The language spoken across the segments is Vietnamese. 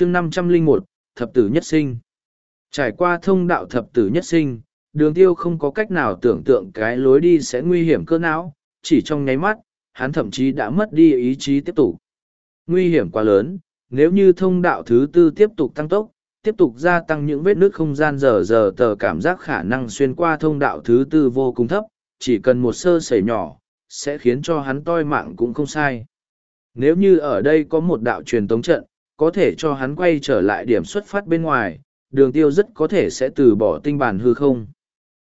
chương năm trăm linh một, thập tử nhất sinh. Trải qua thông đạo thập tử nhất sinh, đường tiêu không có cách nào tưởng tượng cái lối đi sẽ nguy hiểm cơ não chỉ trong nháy mắt, hắn thậm chí đã mất đi ý chí tiếp tục. Nguy hiểm quá lớn, nếu như thông đạo thứ tư tiếp tục tăng tốc, tiếp tục gia tăng những vết nước không gian giờ giờ tờ cảm giác khả năng xuyên qua thông đạo thứ tư vô cùng thấp, chỉ cần một sơ sẩy nhỏ, sẽ khiến cho hắn toi mạng cũng không sai. Nếu như ở đây có một đạo truyền tống trận có thể cho hắn quay trở lại điểm xuất phát bên ngoài, đường tiêu rất có thể sẽ từ bỏ tinh bản hư không.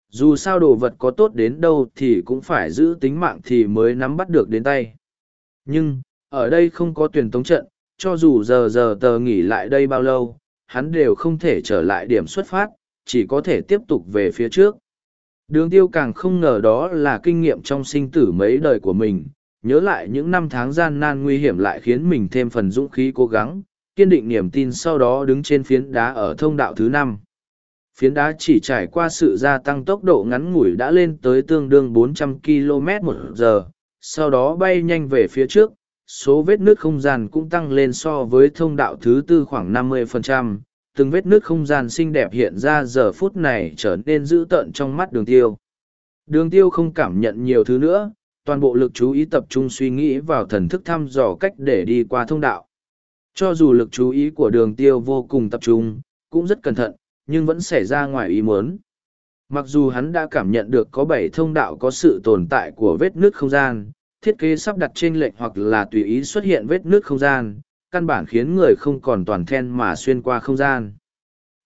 Dù sao đồ vật có tốt đến đâu thì cũng phải giữ tính mạng thì mới nắm bắt được đến tay. Nhưng, ở đây không có tuyển tống trận, cho dù giờ giờ tờ nghỉ lại đây bao lâu, hắn đều không thể trở lại điểm xuất phát, chỉ có thể tiếp tục về phía trước. Đường tiêu càng không ngờ đó là kinh nghiệm trong sinh tử mấy đời của mình, nhớ lại những năm tháng gian nan nguy hiểm lại khiến mình thêm phần dũng khí cố gắng kiên định niềm tin sau đó đứng trên phiến đá ở thông đạo thứ năm phiến đá chỉ trải qua sự gia tăng tốc độ ngắn ngủi đã lên tới tương đương 400 km một giờ sau đó bay nhanh về phía trước số vết nước không gian cũng tăng lên so với thông đạo thứ tư khoảng 50%, từng vết nước không gian xinh đẹp hiện ra giờ phút này trở nên dữ tợn trong mắt đường tiêu. Đường tiêu không cảm nhận nhiều thứ nữa, toàn bộ lực chú ý tập trung suy nghĩ vào thần thức thăm dò cách để đi qua thông đạo. Cho dù lực chú ý của đường tiêu vô cùng tập trung, cũng rất cẩn thận, nhưng vẫn xảy ra ngoài ý muốn. Mặc dù hắn đã cảm nhận được có bảy thông đạo có sự tồn tại của vết nước không gian, thiết kế sắp đặt trên lệnh hoặc là tùy ý xuất hiện vết nước không gian, căn bản khiến người không còn toàn then mà xuyên qua không gian.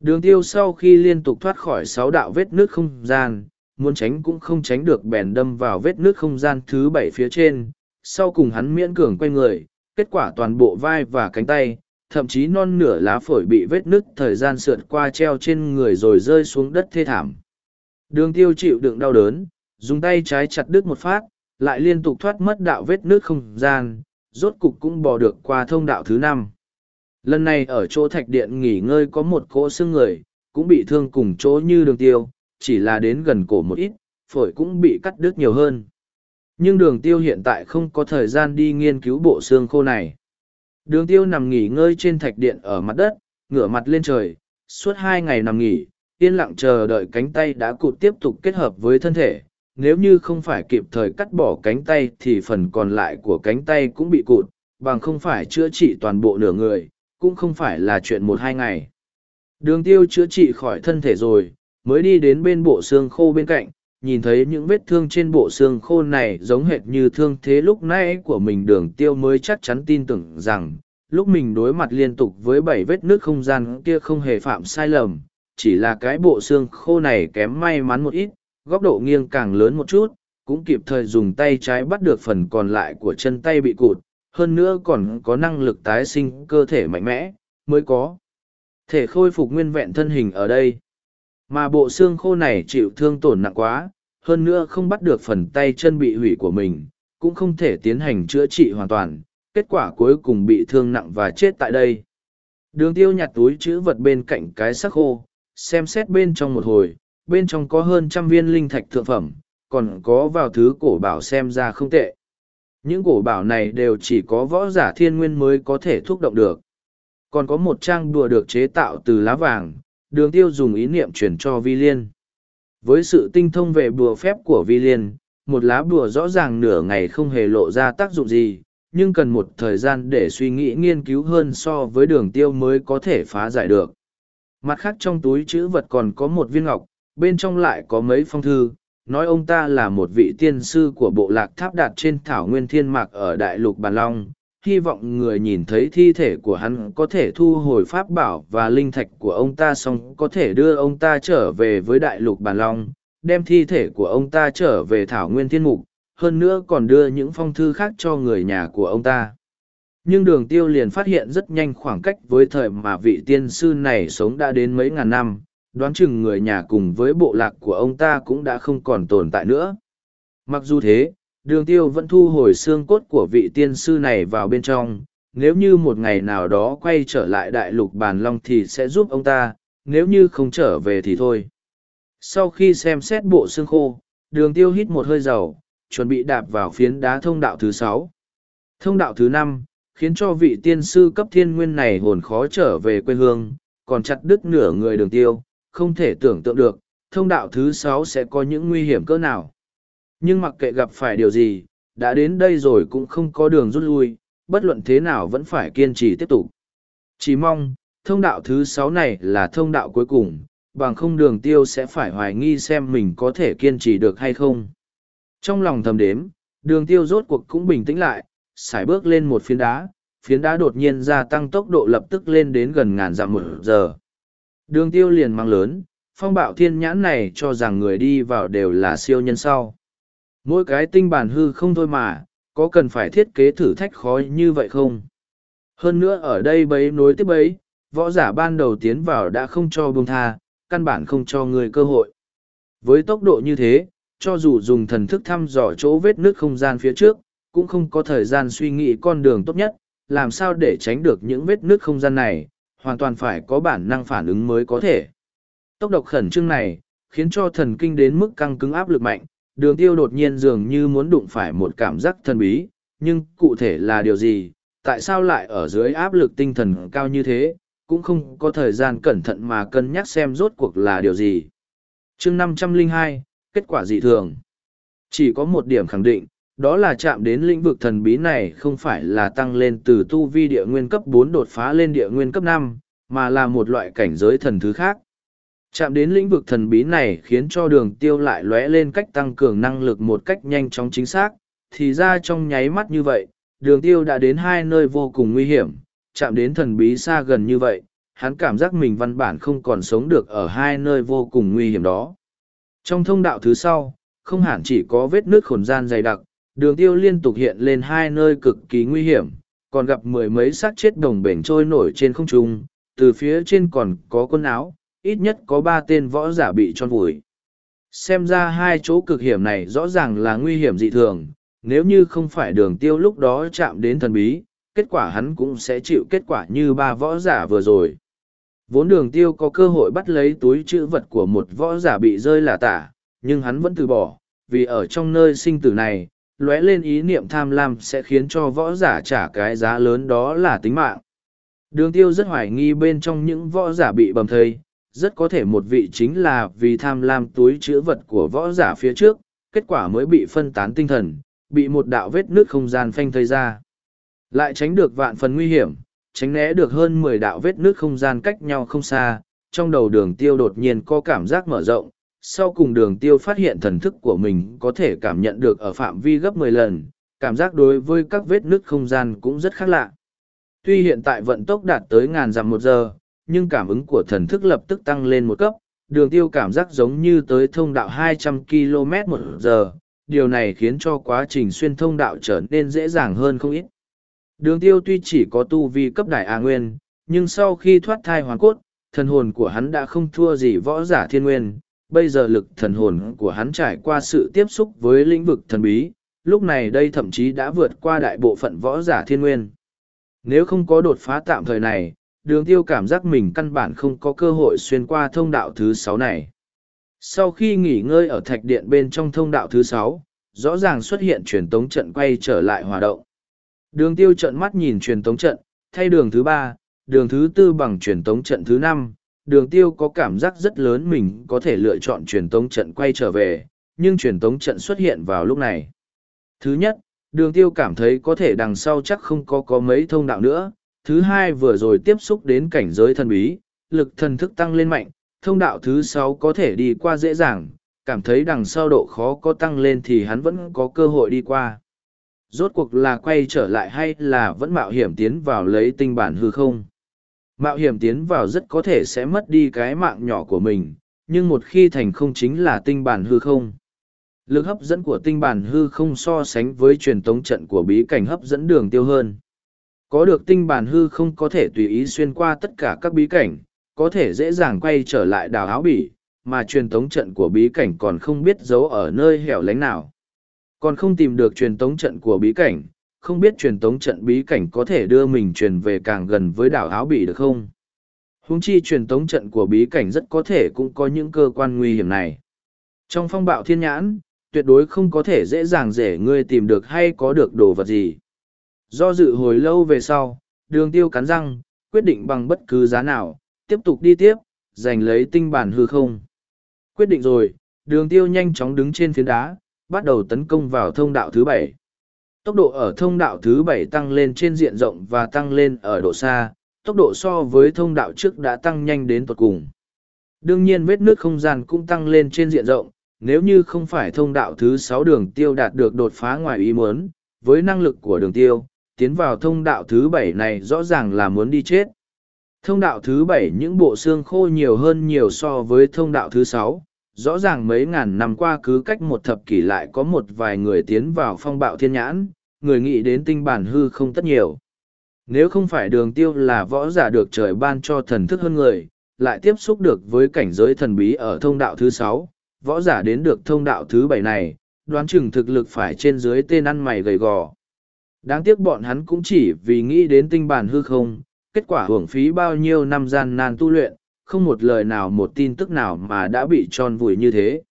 Đường tiêu sau khi liên tục thoát khỏi sáu đạo vết nước không gian, muốn tránh cũng không tránh được bèn đâm vào vết nước không gian thứ bảy phía trên, sau cùng hắn miễn cường quay người, kết quả toàn bộ vai và cánh tay, thậm chí non nửa lá phổi bị vết nứt thời gian sượt qua treo trên người rồi rơi xuống đất thê thảm. Đường tiêu chịu đựng đau đớn, dùng tay trái chặt đứt một phát, lại liên tục thoát mất đạo vết nước không gian, rốt cục cũng bò được qua thông đạo thứ năm. Lần này ở chỗ thạch điện nghỉ ngơi có một cỗ xương người, cũng bị thương cùng chỗ như đường tiêu, chỉ là đến gần cổ một ít, phổi cũng bị cắt đứt nhiều hơn. Nhưng đường tiêu hiện tại không có thời gian đi nghiên cứu bộ xương khô này. Đường tiêu nằm nghỉ ngơi trên thạch điện ở mặt đất, ngửa mặt lên trời, suốt hai ngày nằm nghỉ, yên lặng chờ đợi cánh tay đã cụt tiếp tục kết hợp với thân thể. Nếu như không phải kịp thời cắt bỏ cánh tay thì phần còn lại của cánh tay cũng bị cụt, bằng không phải chữa trị toàn bộ nửa người, cũng không phải là chuyện một hai ngày. Đường tiêu chữa trị khỏi thân thể rồi, mới đi đến bên bộ xương khô bên cạnh, nhìn thấy những vết thương trên bộ xương khô này giống hệt như thương thế lúc nãy của mình đường tiêu mới chắc chắn tin tưởng rằng, lúc mình đối mặt liên tục với bảy vết nước không gian kia không hề phạm sai lầm, chỉ là cái bộ xương khô này kém may mắn một ít, góc độ nghiêng càng lớn một chút, cũng kịp thời dùng tay trái bắt được phần còn lại của chân tay bị cụt, hơn nữa còn có năng lực tái sinh cơ thể mạnh mẽ, mới có thể khôi phục nguyên vẹn thân hình ở đây. Mà bộ xương khô này chịu thương tổn nặng quá, hơn nữa không bắt được phần tay chân bị hủy của mình, cũng không thể tiến hành chữa trị hoàn toàn, kết quả cuối cùng bị thương nặng và chết tại đây. Đường tiêu nhặt túi chữ vật bên cạnh cái sắc khô, xem xét bên trong một hồi, bên trong có hơn trăm viên linh thạch thượng phẩm, còn có vào thứ cổ bảo xem ra không tệ. Những cổ bảo này đều chỉ có võ giả thiên nguyên mới có thể thúc động được. Còn có một trang đùa được chế tạo từ lá vàng, đường tiêu dùng ý niệm truyền cho vi liên. Với sự tinh thông về bùa phép của vi liên, một lá bùa rõ ràng nửa ngày không hề lộ ra tác dụng gì, nhưng cần một thời gian để suy nghĩ nghiên cứu hơn so với đường tiêu mới có thể phá giải được. Mặt khác trong túi chữ vật còn có một viên ngọc, bên trong lại có mấy phong thư, nói ông ta là một vị tiên sư của bộ lạc tháp đạt trên thảo nguyên thiên mạc ở đại lục bàn long hy vọng người nhìn thấy thi thể của hắn có thể thu hồi pháp bảo và linh thạch của ông ta xong có thể đưa ông ta trở về với đại lục bàn long đem thi thể của ông ta trở về thảo nguyên thiên mục hơn nữa còn đưa những phong thư khác cho người nhà của ông ta nhưng đường tiêu liền phát hiện rất nhanh khoảng cách với thời mà vị tiên sư này sống đã đến mấy ngàn năm đoán chừng người nhà cùng với bộ lạc của ông ta cũng đã không còn tồn tại nữa. Mặc dù thế, đường tiêu vẫn thu hồi xương cốt của vị tiên sư này vào bên trong, nếu như một ngày nào đó quay trở lại đại lục bàn long thì sẽ giúp ông ta, nếu như không trở về thì thôi. Sau khi xem xét bộ xương khô, đường tiêu hít một hơi dầu, chuẩn bị đạp vào phiến đá thông đạo thứ sáu. Thông đạo thứ năm, khiến cho vị tiên sư cấp thiên nguyên này hồn khó trở về quê hương, còn chặt đứt nửa người đường tiêu, không thể tưởng tượng được, thông đạo thứ sáu sẽ có những nguy hiểm cỡ nào. Nhưng mặc kệ gặp phải điều gì, đã đến đây rồi cũng không có đường rút lui, bất luận thế nào vẫn phải kiên trì tiếp tục. Chỉ mong, thông đạo thứ sáu này là thông đạo cuối cùng, bằng không đường tiêu sẽ phải hoài nghi xem mình có thể kiên trì được hay không. Trong lòng thầm đếm, đường tiêu rốt cuộc cũng bình tĩnh lại, xài bước lên một phiến đá, phiến đá đột nhiên gia tăng tốc độ lập tức lên đến gần ngàn dặm một giờ. Đường tiêu liền mang lớn, phong bạo thiên nhãn này cho rằng người đi vào đều là siêu nhân sau. Mỗi cái tinh bản hư không thôi mà, có cần phải thiết kế thử thách khó như vậy không? Hơn nữa ở đây bấy nối tiếp bấy, võ giả ban đầu tiến vào đã không cho buông tha, căn bản không cho người cơ hội. Với tốc độ như thế, cho dù dùng thần thức thăm dò chỗ vết nước không gian phía trước, cũng không có thời gian suy nghĩ con đường tốt nhất, làm sao để tránh được những vết nước không gian này, hoàn toàn phải có bản năng phản ứng mới có thể. Tốc độ khẩn trương này, khiến cho thần kinh đến mức căng cứng áp lực mạnh, đường tiêu đột nhiên dường như muốn đụng phải một cảm giác thần bí, nhưng cụ thể là điều gì, tại sao lại ở dưới áp lực tinh thần cao như thế, cũng không có thời gian cẩn thận mà cân nhắc xem rốt cuộc là điều gì. chương 502, kết quả dị thường. Chỉ có một điểm khẳng định, đó là chạm đến lĩnh vực thần bí này không phải là tăng lên từ tu vi địa nguyên cấp bốn đột phá lên địa nguyên cấp năm, mà là một loại cảnh giới thần thứ khác. Chạm đến lĩnh vực thần bí này khiến cho đường tiêu lại lóe lên cách tăng cường năng lực một cách nhanh chóng chính xác, thì ra trong nháy mắt như vậy, đường tiêu đã đến hai nơi vô cùng nguy hiểm, chạm đến thần bí xa gần như vậy, hắn cảm giác mình văn bản không còn sống được ở hai nơi vô cùng nguy hiểm đó. Trong thông đạo thứ sau, không hẳn chỉ có vết nước khổn gian dày đặc, đường tiêu liên tục hiện lên hai nơi cực kỳ nguy hiểm, còn gặp mười mấy xác chết đồng bể trôi nổi trên không trung, từ phía trên còn có quần áo, ít nhất có ba tên võ giả bị trôn vùi. Xem ra hai chỗ cực hiểm này rõ ràng là nguy hiểm dị thường, nếu như không phải đường tiêu lúc đó chạm đến thần bí, kết quả hắn cũng sẽ chịu kết quả như ba võ giả vừa rồi. Vốn đường tiêu có cơ hội bắt lấy túi chữ vật của một võ giả bị rơi là tả, nhưng hắn vẫn từ bỏ, vì ở trong nơi sinh tử này, lóe lên ý niệm tham lam sẽ khiến cho võ giả trả cái giá lớn đó là tính mạng. Đường tiêu rất hoài nghi bên trong những võ giả bị bầm thây, rất có thể một vị chính là vì tham lam túi chữ vật của võ giả phía trước, kết quả mới bị phân tán tinh thần, bị một đạo vết nước không gian phanh thây ra. Lại tránh được vạn phần nguy hiểm, tránh né được hơn mười đạo vết nước không gian cách nhau không xa, trong đầu đường tiêu đột nhiên có cảm giác mở rộng, sau cùng đường tiêu phát hiện thần thức của mình có thể cảm nhận được ở phạm vi gấp mười lần, cảm giác đối với các vết nước không gian cũng rất khác lạ. Tuy hiện tại vận tốc đạt tới ngàn dặm một giờ, nhưng cảm ứng của thần thức lập tức tăng lên một cấp, đường tiêu cảm giác giống như tới thông đạo 200 km một giờ, điều này khiến cho quá trình xuyên thông đạo trở nên dễ dàng hơn không ít. Đường tiêu tuy chỉ có tu vi cấp đại A Nguyên, nhưng sau khi thoát thai hoàn cốt, thần hồn của hắn đã không thua gì võ giả thiên nguyên. Bây giờ lực thần hồn của hắn trải qua sự tiếp xúc với lĩnh vực thần bí, lúc này đây thậm chí đã vượt qua đại bộ phận võ giả thiên nguyên. Nếu không có đột phá tạm thời này, đường tiêu cảm giác mình căn bản không có cơ hội xuyên qua thông đạo thứ sáu này. Sau khi nghỉ ngơi ở thạch điện bên trong thông đạo thứ sáu, rõ ràng xuất hiện truyền tống trận quay trở lại hoạt động. Đường tiêu trận mắt nhìn truyền tống trận, thay đường thứ ba, đường thứ tư bằng truyền tống trận thứ năm. Đường tiêu có cảm giác rất lớn mình có thể lựa chọn truyền tống trận quay trở về, nhưng truyền tống trận xuất hiện vào lúc này. Thứ nhất, đường tiêu cảm thấy có thể đằng sau chắc không có có mấy thông đạo nữa. Thứ hai vừa rồi tiếp xúc đến cảnh giới thần bí, lực thần thức tăng lên mạnh, thông đạo thứ sáu có thể đi qua dễ dàng, cảm thấy đằng sau độ khó có tăng lên thì hắn vẫn có cơ hội đi qua. Rốt cuộc là quay trở lại hay là vẫn mạo hiểm tiến vào lấy tinh bản hư không? Mạo hiểm tiến vào rất có thể sẽ mất đi cái mạng nhỏ của mình nhưng một khi thành không chính là tinh bản hư không. Lực hấp dẫn của tinh bản hư không so sánh với truyền tống trận của bí cảnh hấp dẫn đường tiêu hơn có được tinh bản hư không có thể tùy ý xuyên qua tất cả các bí cảnh có thể dễ dàng quay trở lại đào áo bỉ mà truyền tống trận của bí cảnh còn không biết giấu ở nơi hẻo lánh nào còn không tìm được truyền tống trận của bí cảnh, không biết truyền tống trận bí cảnh có thể đưa mình truyền về càng gần với đảo áo bỉ được không? Húng chi truyền tống trận của bí cảnh rất có thể cũng có những cơ quan nguy hiểm này. Trong phong bạo thiên nhãn, tuyệt đối không có thể dễ dàng dễ ngươi tìm được hay có được đồ vật gì. Do dự hồi lâu về sau, đường tiêu cắn răng, quyết định bằng bất cứ giá nào, tiếp tục đi tiếp, giành lấy tinh bản hư không. Quyết định rồi, đường tiêu nhanh chóng đứng trên phiến đá, bắt đầu tấn công vào thông đạo thứ bảy. Tốc độ ở thông đạo thứ bảy tăng lên trên diện rộng và tăng lên ở độ xa, tốc độ so với thông đạo trước đã tăng nhanh đến tột cùng. Đương nhiên vết nước không gian cũng tăng lên trên diện rộng, nếu như không phải thông đạo thứ sáu đường tiêu đạt được đột phá ngoài ý muốn, với năng lực của đường tiêu, tiến vào thông đạo thứ bảy này rõ ràng là muốn đi chết. Thông đạo thứ bảy những bộ xương khô nhiều hơn nhiều so với thông đạo thứ sáu, rõ ràng mấy ngàn năm qua cứ cách một thập kỷ lại có một vài người tiến vào phong bạo thiên nhãn, người nghĩ đến tinh bản hư không tất nhiều. Nếu không phải đường tiêu là võ giả được trời ban cho thần thức hơn người, lại tiếp xúc được với cảnh giới thần bí ở thông đạo thứ sáu, võ giả đến được thông đạo thứ bảy này, đoán chừng thực lực phải trên dưới tên ăn mày gầy gò. Đáng tiếc bọn hắn cũng chỉ vì nghĩ đến tinh bản hư không, kết quả hưởng phí bao nhiêu năm gian nan tu luyện, không một lời nào một tin tức nào mà đã bị tròn vùi như thế.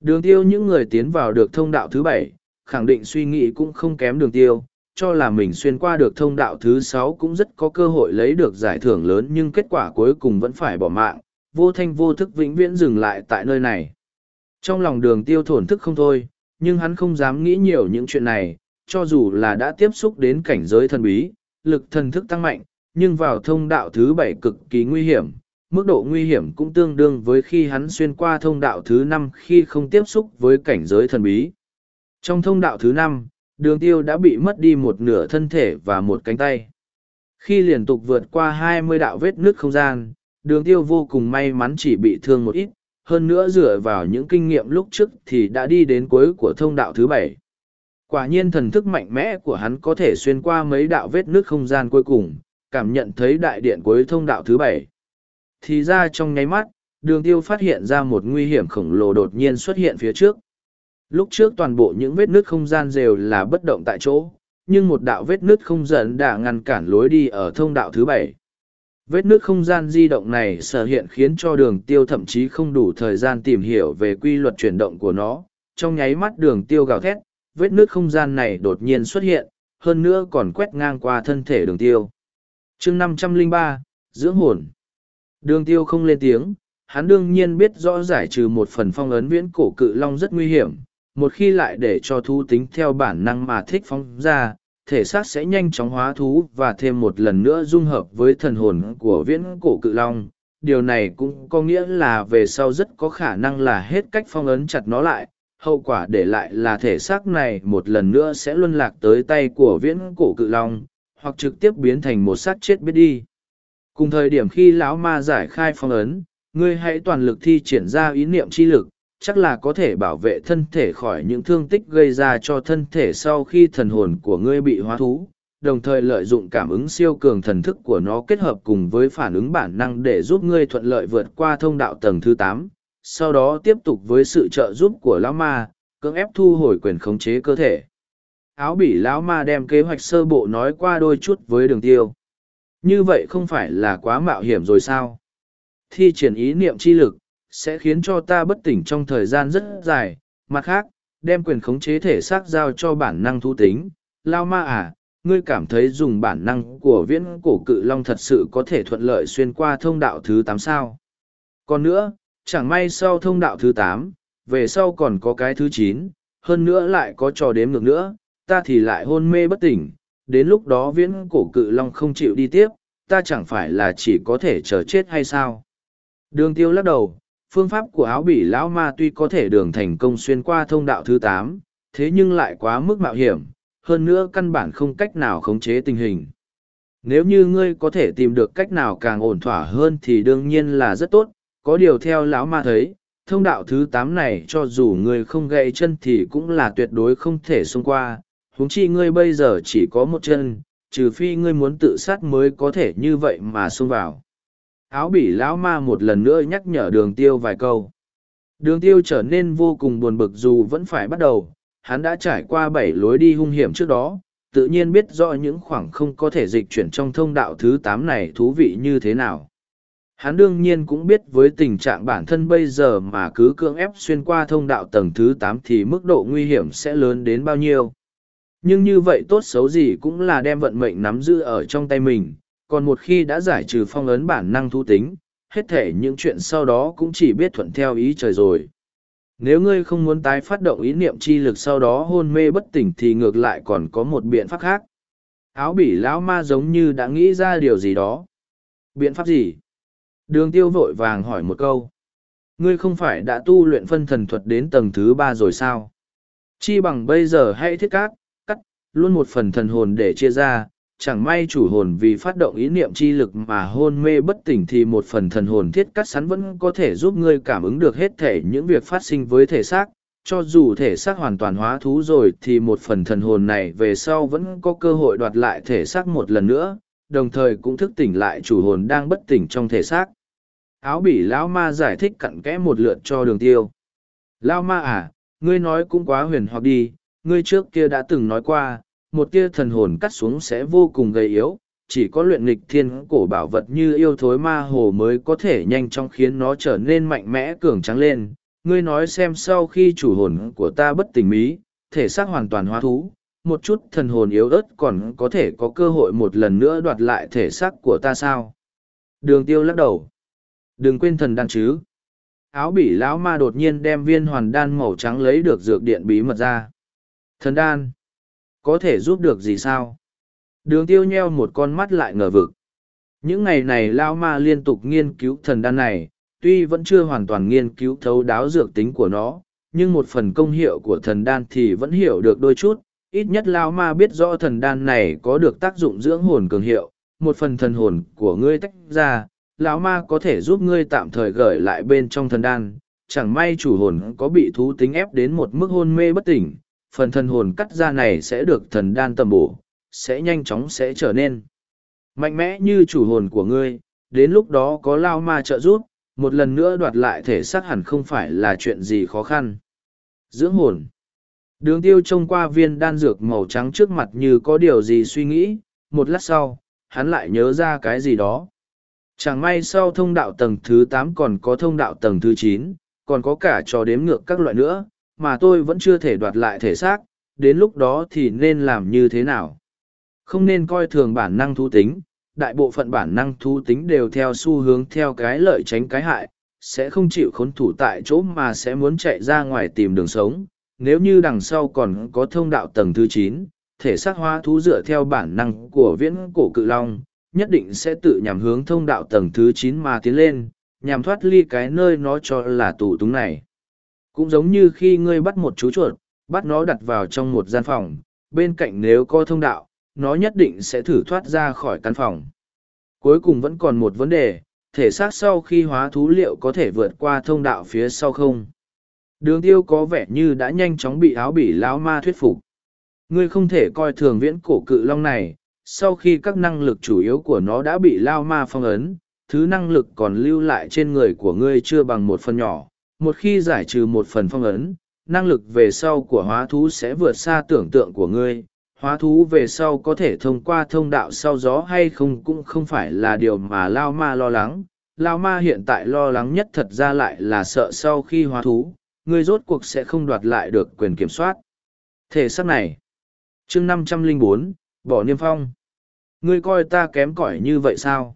Đường tiêu những người tiến vào được thông đạo thứ bảy, khẳng định suy nghĩ cũng không kém đường tiêu, cho là mình xuyên qua được thông đạo thứ sáu cũng rất có cơ hội lấy được giải thưởng lớn nhưng kết quả cuối cùng vẫn phải bỏ mạng, vô thanh vô thức vĩnh viễn dừng lại tại nơi này. Trong lòng đường tiêu thổn thức không thôi, nhưng hắn không dám nghĩ nhiều những chuyện này, cho dù là đã tiếp xúc đến cảnh giới thần bí, lực thần thức tăng mạnh, nhưng vào thông đạo thứ bảy cực kỳ nguy hiểm, mức độ nguy hiểm cũng tương đương với khi hắn xuyên qua thông đạo thứ năm khi không tiếp xúc với cảnh giới thần bí. Trong thông đạo thứ năm, đường tiêu đã bị mất đi một nửa thân thể và một cánh tay. Khi liên tục vượt qua hai mươi đạo vết nước không gian, đường tiêu vô cùng may mắn chỉ bị thương một ít, hơn nữa dựa vào những kinh nghiệm lúc trước thì đã đi đến cuối của thông đạo thứ bảy. Quả nhiên thần thức mạnh mẽ của hắn có thể xuyên qua mấy đạo vết nước không gian cuối cùng, cảm nhận thấy đại điện cuối thông đạo thứ bảy. Thì ra trong nháy mắt, đường tiêu phát hiện ra một nguy hiểm khổng lồ đột nhiên xuất hiện phía trước. Lúc trước toàn bộ những vết nước không gian đều là bất động tại chỗ, nhưng một đạo vết nước không gian đã ngăn cản lối đi ở thông đạo thứ bảy. Vết nước không gian di động này sở hiện khiến cho đường tiêu thậm chí không đủ thời gian tìm hiểu về quy luật chuyển động của nó. Trong nháy mắt đường tiêu gào thét, vết nước không gian này đột nhiên xuất hiện, hơn nữa còn quét ngang qua thân thể đường tiêu. chương năm trăm linh ba dưỡng hồn. Đường tiêu không lên tiếng, hắn đương nhiên biết rõ giải trừ một phần phong ấn viễn cổ cự long rất nguy hiểm, một khi lại để cho thú tính theo bản năng mà thích phóng ra, thể xác sẽ nhanh chóng hóa thú và thêm một lần nữa dung hợp với thần hồn của viễn cổ cự long. Điều này cũng có nghĩa là về sau rất có khả năng là hết cách phong ấn chặt nó lại, hậu quả để lại là thể xác này một lần nữa sẽ luân lạc tới tay của viễn cổ cự long, hoặc trực tiếp biến thành một xác chết biết đi. Cùng thời điểm khi lão ma giải khai phong ấn, ngươi hãy toàn lực thi triển ra ý niệm chi lực, chắc là có thể bảo vệ thân thể khỏi những thương tích gây ra cho thân thể sau khi thần hồn của ngươi bị hóa thú, đồng thời lợi dụng cảm ứng siêu cường thần thức của nó kết hợp cùng với phản ứng bản năng để giúp ngươi thuận lợi vượt qua thông đạo tầng thứ tám sau đó tiếp tục với sự trợ giúp của lão ma, cưỡng ép thu hồi quyền khống chế cơ thể. Áo bỉ lão ma đem kế hoạch sơ bộ nói qua đôi chút với đường tiêu. Như vậy không phải là quá mạo hiểm rồi sao? Thi triển ý niệm chi lực, sẽ khiến cho ta bất tỉnh trong thời gian rất dài. Mặt khác, đem quyền khống chế thể xác giao cho bản năng thu tính. Lao ma à, ngươi cảm thấy dùng bản năng của viễn cổ cự long thật sự có thể thuận lợi xuyên qua thông đạo thứ tám sao. Còn nữa, chẳng may sau thông đạo thứ tám, về sau còn có cái thứ chín, hơn nữa lại có trò đếm ngược nữa, ta thì lại hôn mê bất tỉnh, đến lúc đó viễn cổ cự long không chịu đi tiếp, ta chẳng phải là chỉ có thể chờ chết hay sao. Đường tiêu lắc đầu, phương pháp của áo bỉ lão ma tuy có thể đường thành công xuyên qua thông đạo thứ tám thế nhưng lại quá mức mạo hiểm hơn nữa căn bản không cách nào khống chế tình hình nếu như ngươi có thể tìm được cách nào càng ổn thỏa hơn thì đương nhiên là rất tốt có điều theo lão ma thấy, thông đạo thứ tám này cho dù ngươi không gãy chân thì cũng là tuyệt đối không thể xông qua. Huống chi ngươi bây giờ chỉ có một chân, trừ phi ngươi muốn tự sát mới có thể như vậy mà xông vào. Áo bỉ lão ma một lần nữa nhắc nhở đường tiêu vài câu. Đường tiêu trở nên vô cùng buồn bực dù vẫn phải bắt đầu. Hắn đã trải qua bảy lối đi hung hiểm trước đó, tự nhiên biết rõ những khoảng không có thể dịch chuyển trong thông đạo thứ tám này thú vị như thế nào hắn đương nhiên cũng biết với tình trạng bản thân bây giờ mà cứ cưỡng ép xuyên qua thông đạo tầng thứ tám thì mức độ nguy hiểm sẽ lớn đến bao nhiêu Nhưng như vậy tốt xấu gì cũng là đem vận mệnh nắm giữ ở trong tay mình, còn một khi đã giải trừ phong ấn bản năng thu tính, hết thể những chuyện sau đó cũng chỉ biết thuận theo ý trời rồi. Nếu ngươi không muốn tái phát động ý niệm chi lực sau đó hôn mê bất tỉnh thì ngược lại còn có một biện pháp khác. Áo bỉ lão ma giống như đã nghĩ ra điều gì đó. Biện pháp gì? Đường tiêu vội vàng hỏi một câu. Ngươi không phải đã tu luyện phân thần thuật đến tầng thứ ba rồi sao? Chi bằng bây giờ hãy thiết cát, cắt, luôn một phần thần hồn để chia ra, chẳng may chủ hồn vì phát động ý niệm chi lực mà hôn mê bất tỉnh thì một phần thần hồn thiết cắt sắn vẫn có thể giúp ngươi cảm ứng được hết thể những việc phát sinh với thể xác. Cho dù thể xác hoàn toàn hóa thú rồi thì một phần thần hồn này về sau vẫn có cơ hội đoạt lại thể xác một lần nữa, đồng thời cũng thức tỉnh lại chủ hồn đang bất tỉnh trong thể xác. Áo bỉ lão ma giải thích cặn kẽ một lượt cho đường tiêu. Lão ma à, ngươi nói cũng quá huyền hoặc đi, ngươi trước kia đã từng nói qua, một tia thần hồn cắt xuống sẽ vô cùng gầy yếu, chỉ có luyện nghịch thiên cổ bảo vật như yêu thối ma hồ mới có thể nhanh chóng khiến nó trở nên mạnh mẽ cường trắng lên. Ngươi nói xem sau khi chủ hồn của ta bất tỉnh mí, thể xác hoàn toàn hóa thú, một chút thần hồn yếu ớt còn có thể có cơ hội một lần nữa đoạt lại thể xác của ta sao? Đường tiêu lắc đầu. Đừng quên thần đan chứ. Áo bỉ lão ma đột nhiên đem viên hoàn đan màu trắng lấy được dược điện bí mật ra. Thần đan. Có thể giúp được gì sao? Đường tiêu nheo một con mắt lại ngờ vực. Những ngày này Lao Ma liên tục nghiên cứu thần đan này, tuy vẫn chưa hoàn toàn nghiên cứu thấu đáo dược tính của nó, nhưng một phần công hiệu của thần đan thì vẫn hiểu được đôi chút. Ít nhất Lao Ma biết rõ thần đan này có được tác dụng dưỡng hồn cường hiệu, một phần thần hồn của ngươi tách ra, lão ma có thể giúp ngươi tạm thời gửi lại bên trong thần đan. Chẳng may chủ hồn có bị thú tính ép đến một mức hôn mê bất tỉnh, phần thần hồn cắt ra này sẽ được thần đan tầm bổ, sẽ nhanh chóng sẽ trở nên mạnh mẽ như chủ hồn của ngươi, đến lúc đó có lao ma trợ giúp, một lần nữa đoạt lại thể xác hẳn không phải là chuyện gì khó khăn. Dưỡng hồn Đường tiêu trông qua viên đan dược màu trắng trước mặt như có điều gì suy nghĩ, một lát sau, hắn lại nhớ ra cái gì đó. Chẳng may sau thông đạo tầng thứ tám còn có thông đạo tầng thứ chín, còn có cả trò đếm ngược các loại nữa, mà tôi vẫn chưa thể đoạt lại thể xác, đến lúc đó thì nên làm như thế nào? Không nên coi thường bản năng thú tính, đại bộ phận bản năng thú tính đều theo xu hướng theo cái lợi tránh cái hại, sẽ không chịu khốn thủ tại chỗ mà sẽ muốn chạy ra ngoài tìm đường sống. Nếu như đằng sau còn có thông đạo tầng thứ chín, thể xác hóa thú dựa theo bản năng của viễn cổ cự long, nhất định sẽ tự nhằm hướng thông đạo tầng thứ chín mà tiến lên, nhằm thoát ly cái nơi nó cho là tù túng này. Cũng giống như khi ngươi bắt một chú chuột, bắt nó đặt vào trong một gian phòng, bên cạnh nếu có thông đạo, nó nhất định sẽ thử thoát ra khỏi căn phòng. Cuối cùng vẫn còn một vấn đề, thể xác sau khi hóa thú liệu có thể vượt qua thông đạo phía sau không? Đường tiêu có vẻ như đã nhanh chóng bị áo bỉ lão ma thuyết phục. Ngươi không thể coi thường viễn cổ cự long này, sau khi các năng lực chủ yếu của nó đã bị lao ma phong ấn, thứ năng lực còn lưu lại trên người của ngươi chưa bằng một phần nhỏ, một khi giải trừ một phần phong ấn, năng lực về sau của hóa thú sẽ vượt xa tưởng tượng của ngươi. Hóa thú về sau có thể thông qua thông đạo sau gió hay không cũng không phải là điều mà Lao Ma lo lắng. Lao Ma hiện tại lo lắng nhất thật ra lại là sợ sau khi hóa thú, ngươi rốt cuộc sẽ không đoạt lại được quyền kiểm soát. Thể xác này. chương năm trăm linh bốn bỏ niêm phong. Ngươi coi ta kém cỏi như vậy sao?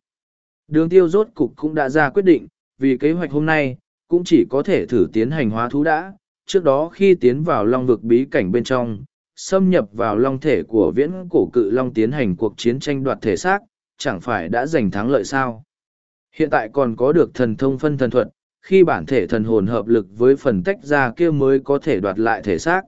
Đường tiêu rốt cục cũng đã ra quyết định, vì kế hoạch hôm nay, cũng chỉ có thể thử tiến hành hóa thú đã. Trước đó khi tiến vào long vực bí cảnh bên trong, xâm nhập vào long thể của viễn cổ cự long tiến hành cuộc chiến tranh đoạt thể xác, chẳng phải đã giành thắng lợi sao. Hiện tại còn có được thần thông phân thần thuật, khi bản thể thần hồn hợp lực với phần tách ra kia mới có thể đoạt lại thể xác.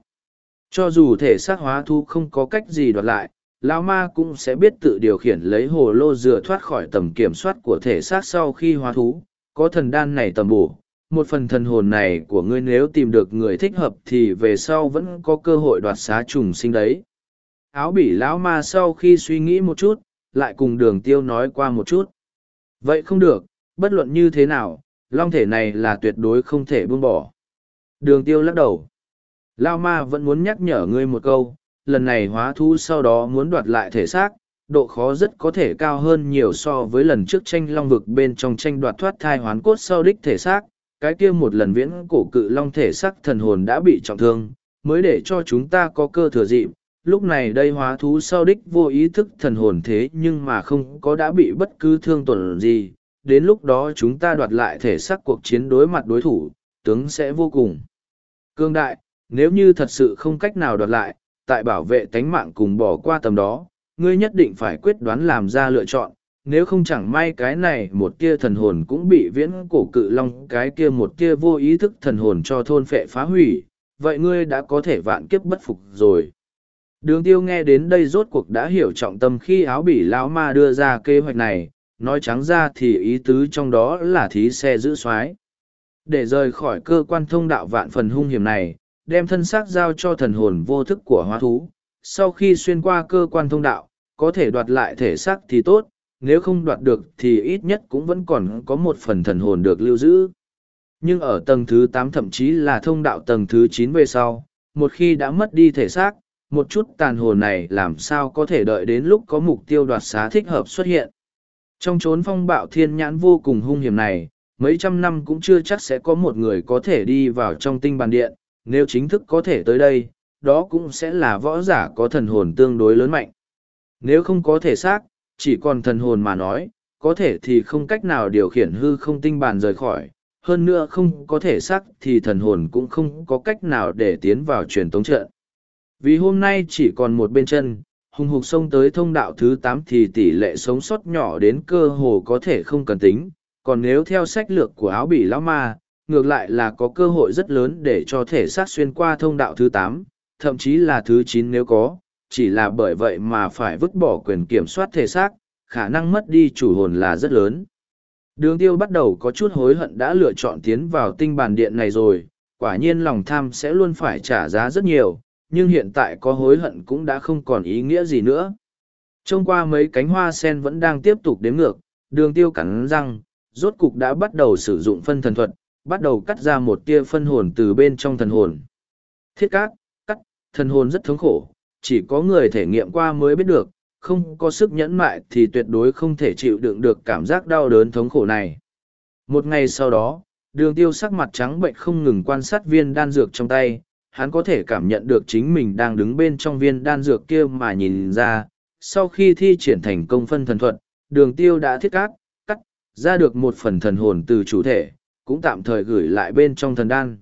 Cho dù thể xác hóa thu không có cách gì đoạt lại, Lão Ma cũng sẽ biết tự điều khiển lấy hồ lô dừa thoát khỏi tầm kiểm soát của thể xác sau khi hóa thú, có thần đan này tầm bổ, một phần thần hồn này của ngươi nếu tìm được người thích hợp thì về sau vẫn có cơ hội đoạt xá trùng sinh đấy. Áo bỉ lão ma sau khi suy nghĩ một chút lại cùng đường tiêu nói qua một chút. Vậy không được bất luận như thế nào long thể này là tuyệt đối không thể buông bỏ. Đường tiêu lắc đầu. Lao ma vẫn muốn nhắc nhở ngươi một câu lần này hóa thu sau đó muốn đoạt lại thể xác độ khó rất có thể cao hơn nhiều so với lần trước tranh long vực bên trong tranh đoạt thoát thai hoán cốt sau đích thể xác. Cái kia một lần viễn cổ cự long thể xác thần hồn đã bị trọng thương, mới để cho chúng ta có cơ thừa dịp, lúc này đây hóa thú sau đích vô ý thức thần hồn thế nhưng mà không có đã bị bất cứ thương tổn gì, đến lúc đó chúng ta đoạt lại thể xác cuộc chiến đối mặt đối thủ, tướng sẽ vô cùng. Cương đại, nếu như thật sự không cách nào đoạt lại, tại bảo vệ tánh mạng cùng bỏ qua tầm đó, ngươi nhất định phải quyết đoán làm ra lựa chọn, nếu không chẳng may cái này một tia thần hồn cũng bị viễn cổ cự long cái kia một tia vô ý thức thần hồn cho thôn phệ phá hủy, vậy ngươi đã có thể vạn kiếp bất phục rồi. Đường tiêu nghe đến đây rốt cuộc đã hiểu trọng tâm khi áo bỉ lão ma đưa ra kế hoạch này, nói trắng ra thì ý tứ trong đó là thí xe giữ xoái. Để rời khỏi cơ quan thông đạo vạn phần hung hiểm này, đem thân xác giao cho thần hồn vô thức của hóa thú. Sau khi xuyên qua cơ quan thông đạo, có thể đoạt lại thể xác thì tốt, nếu không đoạt được thì ít nhất cũng vẫn còn có một phần thần hồn được lưu giữ. Nhưng ở tầng thứ tám thậm chí là thông đạo tầng thứ chín về sau, một khi đã mất đi thể xác, một chút tàn hồn này làm sao có thể đợi đến lúc có mục tiêu đoạt xá thích hợp xuất hiện. Trong chốn phong bạo thiên nhãn vô cùng hung hiểm này, mấy trăm năm cũng chưa chắc sẽ có một người có thể đi vào trong tinh bàn điện, nếu chính thức có thể tới đây, đó cũng sẽ là võ giả có thần hồn tương đối lớn mạnh. Nếu không có thể xác, chỉ còn thần hồn mà nói, có thể thì không cách nào điều khiển hư không tinh bàn rời khỏi, hơn nữa không có thể xác thì thần hồn cũng không có cách nào để tiến vào truyền tống trận. Vì hôm nay chỉ còn một bên chân, hùng hục xông tới thông đạo thứ tám thì tỷ lệ sống sót nhỏ đến cơ hồ có thể không cần tính, còn nếu theo sách lược của áo bỉ lão ma, ngược lại là có cơ hội rất lớn để cho thể xác xuyên qua thông đạo thứ tám, thậm chí là thứ chín nếu có, chỉ là bởi vậy mà phải vứt bỏ quyền kiểm soát thể xác, khả năng mất đi chủ hồn là rất lớn. Đường tiêu bắt đầu có chút hối hận đã lựa chọn tiến vào tinh bản điện này rồi, quả nhiên lòng tham sẽ luôn phải trả giá rất nhiều, nhưng hiện tại có hối hận cũng đã không còn ý nghĩa gì nữa. Trông qua mấy cánh hoa sen vẫn đang tiếp tục đếm ngược, đường tiêu cắn răng, rốt cục đã bắt đầu sử dụng phân thần thuật, bắt đầu cắt ra một tia phân hồn từ bên trong thần hồn. Thiết cát, cắt, thần hồn rất thống khổ, chỉ có người thể nghiệm qua mới biết được, không có sức nhẫn mại thì tuyệt đối không thể chịu đựng được cảm giác đau đớn thống khổ này. Một ngày sau đó, đường tiêu sắc mặt trắng bệnh không ngừng quan sát viên đan dược trong tay, hắn có thể cảm nhận được chính mình đang đứng bên trong viên đan dược kia mà nhìn ra. Sau khi thi triển thành công phân thần thuật, đường tiêu đã thiết cát, cắt, ra được một phần thần hồn từ chủ thể, cũng tạm thời gửi lại bên trong thần đan.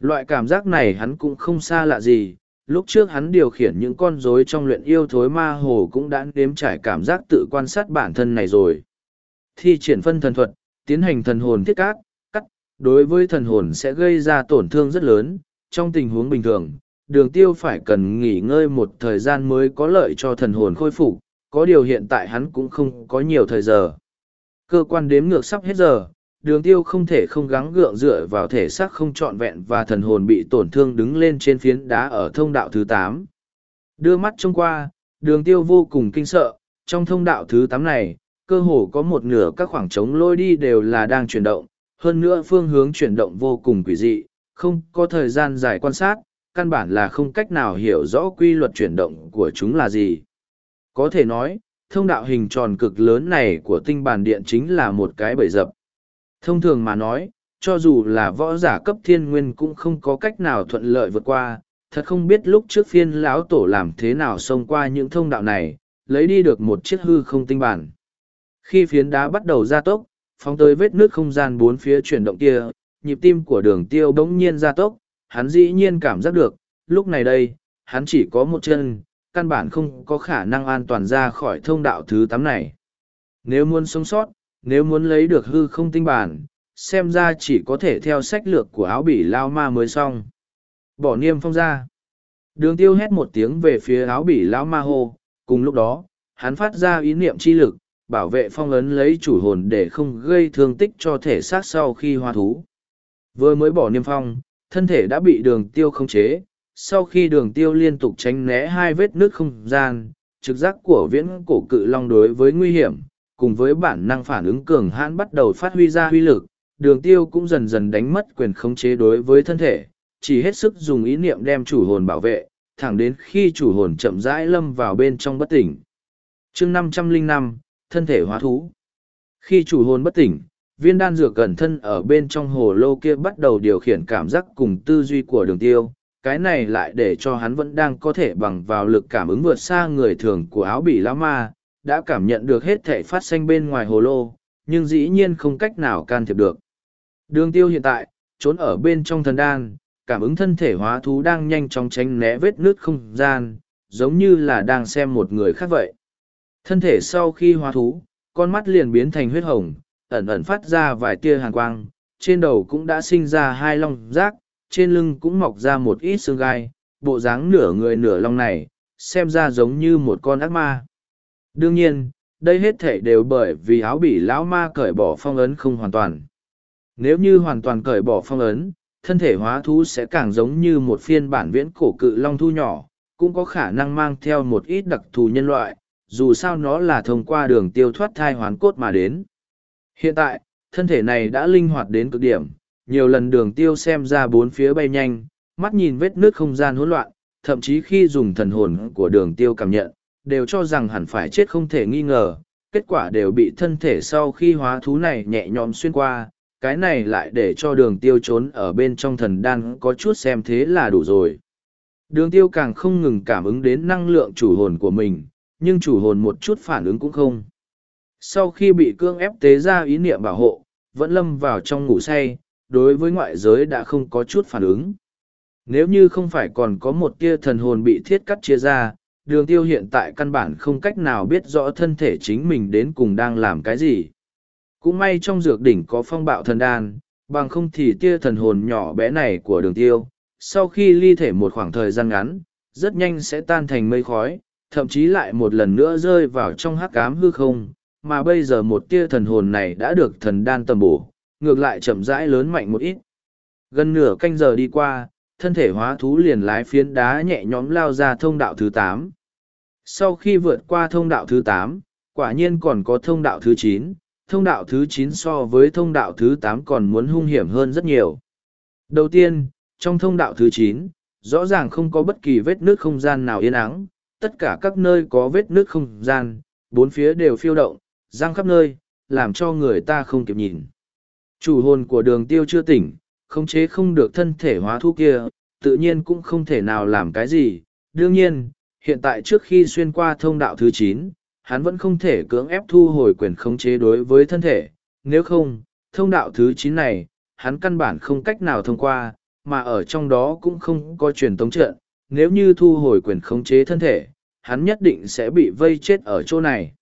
Loại cảm giác này hắn cũng không xa lạ gì, lúc trước hắn điều khiển những con rối trong luyện yêu thối ma hồ cũng đã nếm trải cảm giác tự quan sát bản thân này rồi. Thi triển phân thần thuật, tiến hành thần hồn thiết cát, cắt, đối với thần hồn sẽ gây ra tổn thương rất lớn, trong tình huống bình thường, đường tiêu phải cần nghỉ ngơi một thời gian mới có lợi cho thần hồn khôi phục, có điều hiện tại hắn cũng không có nhiều thời giờ. Cơ quan đếm ngược sắp hết giờ, đường tiêu không thể không gắng gượng dựa vào thể xác không trọn vẹn và thần hồn bị tổn thương đứng lên trên phiến đá ở thông đạo thứ tám. Đưa mắt trông qua, đường tiêu vô cùng kinh sợ, trong thông đạo thứ tám này, cơ hồ có một nửa các khoảng trống lôi đi đều là đang chuyển động, hơn nữa phương hướng chuyển động vô cùng quỷ dị, không có thời gian dài quan sát, căn bản là không cách nào hiểu rõ quy luật chuyển động của chúng là gì. Có thể nói, thông đạo hình tròn cực lớn này của tinh bản điện chính là một cái bẫy dập. Thông thường mà nói, cho dù là võ giả cấp thiên nguyên cũng không có cách nào thuận lợi vượt qua, thật không biết lúc trước phiên lão tổ làm thế nào xông qua những thông đạo này, lấy đi được một chiếc hư không tinh bản. Khi phiến đá bắt đầu gia tốc, phóng tới vết nước không gian bốn phía chuyển động kia, nhịp tim của đường tiêu bỗng nhiên gia tốc, hắn dĩ nhiên cảm giác được, lúc này đây, hắn chỉ có một chân, căn bản không có khả năng an toàn ra khỏi thông đạo thứ tám này. Nếu muốn sống sót, nếu muốn lấy được hư không tinh bản, xem ra chỉ có thể theo sách lược của áo bỉ lao ma mới xong. Bỏ niêm phong ra. Đường tiêu hét một tiếng về phía áo bỉ lao ma hô, cùng lúc đó, hắn phát ra ý niệm chi lực, bảo vệ phong ấn lấy chủ hồn để không gây thương tích cho thể xác sau khi hoa thú. Vừa mới bỏ niêm phong, thân thể đã bị đường tiêu không chế, sau khi đường tiêu liên tục tránh né hai vết nước không gian, trực giác của viễn cổ cự long đối với nguy hiểm, cùng với bản năng phản ứng cường hãn bắt đầu phát huy ra huy lực, đường tiêu cũng dần dần đánh mất quyền khống chế đối với thân thể, chỉ hết sức dùng ý niệm đem chủ hồn bảo vệ, thẳng đến khi chủ hồn chậm rãi lâm vào bên trong bất tỉnh. chương 505, thân thể hóa thú. Khi chủ hồn bất tỉnh, viên đan dược gần thân ở bên trong hồ lô kia bắt đầu điều khiển cảm giác cùng tư duy của đường tiêu, cái này lại để cho hắn vẫn đang có thể bằng vào lực cảm ứng vượt xa người thường của áo bỉ lão ma, đã cảm nhận được hết thể phát sinh bên ngoài hồ lô, nhưng dĩ nhiên không cách nào can thiệp được. Đường tiêu hiện tại, trốn ở bên trong thần đan, cảm ứng thân thể hóa thú đang nhanh chóng tránh né vết nước không gian, giống như là đang xem một người khác vậy. Thân thể sau khi hóa thú, con mắt liền biến thành huyết hồng, ẩn ẩn phát ra vài tia hàn quang, trên đầu cũng đã sinh ra hai long rác, trên lưng cũng mọc ra một ít xương gai, bộ dáng nửa người nửa long này, xem ra giống như một con ác ma. Đương nhiên, đây hết thể đều bởi vì áo bỉ lão ma cởi bỏ phong ấn không hoàn toàn. Nếu như hoàn toàn cởi bỏ phong ấn, thân thể hóa thú sẽ càng giống như một phiên bản viễn cổ cự long thu nhỏ, cũng có khả năng mang theo một ít đặc thù nhân loại, dù sao nó là thông qua đường tiêu thoát thai hoán cốt mà đến. Hiện tại, thân thể này đã linh hoạt đến cực điểm, nhiều lần đường tiêu xem ra bốn phía bay nhanh, mắt nhìn vết nước không gian hỗn loạn, thậm chí khi dùng thần hồn của đường tiêu cảm nhận, đều cho rằng hẳn phải chết không thể nghi ngờ, kết quả đều bị thân thể sau khi hóa thú này nhẹ nhõm xuyên qua, cái này lại để cho đường tiêu trốn ở bên trong thần đan có chút xem thế là đủ rồi. Đường tiêu càng không ngừng cảm ứng đến năng lượng chủ hồn của mình, nhưng chủ hồn một chút phản ứng cũng không. Sau khi bị cương ép tế ra ý niệm bảo hộ, vẫn lâm vào trong ngủ say, đối với ngoại giới đã không có chút phản ứng. Nếu như không phải còn có một tia thần hồn bị thiết cắt chia ra, đường tiêu hiện tại căn bản không cách nào biết rõ thân thể chính mình đến cùng đang làm cái gì. Cũng may trong dược đỉnh có phong bạo thần đan, bằng không thì tia thần hồn nhỏ bé này của đường tiêu, sau khi ly thể một khoảng thời gian ngắn, rất nhanh sẽ tan thành mây khói, thậm chí lại một lần nữa rơi vào trong hắc ám hư không, mà bây giờ một tia thần hồn này đã được thần đan tầm bổ, ngược lại chậm rãi lớn mạnh một ít. Gần nửa canh giờ đi qua, thân thể hóa thú liền lái phiến đá nhẹ nhõm lao ra thông đạo thứ tám. Sau khi vượt qua thông đạo thứ tám, quả nhiên còn có thông đạo thứ chín. thông đạo thứ chín so với thông đạo thứ tám còn muốn hung hiểm hơn rất nhiều. Đầu tiên, trong thông đạo thứ chín, rõ ràng không có bất kỳ vết nước không gian nào yên ắng, tất cả các nơi có vết nước không gian, bốn phía đều phiêu động, răng khắp nơi, làm cho người ta không kịp nhìn. Chủ hồn của đường tiêu chưa tỉnh, khống chế không được thân thể hóa thu kia, tự nhiên cũng không thể nào làm cái gì. Đương nhiên, hiện tại trước khi xuyên qua thông đạo thứ chín, hắn vẫn không thể cưỡng ép thu hồi quyền khống chế đối với thân thể. Nếu không, thông đạo thứ chín này, hắn căn bản không cách nào thông qua, mà ở trong đó cũng không có truyền tống trận. Nếu như thu hồi quyền khống chế thân thể, hắn nhất định sẽ bị vây chết ở chỗ này.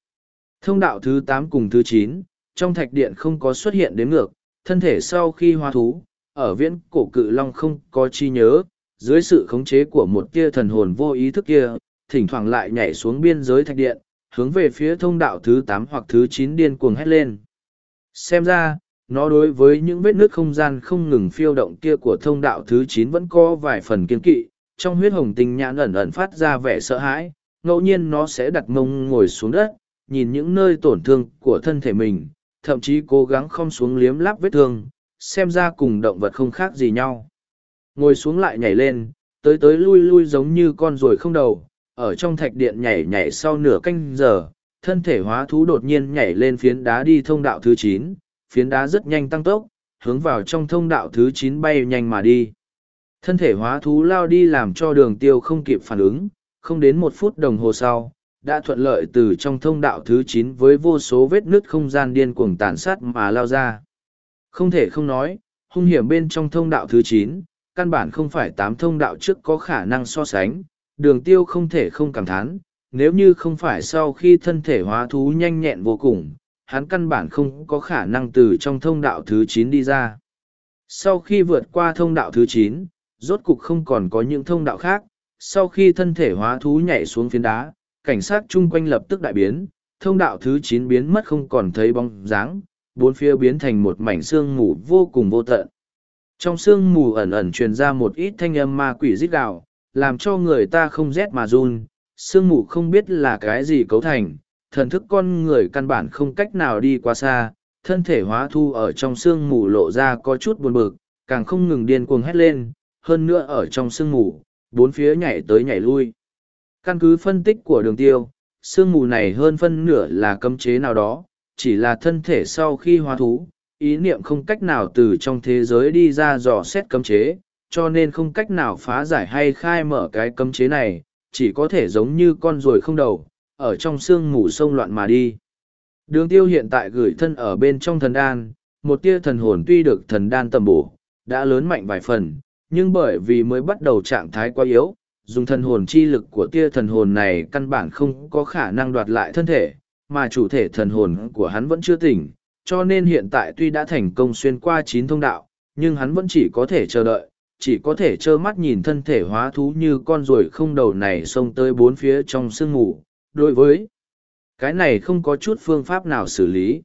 Thông đạo thứ tám cùng thứ chín, trong thạch điện không có xuất hiện đến ngược, thân thể sau khi hóa thú, ở viễn cổ cự long không có chi nhớ, dưới sự khống chế của một tia thần hồn vô ý thức kia, thỉnh thoảng lại nhảy xuống biên giới thạch điện, hướng về phía thông đạo thứ tám hoặc thứ chín điên cuồng hét lên. Xem ra, nó đối với những vết nước không gian không ngừng phiêu động kia của thông đạo thứ chín vẫn có vài phần kiên kỵ, trong huyết hồng tinh nhãn ẩn ẩn phát ra vẻ sợ hãi, ngẫu nhiên nó sẽ đặt mông ngồi xuống đất, nhìn những nơi tổn thương của thân thể mình, thậm chí cố gắng không xuống liếm láp vết thương, xem ra cùng động vật không khác gì nhau. Ngồi xuống lại nhảy lên, tới tới lui lui giống như con ruồi không đầu, ở trong thạch điện nhảy nhảy sau nửa canh giờ, thân thể hóa thú đột nhiên nhảy lên phiến đá đi thông đạo thứ chín, phiến đá rất nhanh tăng tốc, hướng vào trong thông đạo thứ chín bay nhanh mà đi. Thân thể hóa thú lao đi làm cho đường tiêu không kịp phản ứng, không đến một phút đồng hồ sau, đã thuận lợi từ trong thông đạo thứ chín với vô số vết nứt không gian điên cuồng tàn sát mà lao ra. Không thể không nói, hung hiểm bên trong thông đạo thứ chín, căn bản không phải tám thông đạo trước có khả năng so sánh, đường tiêu không thể không cảm thán, nếu như không phải sau khi thân thể hóa thú nhanh nhẹn vô cùng, hắn căn bản không có khả năng từ trong thông đạo thứ chín đi ra. Sau khi vượt qua thông đạo thứ chín, rốt cục không còn có những thông đạo khác, sau khi thân thể hóa thú nhảy xuống phiến đá, cảnh sát chung quanh lập tức đại biến, thông đạo thứ chín biến mất không còn thấy bóng dáng, bốn phía biến thành một mảnh sương mù vô cùng vô tận. Trong sương mù ẩn ẩn truyền ra một ít thanh âm ma quỷ rít gào, làm cho người ta không rét mà run, sương mù không biết là cái gì cấu thành, thần thức con người căn bản không cách nào đi qua xa, thân thể hóa thu ở trong sương mù lộ ra có chút buồn bực, càng không ngừng điên cuồng hét lên, hơn nữa ở trong sương mù, bốn phía nhảy tới nhảy lui. Căn cứ phân tích của đường tiêu, sương mù này hơn phân nửa là cấm chế nào đó, chỉ là thân thể sau khi hóa thú, ý niệm không cách nào từ trong thế giới đi ra dò xét cấm chế, cho nên không cách nào phá giải hay khai mở cái cấm chế này, chỉ có thể giống như con ruồi không đầu, ở trong sương mù sông loạn mà đi. Đường tiêu hiện tại gửi thân ở bên trong thần đan, một tia thần hồn tuy được thần đan tầm bổ, đã lớn mạnh vài phần, nhưng bởi vì mới bắt đầu trạng thái quá yếu, dùng thần hồn chi lực của tia thần hồn này căn bản không có khả năng đoạt lại thân thể, mà chủ thể thần hồn của hắn vẫn chưa tỉnh, cho nên hiện tại tuy đã thành công xuyên qua chín thông đạo, nhưng hắn vẫn chỉ có thể chờ đợi, chỉ có thể trơ mắt nhìn thân thể hóa thú như con ruồi không đầu này xông tới bốn phía trong sương mù. Đối với cái này không có chút phương pháp nào xử lý.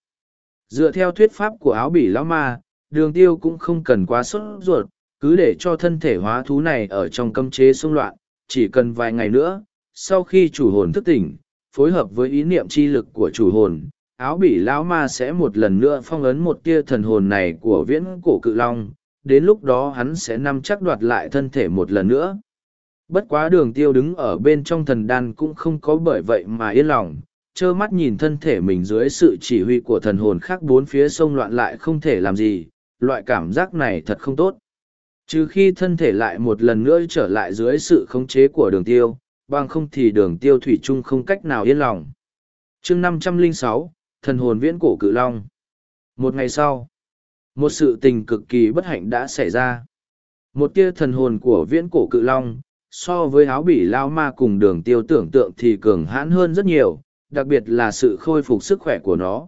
Dựa theo thuyết pháp của áo bỉ lão ma, đường tiêu cũng không cần quá sốt ruột, cứ để cho thân thể hóa thú này ở trong cấm chế xung loạn, chỉ cần vài ngày nữa, sau khi chủ hồn thức tỉnh, phối hợp với ý niệm chi lực của chủ hồn, áo bỉ lão ma sẽ một lần nữa phong ấn một tia thần hồn này của viễn cổ cự long, đến lúc đó hắn sẽ nắm chắc đoạt lại thân thể một lần nữa. Bất quá đường tiêu đứng ở bên trong thần đan cũng không có bởi vậy mà yên lòng, trơ mắt nhìn thân thể mình dưới sự chỉ huy của thần hồn khác bốn phía sông loạn lại không thể làm gì, loại cảm giác này thật không tốt. Trừ khi thân thể lại một lần nữa trở lại dưới sự khống chế của đường tiêu, bằng không thì đường tiêu thủy chung không cách nào yên lòng. chương năm trăm linh sáu thần hồn viễn cổ cự long. Một ngày sau, một sự tình cực kỳ bất hạnh đã xảy ra. Một tia thần hồn của viễn cổ cự long, so với áo bỉ lao ma cùng đường tiêu tưởng tượng thì cường hãn hơn rất nhiều, đặc biệt là sự khôi phục sức khỏe của nó.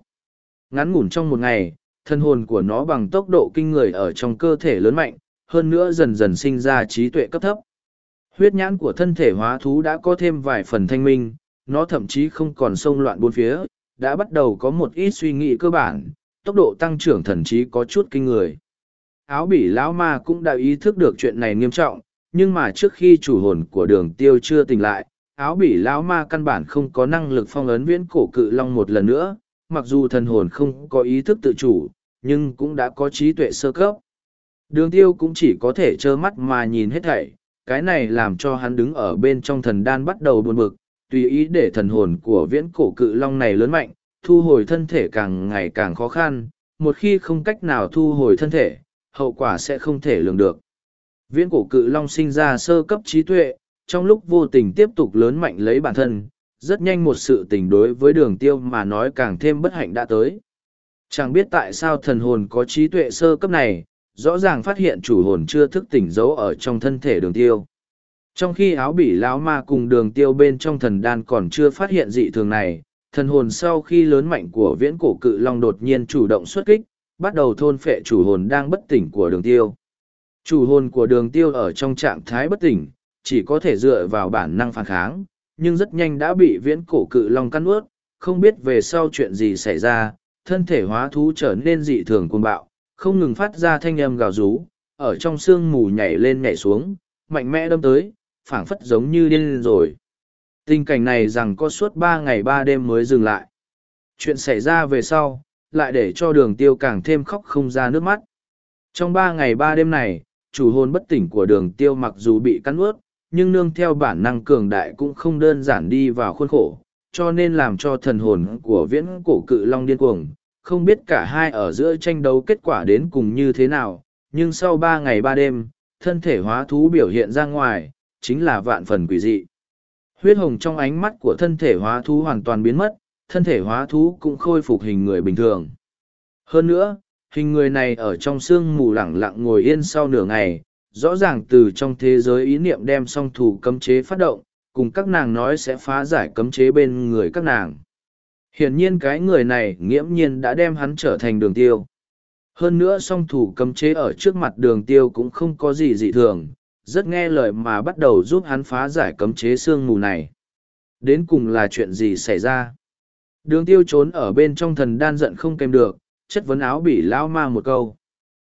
Ngắn ngủn trong một ngày, thần hồn của nó bằng tốc độ kinh người ở trong cơ thể lớn mạnh, hơn nữa dần dần sinh ra trí tuệ cấp thấp. Huyết nhãn của thân thể hóa thú đã có thêm vài phần thanh minh, nó thậm chí không còn sông loạn bốn phía, đã bắt đầu có một ít suy nghĩ cơ bản, tốc độ tăng trưởng thần trí có chút kinh người. Áo bỉ lão ma cũng đã ý thức được chuyện này nghiêm trọng, nhưng mà trước khi chủ hồn của đường tiêu chưa tỉnh lại, áo bỉ lão ma căn bản không có năng lực phong ấn viễn cổ cự long một lần nữa, mặc dù thần hồn không có ý thức tự chủ, nhưng cũng đã có trí tuệ sơ cấp. Đường tiêu cũng chỉ có thể trơ mắt mà nhìn hết thảy, cái này làm cho hắn đứng ở bên trong thần đan bắt đầu buồn bực, tùy ý để thần hồn của viễn cổ cự long này lớn mạnh, thu hồi thân thể càng ngày càng khó khăn, một khi không cách nào thu hồi thân thể, hậu quả sẽ không thể lường được. Viễn cổ cự long sinh ra sơ cấp trí tuệ, trong lúc vô tình tiếp tục lớn mạnh lấy bản thân, rất nhanh một sự tình đối với đường tiêu mà nói càng thêm bất hạnh đã tới. Chẳng biết tại sao thần hồn có trí tuệ sơ cấp này, rõ ràng phát hiện chủ hồn chưa thức tỉnh giấu ở trong thân thể đường tiêu. Trong khi áo bỉ lão ma cùng đường tiêu bên trong thần đan còn chưa phát hiện dị thường này, thần hồn sau khi lớn mạnh của viễn cổ cự long đột nhiên chủ động xuất kích, bắt đầu thôn phệ chủ hồn đang bất tỉnh của đường tiêu. Chủ hồn của đường tiêu ở trong trạng thái bất tỉnh, chỉ có thể dựa vào bản năng phản kháng, nhưng rất nhanh đã bị viễn cổ cự long cắn ướt, không biết về sau chuyện gì xảy ra, thân thể hóa thú trở nên dị thường cuồng bạo, không ngừng phát ra thanh âm gào rú, ở trong sương mù nhảy lên nhảy xuống, mạnh mẽ đâm tới, phảng phất giống như điên lên rồi. Tình cảnh này rằng có suốt ba ngày ba đêm mới dừng lại. Chuyện xảy ra về sau, lại để cho đường tiêu càng thêm khóc không ra nước mắt. Trong ba ngày ba đêm này, chủ hồn bất tỉnh của đường tiêu mặc dù bị cắn ướt, nhưng nương theo bản năng cường đại cũng không đơn giản đi vào khuôn khổ, cho nên làm cho thần hồn của viễn cổ cự long điên cuồng. Không biết cả hai ở giữa tranh đấu kết quả đến cùng như thế nào, nhưng sau ba ngày ba đêm, thân thể hóa thú biểu hiện ra ngoài, chính là vạn phần quỷ dị. Huyết hồng trong ánh mắt của thân thể hóa thú hoàn toàn biến mất, thân thể hóa thú cũng khôi phục hình người bình thường. Hơn nữa, hình người này ở trong sương mù lẳng lặng ngồi yên sau nửa ngày, rõ ràng từ trong thế giới ý niệm đem song thủ cấm chế phát động, cùng các nàng nói sẽ phá giải cấm chế bên người các nàng. Hiển nhiên cái người này nghiễm nhiên đã đem hắn trở thành đường tiêu. Hơn nữa song thủ cấm chế ở trước mặt đường tiêu cũng không có gì dị thường, rất nghe lời mà bắt đầu giúp hắn phá giải cấm chế sương mù này. Đến cùng là chuyện gì xảy ra? Đường tiêu trốn ở bên trong thần đan giận không kèm được, chất vấn áo bỉ lão ma một câu.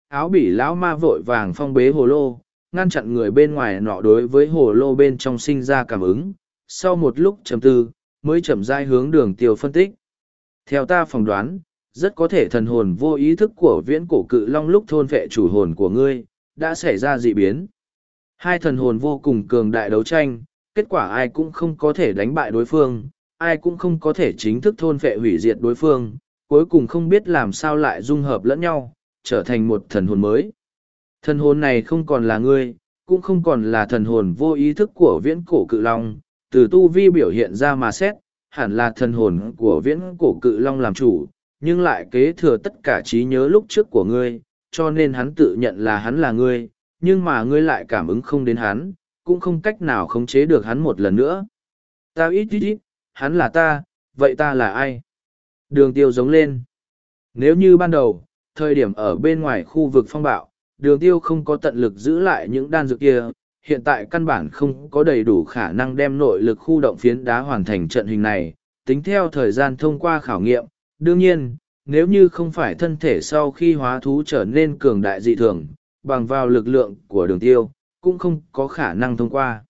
Áo bỉ lão ma vội vàng phong bế hồ lô, ngăn chặn người bên ngoài nọ đối với hồ lô bên trong sinh ra cảm ứng. Sau một lúc trầm tư, mới chậm rãi hướng đường tiêu phân tích. Theo ta phỏng đoán, rất có thể thần hồn vô ý thức của viễn cổ cự long lúc thôn vệ chủ hồn của ngươi, đã xảy ra dị biến. Hai thần hồn vô cùng cường đại đấu tranh, kết quả ai cũng không có thể đánh bại đối phương, ai cũng không có thể chính thức thôn vệ hủy diệt đối phương, cuối cùng không biết làm sao lại dung hợp lẫn nhau, trở thành một thần hồn mới. Thần hồn này không còn là ngươi, cũng không còn là thần hồn vô ý thức của viễn cổ cự long, từ tu vi biểu hiện ra mà xét, hẳn là thần hồn của viễn cổ cự long làm chủ, nhưng lại kế thừa tất cả trí nhớ lúc trước của ngươi, cho nên hắn tự nhận là hắn là ngươi, nhưng mà ngươi lại cảm ứng không đến hắn, cũng không cách nào khống chế được hắn một lần nữa. Ta ít ít ít, hắn là ta, vậy ta là ai? Đường tiêu giống lên. Nếu như ban đầu, thời điểm ở bên ngoài khu vực phong bạo, đường tiêu không có tận lực giữ lại những đan dược kia, hiện tại căn bản không có đầy đủ khả năng đem nội lực khu động phiến đá hoàn thành trận hình này, tính theo thời gian thông qua khảo nghiệm. Đương nhiên, nếu như không phải thân thể sau khi hóa thú trở nên cường đại dị thường, bằng vào lực lượng của đường tiêu, cũng không có khả năng thông qua.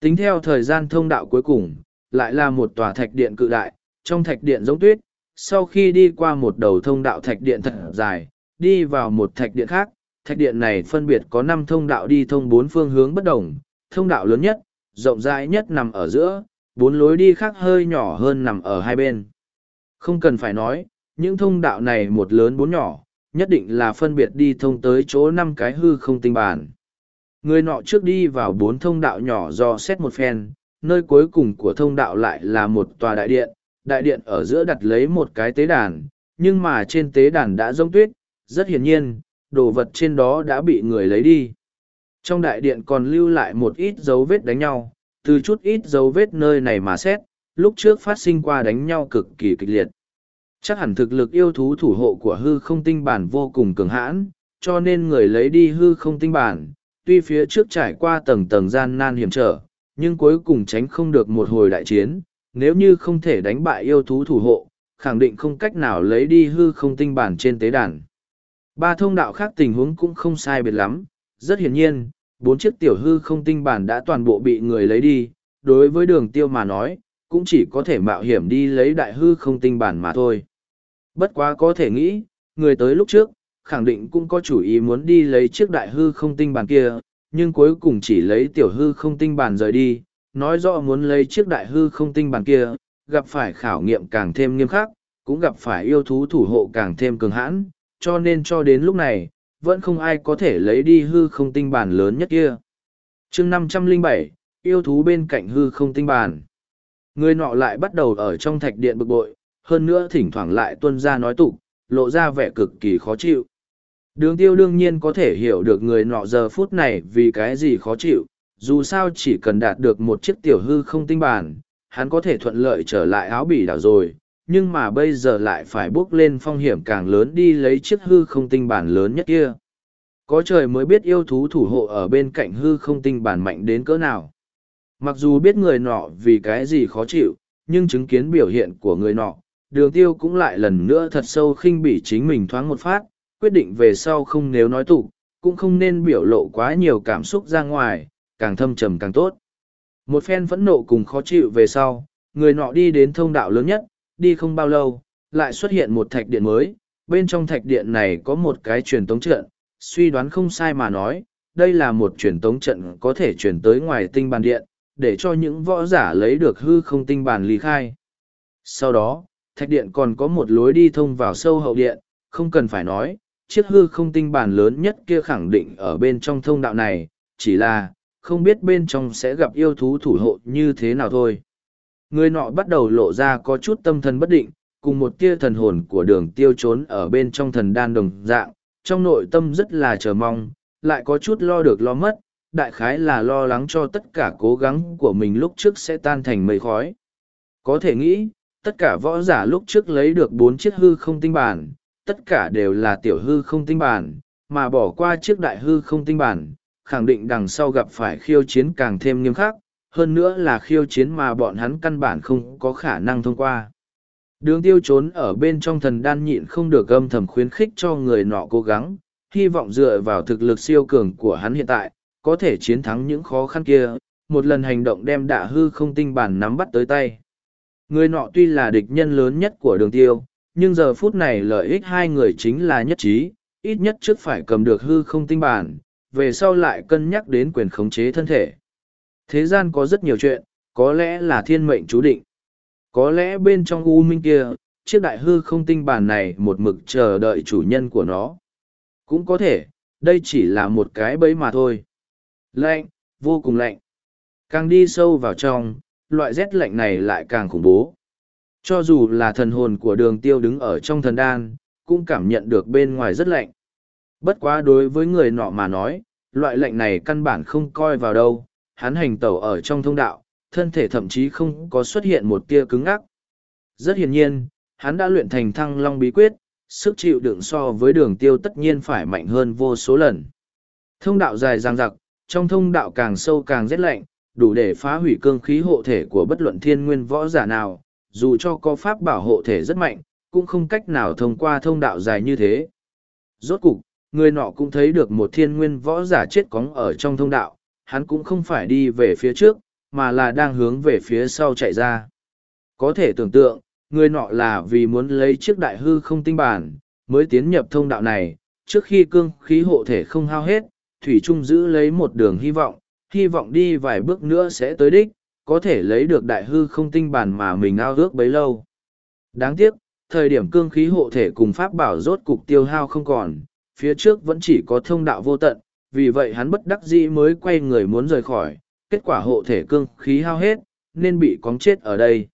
Tính theo thời gian thông đạo cuối cùng, lại là một tòa thạch điện cự đại, trong thạch điện giống tuyết, sau khi đi qua một đầu thông đạo thạch điện thật dài, đi vào một thạch điện khác, thạch điện này phân biệt có năm thông đạo đi thông bốn phương hướng bất đồng, thông đạo lớn nhất, rộng rãi nhất nằm ở giữa, bốn lối đi khác hơi nhỏ hơn nằm ở hai bên. Không cần phải nói, những thông đạo này một lớn bốn nhỏ, nhất định là phân biệt đi thông tới chỗ năm cái hư không tinh bản. Người nọ trước đi vào bốn thông đạo nhỏ do xét một phen, nơi cuối cùng của thông đạo lại là một tòa đại điện, đại điện ở giữa đặt lấy một cái tế đàn, nhưng mà trên tế đàn đã rông tuyết, rất hiển nhiên, đồ vật trên đó đã bị người lấy đi. Trong đại điện còn lưu lại một ít dấu vết đánh nhau, từ chút ít dấu vết nơi này mà xét, lúc trước phát sinh qua đánh nhau cực kỳ kịch liệt. Chắc hẳn thực lực yêu thú thủ hộ của hư không tinh bản vô cùng cường hãn, cho nên người lấy đi hư không tinh bản, tuy phía trước trải qua tầng tầng gian nan hiểm trở, nhưng cuối cùng tránh không được một hồi đại chiến, nếu như không thể đánh bại yêu thú thủ hộ, khẳng định không cách nào lấy đi hư không tinh bản trên tế đàn. Ba thông đạo khác tình huống cũng không sai biệt lắm, rất hiển nhiên, bốn chiếc tiểu hư không tinh bản đã toàn bộ bị người lấy đi, đối với đường tiêu mà nói, cũng chỉ có thể mạo hiểm đi lấy đại hư không tinh bản mà thôi. Bất quá có thể nghĩ, người tới lúc trước, khẳng định cũng có chủ ý muốn đi lấy chiếc đại hư không tinh bản kia, nhưng cuối cùng chỉ lấy tiểu hư không tinh bản rời đi, nói rõ muốn lấy chiếc đại hư không tinh bản kia, gặp phải khảo nghiệm càng thêm nghiêm khắc, cũng gặp phải yêu thú thủ hộ càng thêm cường hãn, cho nên cho đến lúc này, vẫn không ai có thể lấy đi hư không tinh bản lớn nhất kia. chương năm trăm linh bảy yêu thú bên cạnh hư không tinh bản. Người nọ lại bắt đầu ở trong thạch điện bực bội, hơn nữa thỉnh thoảng lại tuân ra nói tục, lộ ra vẻ cực kỳ khó chịu. Đường tiêu đương nhiên có thể hiểu được người nọ giờ phút này vì cái gì khó chịu, dù sao chỉ cần đạt được một chiếc tiểu hư không tinh bản, hắn có thể thuận lợi trở lại áo bỉ đảo rồi, nhưng mà bây giờ lại phải bước lên phong hiểm càng lớn đi lấy chiếc hư không tinh bản lớn nhất kia. Có trời mới biết yêu thú thủ hộ ở bên cạnh hư không tinh bản mạnh đến cỡ nào. Mặc dù biết người nọ vì cái gì khó chịu, nhưng chứng kiến biểu hiện của người nọ, đường tiêu cũng lại lần nữa thật sâu khinh bỉ chính mình thoáng một phát, quyết định về sau không nếu nói tụ, cũng không nên biểu lộ quá nhiều cảm xúc ra ngoài, càng thâm trầm càng tốt. Một phen phẫn nộ cùng khó chịu về sau, người nọ đi đến thông đạo lớn nhất, đi không bao lâu, lại xuất hiện một thạch điện mới, bên trong thạch điện này có một cái truyền tống trận, suy đoán không sai mà nói, đây là một truyền tống trận có thể truyền tới ngoài tinh bàn điện, để cho những võ giả lấy được hư không tinh bàn ly khai. Sau đó, thạch điện còn có một lối đi thông vào sâu hậu điện, không cần phải nói, chiếc hư không tinh bàn lớn nhất kia khẳng định ở bên trong thông đạo này, chỉ là, không biết bên trong sẽ gặp yêu thú thủ hộ như thế nào thôi. Người nọ bắt đầu lộ ra có chút tâm thần bất định, cùng một tia thần hồn của đường tiêu trốn ở bên trong thần đan đồng dạng, trong nội tâm rất là chờ mong, lại có chút lo được lo mất, đại khái là lo lắng cho tất cả cố gắng của mình lúc trước sẽ tan thành mây khói. Có thể nghĩ, tất cả võ giả lúc trước lấy được bốn chiếc hư không tinh bản, tất cả đều là tiểu hư không tinh bản, mà bỏ qua chiếc đại hư không tinh bản, khẳng định đằng sau gặp phải khiêu chiến càng thêm nghiêm khắc, hơn nữa là khiêu chiến mà bọn hắn căn bản không có khả năng thông qua. Đường tiêu trốn ở bên trong thần đan nhịn không được âm thầm khuyến khích cho người nọ cố gắng, hy vọng dựa vào thực lực siêu cường của hắn hiện tại, có thể chiến thắng những khó khăn kia, một lần hành động đem đả hư không tinh bản nắm bắt tới tay. Người nọ tuy là địch nhân lớn nhất của đường tiêu, nhưng giờ phút này lợi ích hai người chính là nhất trí, ít nhất trước phải cầm được hư không tinh bản, về sau lại cân nhắc đến quyền khống chế thân thể. Thế gian có rất nhiều chuyện, có lẽ là thiên mệnh chú định. Có lẽ bên trong u minh kia, chiếc đại hư không tinh bản này một mực chờ đợi chủ nhân của nó. Cũng có thể, đây chỉ là một cái bẫy mà thôi. Lạnh, vô cùng lạnh. Càng đi sâu vào trong, loại rét lạnh này lại càng khủng bố. Cho dù là thần hồn của đường tiêu đứng ở trong thần đan, cũng cảm nhận được bên ngoài rất lạnh. Bất quá đối với người nọ mà nói, loại lạnh này căn bản không coi vào đâu, hắn hành tẩu ở trong thông đạo, thân thể thậm chí không có xuất hiện một tia cứng ngắc. Rất hiển nhiên, hắn đã luyện thành thăng long bí quyết, sức chịu đựng so với đường tiêu tất nhiên phải mạnh hơn vô số lần. Thông đạo dài dang dặc, trong thông đạo càng sâu càng rét lạnh, đủ để phá hủy cương khí hộ thể của bất luận thiên nguyên võ giả nào, dù cho có pháp bảo hộ thể rất mạnh, cũng không cách nào thông qua thông đạo dài như thế. Rốt cục, người nọ cũng thấy được một thiên nguyên võ giả chết cóng ở trong thông đạo, hắn cũng không phải đi về phía trước, mà là đang hướng về phía sau chạy ra. Có thể tưởng tượng, người nọ là vì muốn lấy chiếc đại hư không tinh bản, mới tiến nhập thông đạo này, trước khi cương khí hộ thể không hao hết, Thủy Trung giữ lấy một đường hy vọng, hy vọng đi vài bước nữa sẽ tới đích, có thể lấy được đại hư không tinh bản mà mình ao ước bấy lâu. Đáng tiếc, thời điểm cương khí hộ thể cùng pháp bảo rốt cục tiêu hao không còn, phía trước vẫn chỉ có thông đạo vô tận, vì vậy hắn bất đắc dĩ mới quay người muốn rời khỏi, kết quả hộ thể cương khí hao hết, nên bị cóng chết ở đây.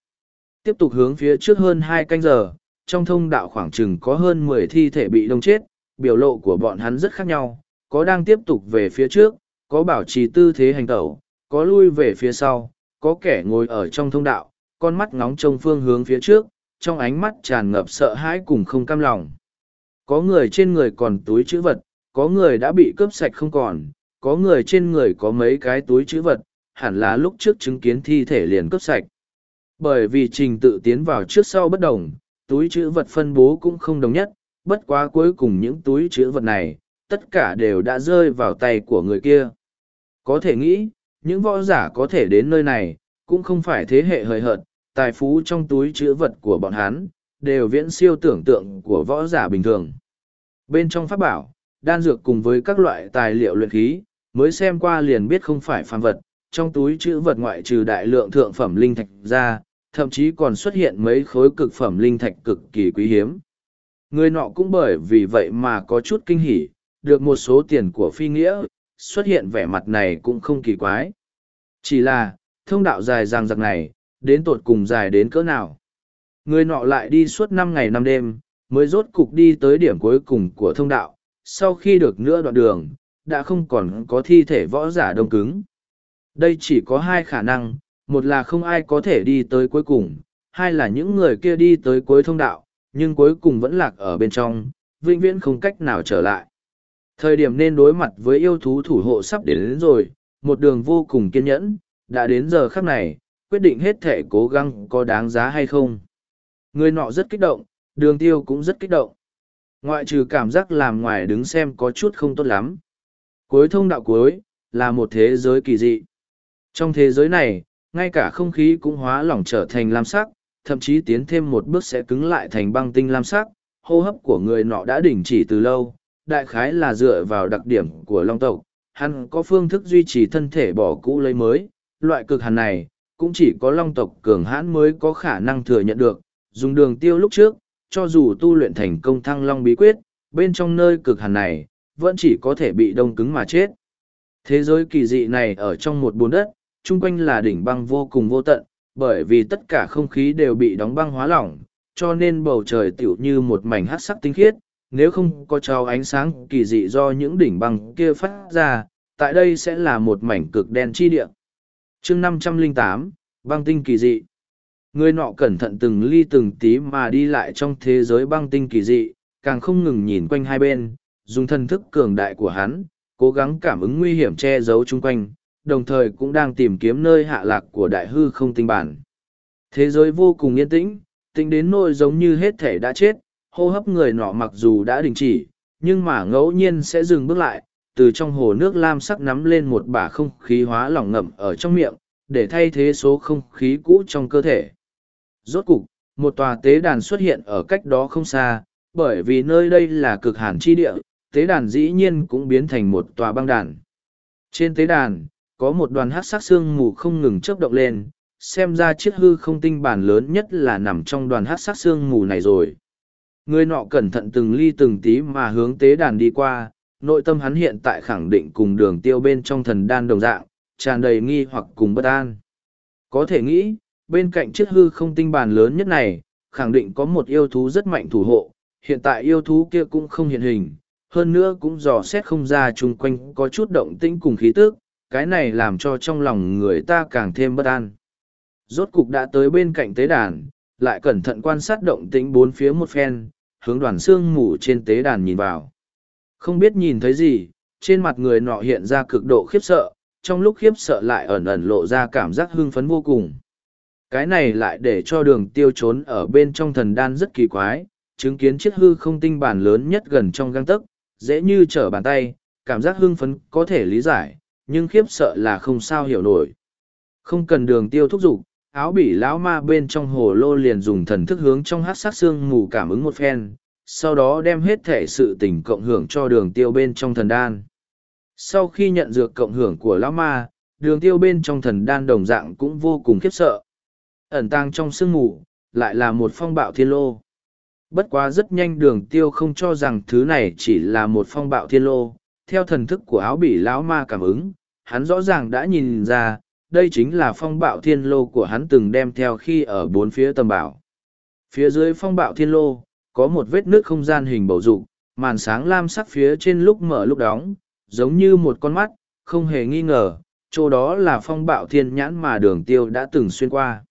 Tiếp tục hướng phía trước hơn hai canh giờ, trong thông đạo khoảng chừng có hơn mười thi thể bị đông chết, biểu lộ của bọn hắn rất khác nhau, có đang tiếp tục về phía trước, có bảo trì tư thế hành tẩu, có lui về phía sau, có kẻ ngồi ở trong thông đạo, con mắt ngóng trông phương hướng phía trước, trong ánh mắt tràn ngập sợ hãi cùng không cam lòng. Có người trên người còn túi chữ vật, có người đã bị cướp sạch không còn, có người trên người có mấy cái túi chữ vật, hẳn là lúc trước chứng kiến thi thể liền cướp sạch. Bởi vì trình tự tiến vào trước sau bất đồng, túi chữ vật phân bố cũng không đồng nhất, bất quá cuối cùng những túi chữ vật này, tất cả đều đã rơi vào tay của người kia. Có thể nghĩ, những võ giả có thể đến nơi này, cũng không phải thế hệ hời hợt, tài phú trong túi chữ vật của bọn hắn, đều viễn siêu tưởng tượng của võ giả bình thường. Bên trong pháp bảo, đan dược cùng với các loại tài liệu luyện khí, mới xem qua liền biết không phải phàm vật, trong túi chữ vật ngoại trừ đại lượng thượng phẩm linh thạch ra, thậm chí còn xuất hiện mấy khối cực phẩm linh thạch cực kỳ quý hiếm. Người nọ cũng bởi vì vậy mà có chút kinh hỉ, được một số tiền của phi nghĩa, xuất hiện vẻ mặt này cũng không kỳ quái. Chỉ là, thông đạo dài ràng giặc này, đến tột cùng dài đến cỡ nào. Người nọ lại đi suốt năm ngày năm đêm, mới rốt cục đi tới điểm cuối cùng của thông đạo, sau khi được nửa đoạn đường, đã không còn có thi thể võ giả đông cứng. Đây chỉ có hai khả năng, một là không ai có thể đi tới cuối cùng, hai là những người kia đi tới cuối thông đạo, nhưng cuối cùng vẫn lạc ở bên trong, vĩnh viễn không cách nào trở lại. Thời điểm nên đối mặt với yêu thú thủ hộ sắp đến, đến rồi, một đường vô cùng kiên nhẫn, đã đến giờ khắc này, quyết định hết thể cố gắng có đáng giá hay không. Người nọ rất kích động, đường tiêu cũng rất kích động. Ngoại trừ cảm giác làm ngoài đứng xem có chút không tốt lắm. Cuối thông đạo cuối, là một thế giới kỳ dị. Trong thế giới này, ngay cả không khí cũng hóa lỏng trở thành lam sắc, thậm chí tiến thêm một bước sẽ cứng lại thành băng tinh lam sắc, hô hấp của người nọ đã đình chỉ từ lâu, đại khái là dựa vào đặc điểm của long tộc, hắn có phương thức duy trì thân thể bỏ cũ lấy mới, loại cực hàn này, cũng chỉ có long tộc cường hãn mới có khả năng thừa nhận được, dùng đường tiêu lúc trước, cho dù tu luyện thành công thăng long bí quyết, bên trong nơi cực hàn này, vẫn chỉ có thể bị đông cứng mà chết. Thế giới kỳ dị này ở trong một bốn đất, chung quanh là đỉnh băng vô cùng vô tận, bởi vì tất cả không khí đều bị đóng băng hóa lỏng, cho nên bầu trời tiểu như một mảnh hát sắc tinh khiết, nếu không có trao ánh sáng kỳ dị do những đỉnh băng kia phát ra, tại đây sẽ là một mảnh cực đen chi địa. chương 508, băng tinh kỳ dị. Người nọ cẩn thận từng ly từng tí mà đi lại trong thế giới băng tinh kỳ dị, càng không ngừng nhìn quanh hai bên, dùng thân thức cường đại của hắn, cố gắng cảm ứng nguy hiểm che giấu chung quanh, đồng thời cũng đang tìm kiếm nơi hạ lạc của đại hư không tinh bản. Thế giới vô cùng yên tĩnh, tính đến nỗi giống như hết thể đã chết, hô hấp người nọ mặc dù đã đình chỉ, nhưng mà ngẫu nhiên sẽ dừng bước lại, từ trong hồ nước lam sắc nắm lên một bả không khí hóa lỏng ngậm ở trong miệng, để thay thế số không khí cũ trong cơ thể. Rốt cục, một tòa tế đàn xuất hiện ở cách đó không xa, bởi vì nơi đây là cực hàn chi địa, tế đàn dĩ nhiên cũng biến thành một tòa băng đàn. Trên tế đàn, có một đoàn hát sắc xương mù không ngừng chớp động lên, xem ra chiếc hư không tinh bản lớn nhất là nằm trong đoàn hát sắc xương mù này rồi. Người nọ cẩn thận từng ly từng tí mà hướng tế đàn đi qua, nội tâm hắn hiện tại khẳng định cùng đường tiêu bên trong thần đan đồng dạng, tràn đầy nghi hoặc cùng bất an. Có thể nghĩ, bên cạnh chiếc hư không tinh bàn lớn nhất này, khẳng định có một yêu thú rất mạnh thủ hộ, hiện tại yêu thú kia cũng không hiện hình, hơn nữa cũng dò xét không ra chung quanh có chút động tĩnh cùng khí tức, cái này làm cho trong lòng người ta càng thêm bất an. Rốt cục đã tới bên cạnh tế đàn, lại cẩn thận quan sát động tĩnh bốn phía một phen, hướng đoàn xương mù trên tế đàn nhìn vào. Không biết nhìn thấy gì, trên mặt người nọ hiện ra cực độ khiếp sợ, trong lúc khiếp sợ lại ẩn ẩn lộ ra cảm giác hưng phấn vô cùng. Cái này lại để cho đường tiêu trốn ở bên trong thần đan rất kỳ quái, chứng kiến chiếc hư không tinh bản lớn nhất gần trong găng tấc, dễ như trở bàn tay, cảm giác hưng phấn có thể lý giải, nhưng khiếp sợ là không sao hiểu nổi. Không cần đường tiêu thúc giục, áo bỉ lão ma bên trong hồ lô liền dùng thần thức hướng trong hát sát xương mù cảm ứng một phen, sau đó đem hết thể sự tình cộng hưởng cho đường tiêu bên trong thần đan. Sau khi nhận dược cộng hưởng của lão ma, đường tiêu bên trong thần đan đồng dạng cũng vô cùng khiếp sợ. Ẩn tang trong sương mù, lại là một phong bạo thiên lô. Bất quá rất nhanh đường tiêu không cho rằng thứ này chỉ là một phong bạo thiên lô. Theo thần thức của áo bỉ lão ma cảm ứng, hắn rõ ràng đã nhìn ra, đây chính là phong bạo thiên lô của hắn từng đem theo khi ở bốn phía tầm bảo. Phía dưới phong bạo thiên lô, có một vết nước không gian hình bầu dục màn sáng lam sắc phía trên lúc mở lúc đóng, giống như một con mắt, không hề nghi ngờ, chỗ đó là phong bạo thiên nhãn mà đường tiêu đã từng xuyên qua.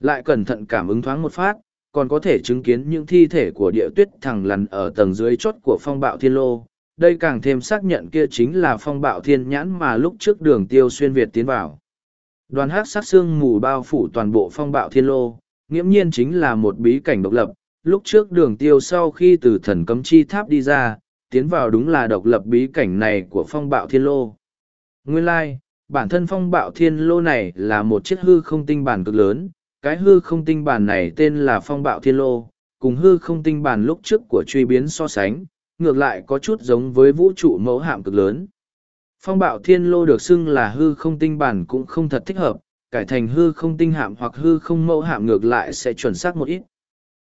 Lại cẩn thận cảm ứng thoáng một phát, còn có thể chứng kiến những thi thể của địa tuyết thẳng lằn ở tầng dưới chốt của phong bạo thiên lô. Đây càng thêm xác nhận kia chính là phong bạo thiên nhãn mà lúc trước đường tiêu xuyên Việt tiến vào. Đoàn hát sát xương mù bao phủ toàn bộ phong bạo thiên lô, nghiễm nhiên chính là một bí cảnh độc lập. Lúc trước đường tiêu sau khi từ thần cấm chi tháp đi ra, tiến vào đúng là độc lập bí cảnh này của phong bạo thiên lô. Nguyên lai, like, bản thân phong bạo thiên lô này là một chiếc hư không tinh bản cực lớn, cái hư không tinh bản này tên là phong bạo thiên lô, cùng hư không tinh bản lúc trước của truy biến so sánh, ngược lại có chút giống với vũ trụ mẫu hạm cực lớn. Phong bạo thiên lô được xưng là hư không tinh bản cũng không thật thích hợp, cải thành hư không tinh hạm hoặc hư không mẫu hạm ngược lại sẽ chuẩn xác một ít.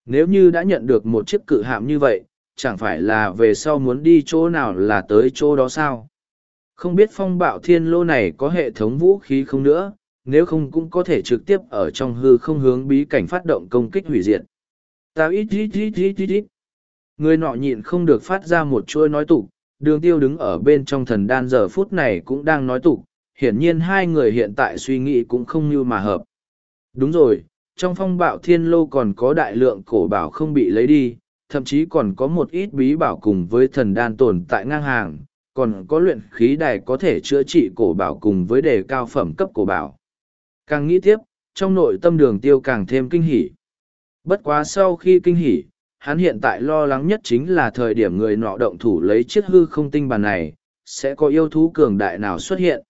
Nếu như đã nhận được một chiếc cự hạm như vậy, chẳng phải là về sau muốn đi chỗ nào là tới chỗ đó sao? Không biết phong bạo thiên lô này có hệ thống vũ khí không nữa, nếu không cũng có thể trực tiếp ở trong hư không hướng bí cảnh phát động công kích hủy diệt. Tao ít ít ít ít ít ít. Người nọ nhịn không được phát ra một chuỗi nói tục, đường tiêu đứng ở bên trong thần đan giờ phút này cũng đang nói tục, hiển nhiên hai người hiện tại suy nghĩ cũng không như mà hợp. Đúng rồi, trong phong bạo thiên lô còn có đại lượng cổ bảo không bị lấy đi, thậm chí còn có một ít bí bảo cùng với thần đan tồn tại ngang hàng, còn có luyện khí đài có thể chữa trị cổ bảo cùng với đề cao phẩm cấp cổ bảo. Càng nghĩ tiếp, trong nội tâm đường tiêu càng thêm kinh hỉ. Bất quá sau khi kinh hỉ, hắn hiện tại lo lắng nhất chính là thời điểm người nọ động thủ lấy chiếc hư không tinh bàn này, sẽ có yêu thú cường đại nào xuất hiện.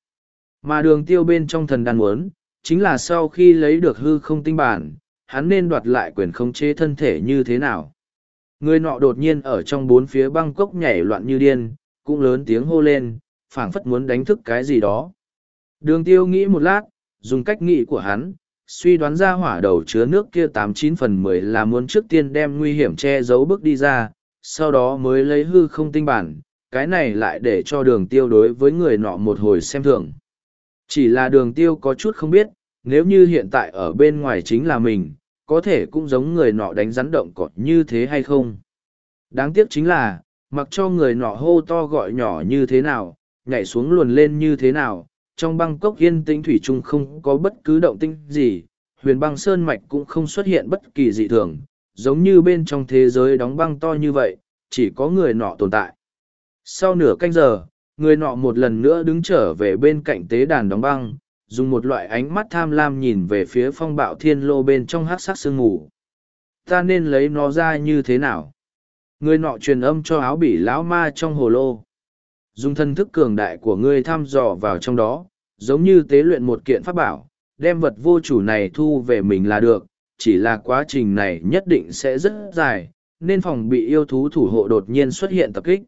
Mà đường tiêu bên trong thần đan muốn, chính là sau khi lấy được hư không tinh bản, hắn nên đoạt lại quyền khống chế thân thể như thế nào. Người nọ đột nhiên ở trong bốn phía băng cốc nhảy loạn như điên, cũng lớn tiếng hô lên, phảng phất muốn đánh thức cái gì đó. Đường tiêu nghĩ một lát, dùng cách nghĩ của hắn, suy đoán ra hỏa đầu chứa nước kia tám chín phần mười là muốn trước tiên đem nguy hiểm che giấu bước đi ra, sau đó mới lấy hư không tinh bản, cái này lại để cho đường tiêu đối với người nọ một hồi xem thường. Chỉ là đường tiêu có chút không biết, nếu như hiện tại ở bên ngoài chính là mình, có thể cũng giống người nọ đánh rắn động cọt như thế hay không. Đáng tiếc chính là, mặc cho người nọ hô to gọi nhỏ như thế nào, nhảy xuống luồn lên như thế nào, trong băng cốc yên tĩnh thủy chung không có bất cứ động tinh gì, huyền băng sơn mạch cũng không xuất hiện bất kỳ dị thường, giống như bên trong thế giới đóng băng to như vậy, chỉ có người nọ tồn tại. Sau nửa canh giờ, người nọ một lần nữa đứng trở về bên cạnh tế đàn đóng băng, dùng một loại ánh mắt tham lam nhìn về phía phong bạo thiên lô bên trong hát sắc sương mù. Ta nên lấy nó ra như thế nào? Người nọ truyền âm cho áo bỉ lão ma trong hồ lô dùng thân thức cường đại của ngươi thăm dò vào trong đó, giống như tế luyện một kiện pháp bảo, đem vật vô chủ này thu về mình là được, chỉ là quá trình này nhất định sẽ rất dài, nên phòng bị yêu thú thủ hộ đột nhiên xuất hiện tập kích.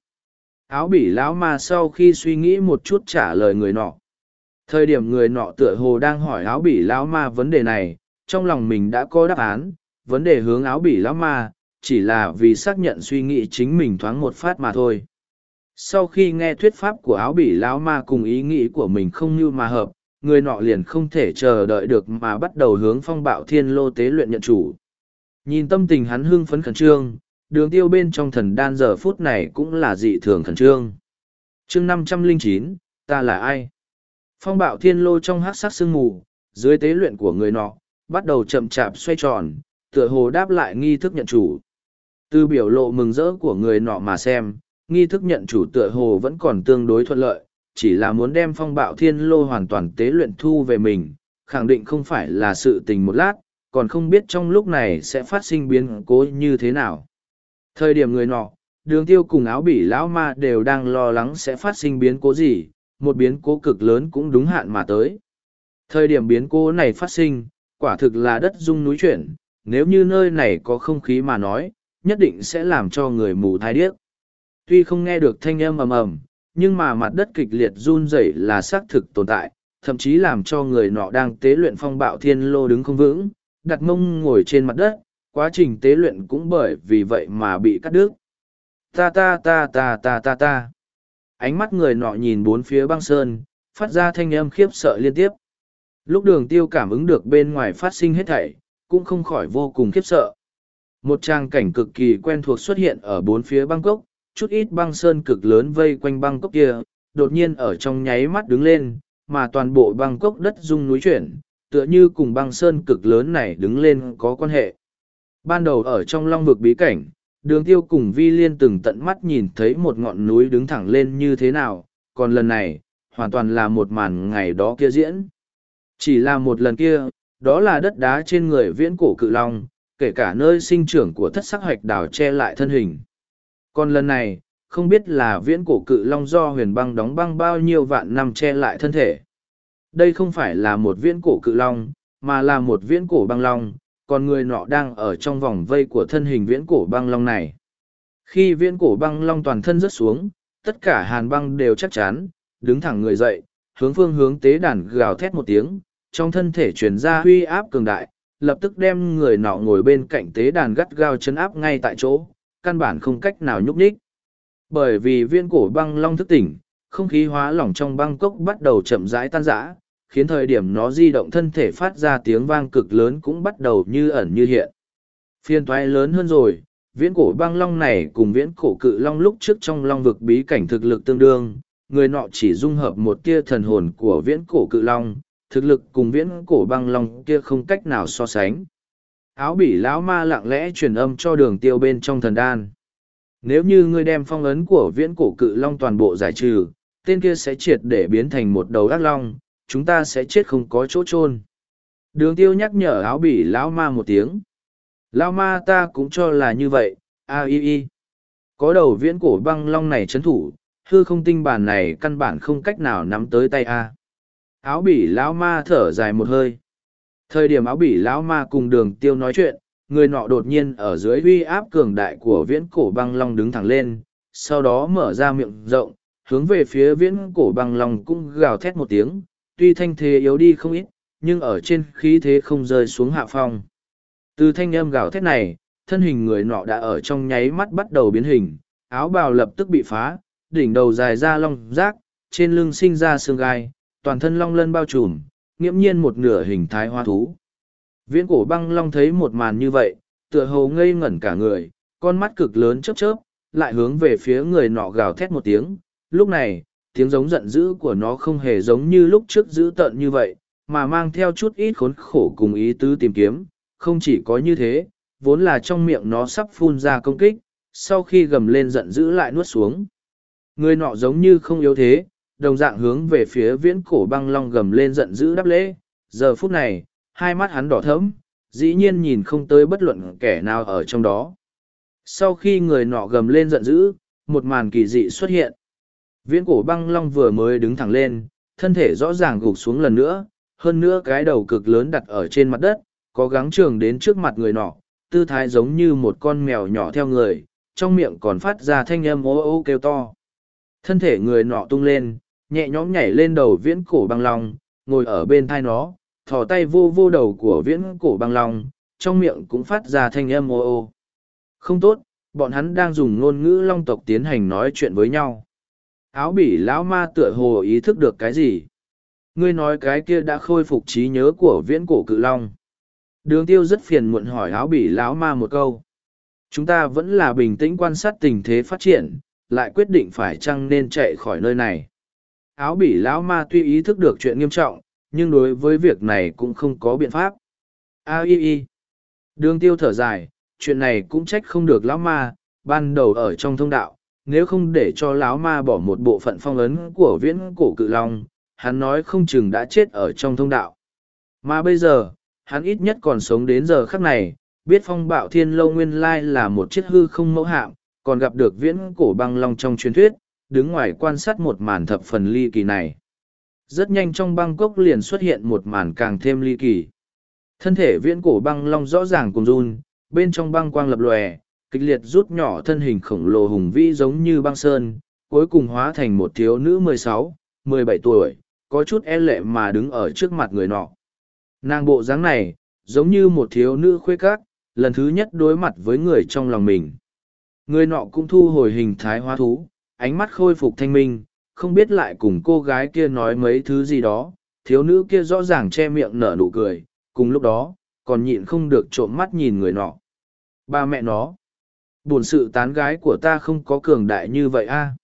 Áo bỉ lão ma sau khi suy nghĩ một chút trả lời người nọ. Thời điểm người nọ tựa hồ đang hỏi áo bỉ lão ma vấn đề này, trong lòng mình đã có đáp án, vấn đề hướng áo bỉ lão ma, chỉ là vì xác nhận suy nghĩ chính mình thoáng một phát mà thôi sau khi nghe thuyết pháp của áo bỉ lão ma cùng ý nghĩ của mình không như mà hợp, người nọ liền không thể chờ đợi được mà bắt đầu hướng phong bạo thiên lô tế luyện nhận chủ. Nhìn tâm tình hắn hưng phấn khẩn trương, đường tiêu bên trong thần đan giờ phút này cũng là dị thường khẩn trương. Chương năm trăm linh chín, ta là ai? Phong bạo thiên lô trong hát sắc sương mù, dưới tế luyện của người nọ, bắt đầu chậm chạp xoay tròn, tựa hồ đáp lại nghi thức nhận chủ. Từ biểu lộ mừng rỡ của người nọ mà xem nghi thức nhận chủ tựa hồ vẫn còn tương đối thuận lợi, chỉ là muốn đem phong bạo thiên lô hoàn toàn tế luyện thu về mình, khẳng định không phải là sự tình một lát, còn không biết trong lúc này sẽ phát sinh biến cố như thế nào. Thời điểm người nọ, đường tiêu cùng áo bỉ lão ma đều đang lo lắng sẽ phát sinh biến cố gì, một biến cố cực lớn cũng đúng hạn mà tới. Thời điểm biến cố này phát sinh, quả thực là đất rung núi chuyển, nếu như nơi này có không khí mà nói, nhất định sẽ làm cho người mù thai điếc tuy không nghe được thanh âm ầm ầm, nhưng mà mặt đất kịch liệt run rẩy là xác thực tồn tại, thậm chí làm cho người nọ đang tế luyện phong bạo thiên lô đứng không vững, đặt mông ngồi trên mặt đất, quá trình tế luyện cũng bởi vì vậy mà bị cắt đứt. Ta ta ta ta ta ta ta. Ánh mắt người nọ nhìn bốn phía băng sơn, phát ra thanh âm khiếp sợ liên tiếp. Lúc đường tiêu cảm ứng được bên ngoài phát sinh hết thảy, cũng không khỏi vô cùng khiếp sợ. Một trang cảnh cực kỳ quen thuộc xuất hiện ở bốn phía bangkok chút ít băng sơn cực lớn vây quanh băng cốc kia, đột nhiên ở trong nháy mắt đứng lên, mà toàn bộ băng cốc đất rung núi chuyển, tựa như cùng băng sơn cực lớn này đứng lên có quan hệ. Ban đầu ở trong long vực bí cảnh, đường tiêu cùng vi liên từng tận mắt nhìn thấy một ngọn núi đứng thẳng lên như thế nào, còn lần này, hoàn toàn là một màn ngày đó kia diễn. Chỉ là một lần kia, đó là đất đá trên người viễn cổ cự long, kể cả nơi sinh trưởng của thất sắc hoạch đảo che lại thân hình còn lần này không biết là viễn cổ cự long do huyền băng đóng băng bao nhiêu vạn năm che lại thân thể đây không phải là một viễn cổ cự long mà là một viễn cổ băng long còn người nọ đang ở trong vòng vây của thân hình viễn cổ băng long này. Khi viễn cổ băng long toàn thân rớt xuống, tất cả hàn băng đều chắc chắn, đứng thẳng người dậy, hướng phương hướng tế đàn gào thét một tiếng, trong thân thể truyền ra huy áp cường đại, lập tức đem người nọ ngồi bên cạnh tế đàn gắt gao chấn áp ngay tại chỗ, căn bản không cách nào nhúc nhích. Bởi vì viên cổ băng long thức tỉnh, không khí hóa lỏng trong băng cốc bắt đầu chậm rãi tan rã, khiến thời điểm nó di động thân thể phát ra tiếng vang cực lớn cũng bắt đầu như ẩn như hiện. Phiên thoái lớn hơn rồi, viễn cổ băng long này cùng viễn cổ cự long lúc trước trong long vực bí cảnh thực lực tương đương, người nọ chỉ dung hợp một tia thần hồn của viễn cổ cự long, thực lực cùng viễn cổ băng long kia không cách nào so sánh. Áo bỉ lão ma lặng lẽ truyền âm cho đường tiêu bên trong thần đan. Nếu như ngươi đem phong ấn của viễn cổ cự long toàn bộ giải trừ, tên kia sẽ triệt để biến thành một đầu ác long, chúng ta sẽ chết không có chỗ chôn. Đường tiêu nhắc nhở áo bỉ lão ma một tiếng. Lão ma ta cũng cho là như vậy a i i. Có đầu viễn cổ băng long này chấn thủ hư không tinh bản này căn bản không cách nào nắm tới tay a. Áo bỉ lão ma thở dài một hơi thời điểm áo bỉ lão ma cùng đường tiêu nói chuyện người nọ đột nhiên ở dưới uy áp cường đại của viễn cổ băng long đứng thẳng lên sau đó mở ra miệng rộng hướng về phía viễn cổ băng long cũng gào thét một tiếng tuy thanh thế yếu đi không ít, nhưng ở trên khí thế không rơi xuống hạ phong. Từ thanh âm gào thét này, thân hình người nọ đã ở trong nháy mắt bắt đầu biến hình, áo bào lập tức bị phá, đỉnh đầu dài ra long rác, trên lưng sinh ra xương gai, toàn thân long lân bao trùm, nghiễm nhiên một nửa hình thái hoa thú. Viễn cổ băng long thấy một màn như vậy, tựa hồ ngây ngẩn cả người, con mắt cực lớn chớp chớp, lại hướng về phía người nọ gào thét một tiếng. Lúc này, tiếng giống giận dữ của nó không hề giống như lúc trước dữ tợn như vậy, mà mang theo chút ít khốn khổ cùng ý tứ tìm kiếm. Không chỉ có như thế, vốn là trong miệng nó sắp phun ra công kích, sau khi gầm lên giận dữ lại nuốt xuống. Người nọ giống như không yếu thế, đồng dạng hướng về phía viễn cổ băng long gầm lên giận dữ đáp lễ. Giờ phút này, hai mắt hắn đỏ thẫm, dĩ nhiên nhìn không tới bất luận kẻ nào ở trong đó. Sau khi người nọ gầm lên giận dữ, một màn kỳ dị xuất hiện. Viễn cổ băng long vừa mới đứng thẳng lên, thân thể rõ ràng gục xuống lần nữa, hơn nữa cái đầu cực lớn đặt ở trên mặt đất, có gắng trường đến trước mặt người nọ, tư thái giống như một con mèo nhỏ theo người, trong miệng còn phát ra thanh âm ô ô kêu to. Thân thể người nọ tung lên, nhẹ nhõm nhảy lên đầu viễn cổ băng long, ngồi ở bên thai nó, thò tay vô vô đầu của viễn cổ băng long, trong miệng cũng phát ra thanh âm ô ô. Không tốt, bọn hắn đang dùng ngôn ngữ long tộc tiến hành nói chuyện với nhau. áo bỉ lão ma tựa hồ ý thức được cái gì ngươi nói cái kia đã khôi phục trí nhớ của viễn cổ cự long đường tiêu rất phiền muộn hỏi áo bỉ lão ma một câu chúng ta vẫn là bình tĩnh quan sát tình thế phát triển lại quyết định phải chăng nên chạy khỏi nơi này áo bỉ lão ma tuy ý thức được chuyện nghiêm trọng, nhưng đối với việc này cũng không có biện pháp. A i i đường tiêu thở dài, chuyện này cũng trách không được lão ma, ban đầu ở trong thông đạo, nếu không để cho lão ma bỏ một bộ phận phong ấn của viễn cổ cự long, hắn nói không chừng đã chết ở trong thông đạo. Mà bây giờ, hắn ít nhất còn sống đến giờ khắc này, biết phong bạo thiên lâu nguyên lai là một chiếc hư không mẫu hạm, còn gặp được viễn cổ băng long trong truyền thuyết đứng ngoài quan sát một màn thập phần ly kỳ này. Rất nhanh trong băng liền xuất hiện một màn càng thêm ly kỳ. Thân thể viễn cổ băng long rõ ràng cùng run, bên trong băng quang lập lòe, kịch liệt rút nhỏ thân hình khổng lồ hùng vĩ giống như băng sơn, cuối cùng hóa thành một thiếu nữ mười sáu, mười bảy tuổi, có chút e lệ mà đứng ở trước mặt người nọ. Nàng bộ dáng này, giống như một thiếu nữ khuê cát lần thứ nhất đối mặt với người trong lòng mình. Người nọ cũng thu hồi hình thái hóa thú ánh mắt khôi phục thanh minh, không biết lại cùng cô gái kia nói mấy thứ gì đó. Thiếu nữ kia rõ ràng che miệng nở nụ cười, cùng lúc đó, còn nhịn không được trộm mắt nhìn người nọ. Ba mẹ nó, buồn sự tán gái của ta không có cường đại như vậy a.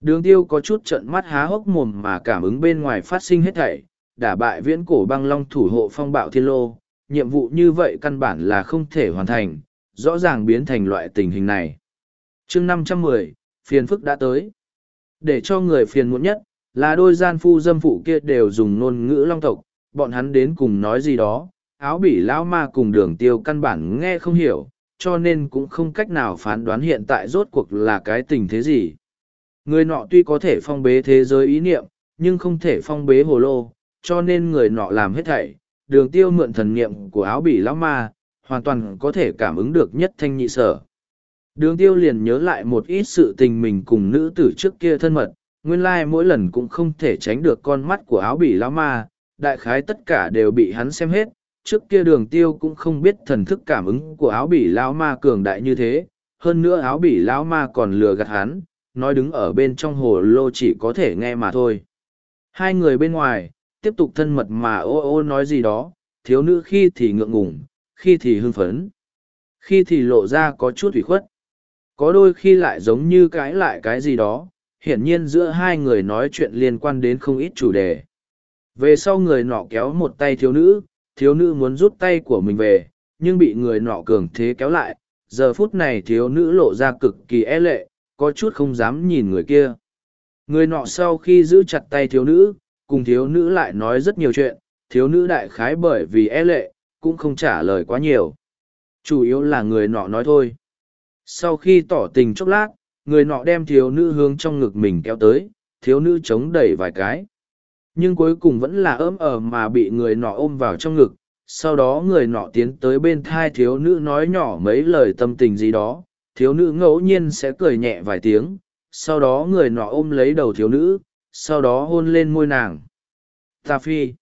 Đường tiêu có chút trận mắt há hốc mồm mà cảm ứng bên ngoài phát sinh hết thảy, đả bại viễn cổ băng long thủ hộ phong bạo thiên lô. Nhiệm vụ như vậy căn bản là không thể hoàn thành, rõ ràng biến thành loại tình hình này. Chương năm trăm mười phiền phức đã tới. Để cho người phiền muộn nhất là đôi gian phu dâm phụ kia đều dùng ngôn ngữ long tộc, bọn hắn đến cùng nói gì đó, áo bỉ lão ma cùng đường tiêu căn bản nghe không hiểu, cho nên cũng không cách nào phán đoán hiện tại rốt cuộc là cái tình thế gì. Người nọ tuy có thể phong bế thế giới ý niệm, nhưng không thể phong bế hồ lô, cho nên người nọ làm hết thảy, đường tiêu mượn thần niệm của áo bỉ lão ma, hoàn toàn có thể cảm ứng được nhất thanh nhị sở. Đường tiêu liền nhớ lại một ít sự tình mình cùng nữ tử trước kia thân mật, nguyên lai like mỗi lần cũng không thể tránh được con mắt của áo bỉ lão ma, đại khái tất cả đều bị hắn xem hết, trước kia đường tiêu cũng không biết thần thức cảm ứng của áo bỉ lão ma cường đại như thế, hơn nữa áo bỉ lão ma còn lừa gạt hắn, nói đứng ở bên trong hồ lô chỉ có thể nghe mà thôi. Hai người bên ngoài, tiếp tục thân mật mà ô ô nói gì đó, thiếu nữ khi thì ngượng ngùng, khi thì hưng phấn, khi thì lộ ra có chút ủy khuất. Có đôi khi lại giống như cãi lại cái gì đó, hiển nhiên giữa hai người nói chuyện liên quan đến không ít chủ đề. Về sau người nọ kéo một tay thiếu nữ, thiếu nữ muốn rút tay của mình về, nhưng bị người nọ cường thế kéo lại. Giờ phút này thiếu nữ lộ ra cực kỳ e lệ, có chút không dám nhìn người kia. Người nọ sau khi giữ chặt tay thiếu nữ, cùng thiếu nữ lại nói rất nhiều chuyện, thiếu nữ đại khái bởi vì e lệ, cũng không trả lời quá nhiều. Chủ yếu là người nọ nói thôi. Sau khi tỏ tình chốc lát, người nọ đem thiếu nữ hướng trong ngực mình kéo tới, thiếu nữ chống đẩy vài cái. Nhưng cuối cùng vẫn là ấm ở mà bị người nọ ôm vào trong ngực, sau đó người nọ tiến tới bên thai thiếu nữ nói nhỏ mấy lời tâm tình gì đó, thiếu nữ ngẫu nhiên sẽ cười nhẹ vài tiếng, sau đó người nọ ôm lấy đầu thiếu nữ, sau đó hôn lên môi nàng. Ta phi.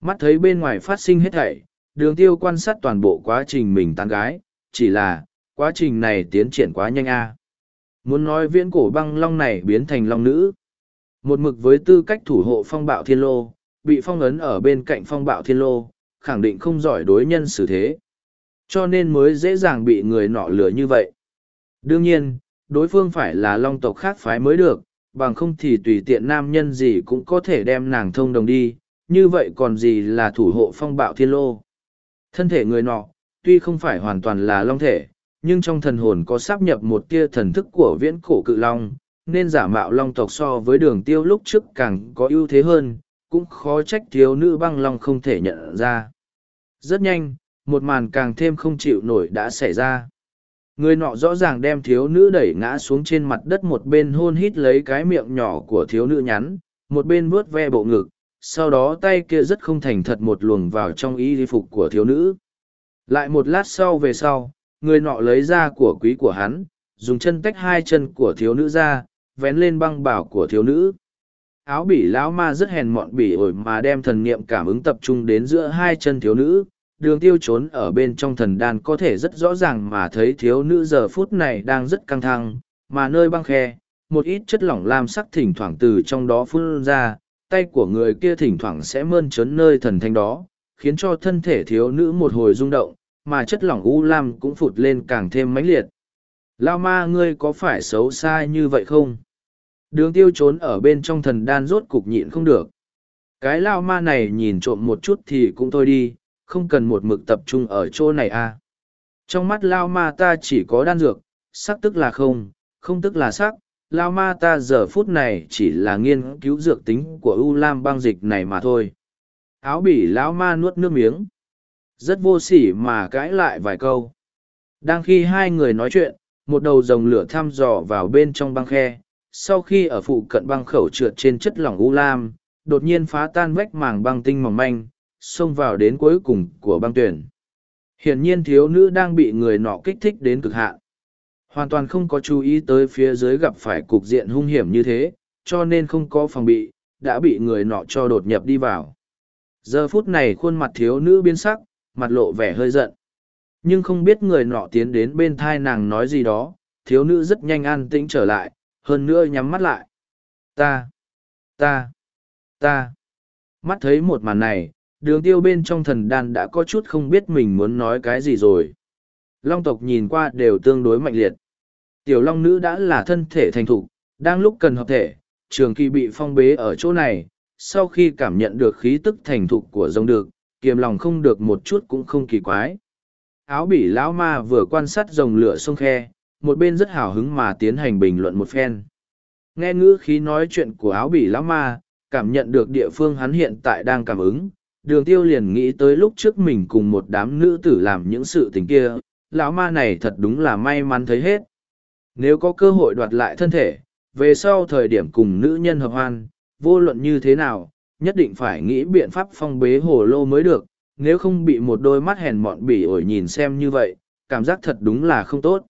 Mắt thấy bên ngoài phát sinh hết thảy, đường tiêu quan sát toàn bộ quá trình mình tán gái, chỉ là, quá trình này tiến triển quá nhanh a. Muốn nói viễn cổ băng long này biến thành long nữ. Một mực với tư cách thủ hộ phong bạo thiên lô, bị phong ấn ở bên cạnh phong bạo thiên lô, khẳng định không giỏi đối nhân xử thế. Cho nên mới dễ dàng bị người nọ lừa như vậy. Đương nhiên, đối phương phải là long tộc khác phái mới được, bằng không thì tùy tiện nam nhân gì cũng có thể đem nàng thông đồng đi, như vậy còn gì là thủ hộ phong bạo thiên lô. Thân thể người nọ, tuy không phải hoàn toàn là long thể nhưng trong thần hồn có sáp nhập một tia thần thức của viễn cổ cự long, nên giả mạo long tộc so với đường tiêu lúc trước càng có ưu thế hơn, cũng khó trách thiếu nữ băng long không thể nhận ra. Rất nhanh, một màn càng thêm không chịu nổi đã xảy ra. Người nọ rõ ràng đem thiếu nữ đẩy ngã xuống trên mặt đất một bên hôn hít lấy cái miệng nhỏ của thiếu nữ nhắn, một bên vuốt ve bộ ngực, sau đó tay kia rất không thành thật một luồng vào trong y phục của thiếu nữ. Lại một lát sau về sau, người nọ lấy ra của quý của hắn, dùng chân tách hai chân của thiếu nữ ra, vén lên băng bảo của thiếu nữ. Áo bỉ lão ma rất hèn mọn bỉ ổi mà đem thần niệm cảm ứng tập trung đến giữa hai chân thiếu nữ. Đường tiêu trốn ở bên trong thần đan có thể rất rõ ràng mà thấy thiếu nữ giờ phút này đang rất căng thẳng, mà nơi băng khe, một ít chất lỏng lam sắc thỉnh thoảng từ trong đó phun ra, tay của người kia thỉnh thoảng sẽ mơn trớn nơi thần thanh đó, khiến cho thân thể thiếu nữ một hồi rung động, mà chất lỏng u lam cũng phụt lên càng thêm mãnh liệt. Lao ma ngươi có phải xấu xa như vậy không? Đường tiêu trốn ở bên trong thần đan rốt cục nhịn không được. Cái lao ma này nhìn trộm một chút thì cũng thôi đi, không cần một mực tập trung ở chỗ này à. Trong mắt lao ma ta chỉ có đan dược, sắc tức là không, không tức là sắc. Lao ma ta giờ phút này chỉ là nghiên cứu dược tính của U Lam băng dịch này mà thôi. Áo bỉ lão ma nuốt nước miếng. Rất vô sỉ mà cãi lại vài câu. Đang khi hai người nói chuyện, một đầu rồng lửa thăm dò vào bên trong băng khe. Sau khi ở phụ cận băng khẩu trượt trên chất lỏng U Lam, đột nhiên phá tan vách màng băng tinh mỏng manh, xông vào đến cuối cùng của băng tuyển. Hiển nhiên thiếu nữ đang bị người nọ kích thích đến cực hạn. Hoàn toàn không có chú ý tới phía dưới gặp phải cục diện hung hiểm như thế, cho nên không có phòng bị, đã bị người nọ cho đột nhập đi vào. Giờ phút này khuôn mặt thiếu nữ biến sắc, mặt lộ vẻ hơi giận. Nhưng không biết người nọ tiến đến bên thai nàng nói gì đó, thiếu nữ rất nhanh an tĩnh trở lại, hơn nữa nhắm mắt lại. Ta, ta, ta. Mắt thấy một màn này, đường tiêu bên trong thần đan đã có chút không biết mình muốn nói cái gì rồi. Long tộc nhìn qua đều tương đối mạnh liệt. Tiểu long nữ đã là thân thể thành thục, đang lúc cần hợp thể, trường kỳ bị phong bế ở chỗ này, sau khi cảm nhận được khí tức thành thục của rồng được, kiềm lòng không được một chút cũng không kỳ quái. Áo bỉ lão ma vừa quan sát dòng lửa sông khe, một bên rất hào hứng mà tiến hành bình luận một phen. Nghe ngữ khí nói chuyện của áo bỉ lão ma, cảm nhận được địa phương hắn hiện tại đang cảm ứng, đường tiêu liền nghĩ tới lúc trước mình cùng một đám nữ tử làm những sự tình kia, lão ma này thật đúng là may mắn thấy hết. Nếu có cơ hội đoạt lại thân thể, về sau thời điểm cùng nữ nhân hợp hoan, vô luận như thế nào, nhất định phải nghĩ biện pháp phong bế hồ lô mới được, nếu không bị một đôi mắt hèn mọn bỉ ổi nhìn xem như vậy, cảm giác thật đúng là không tốt.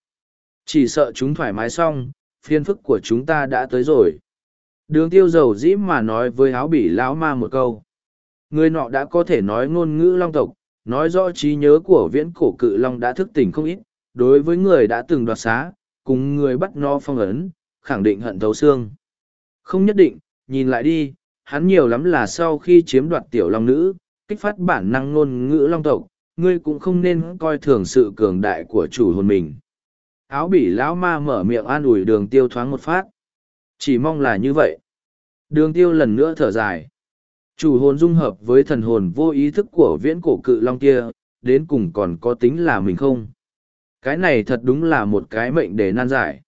Chỉ sợ chúng thoải mái xong, phiên phức của chúng ta đã tới rồi. Đường tiêu dầu dĩ mà nói với áo bỉ lão ma một câu. Người nọ đã có thể nói ngôn ngữ long tộc, nói rõ trí nhớ của viễn cổ cự long đã thức tỉnh không ít, đối với người đã từng đoạt xá, cùng người bắt no phong ấn, khẳng định hận thấu xương. Không nhất định, nhìn lại đi, hắn nhiều lắm là sau khi chiếm đoạt tiểu long nữ, kích phát bản năng ngôn ngữ long tộc, ngươi cũng không nên coi thường sự cường đại của chủ hồn mình. Áo bỉ lão ma mở miệng an ủi đường tiêu thoáng một phát. Chỉ mong là như vậy. Đường tiêu lần nữa thở dài. Chủ hồn dung hợp với thần hồn vô ý thức của viễn cổ cự long kia, đến cùng còn có tính là mình không? Cái này thật đúng là một cái mệnh để nan giải.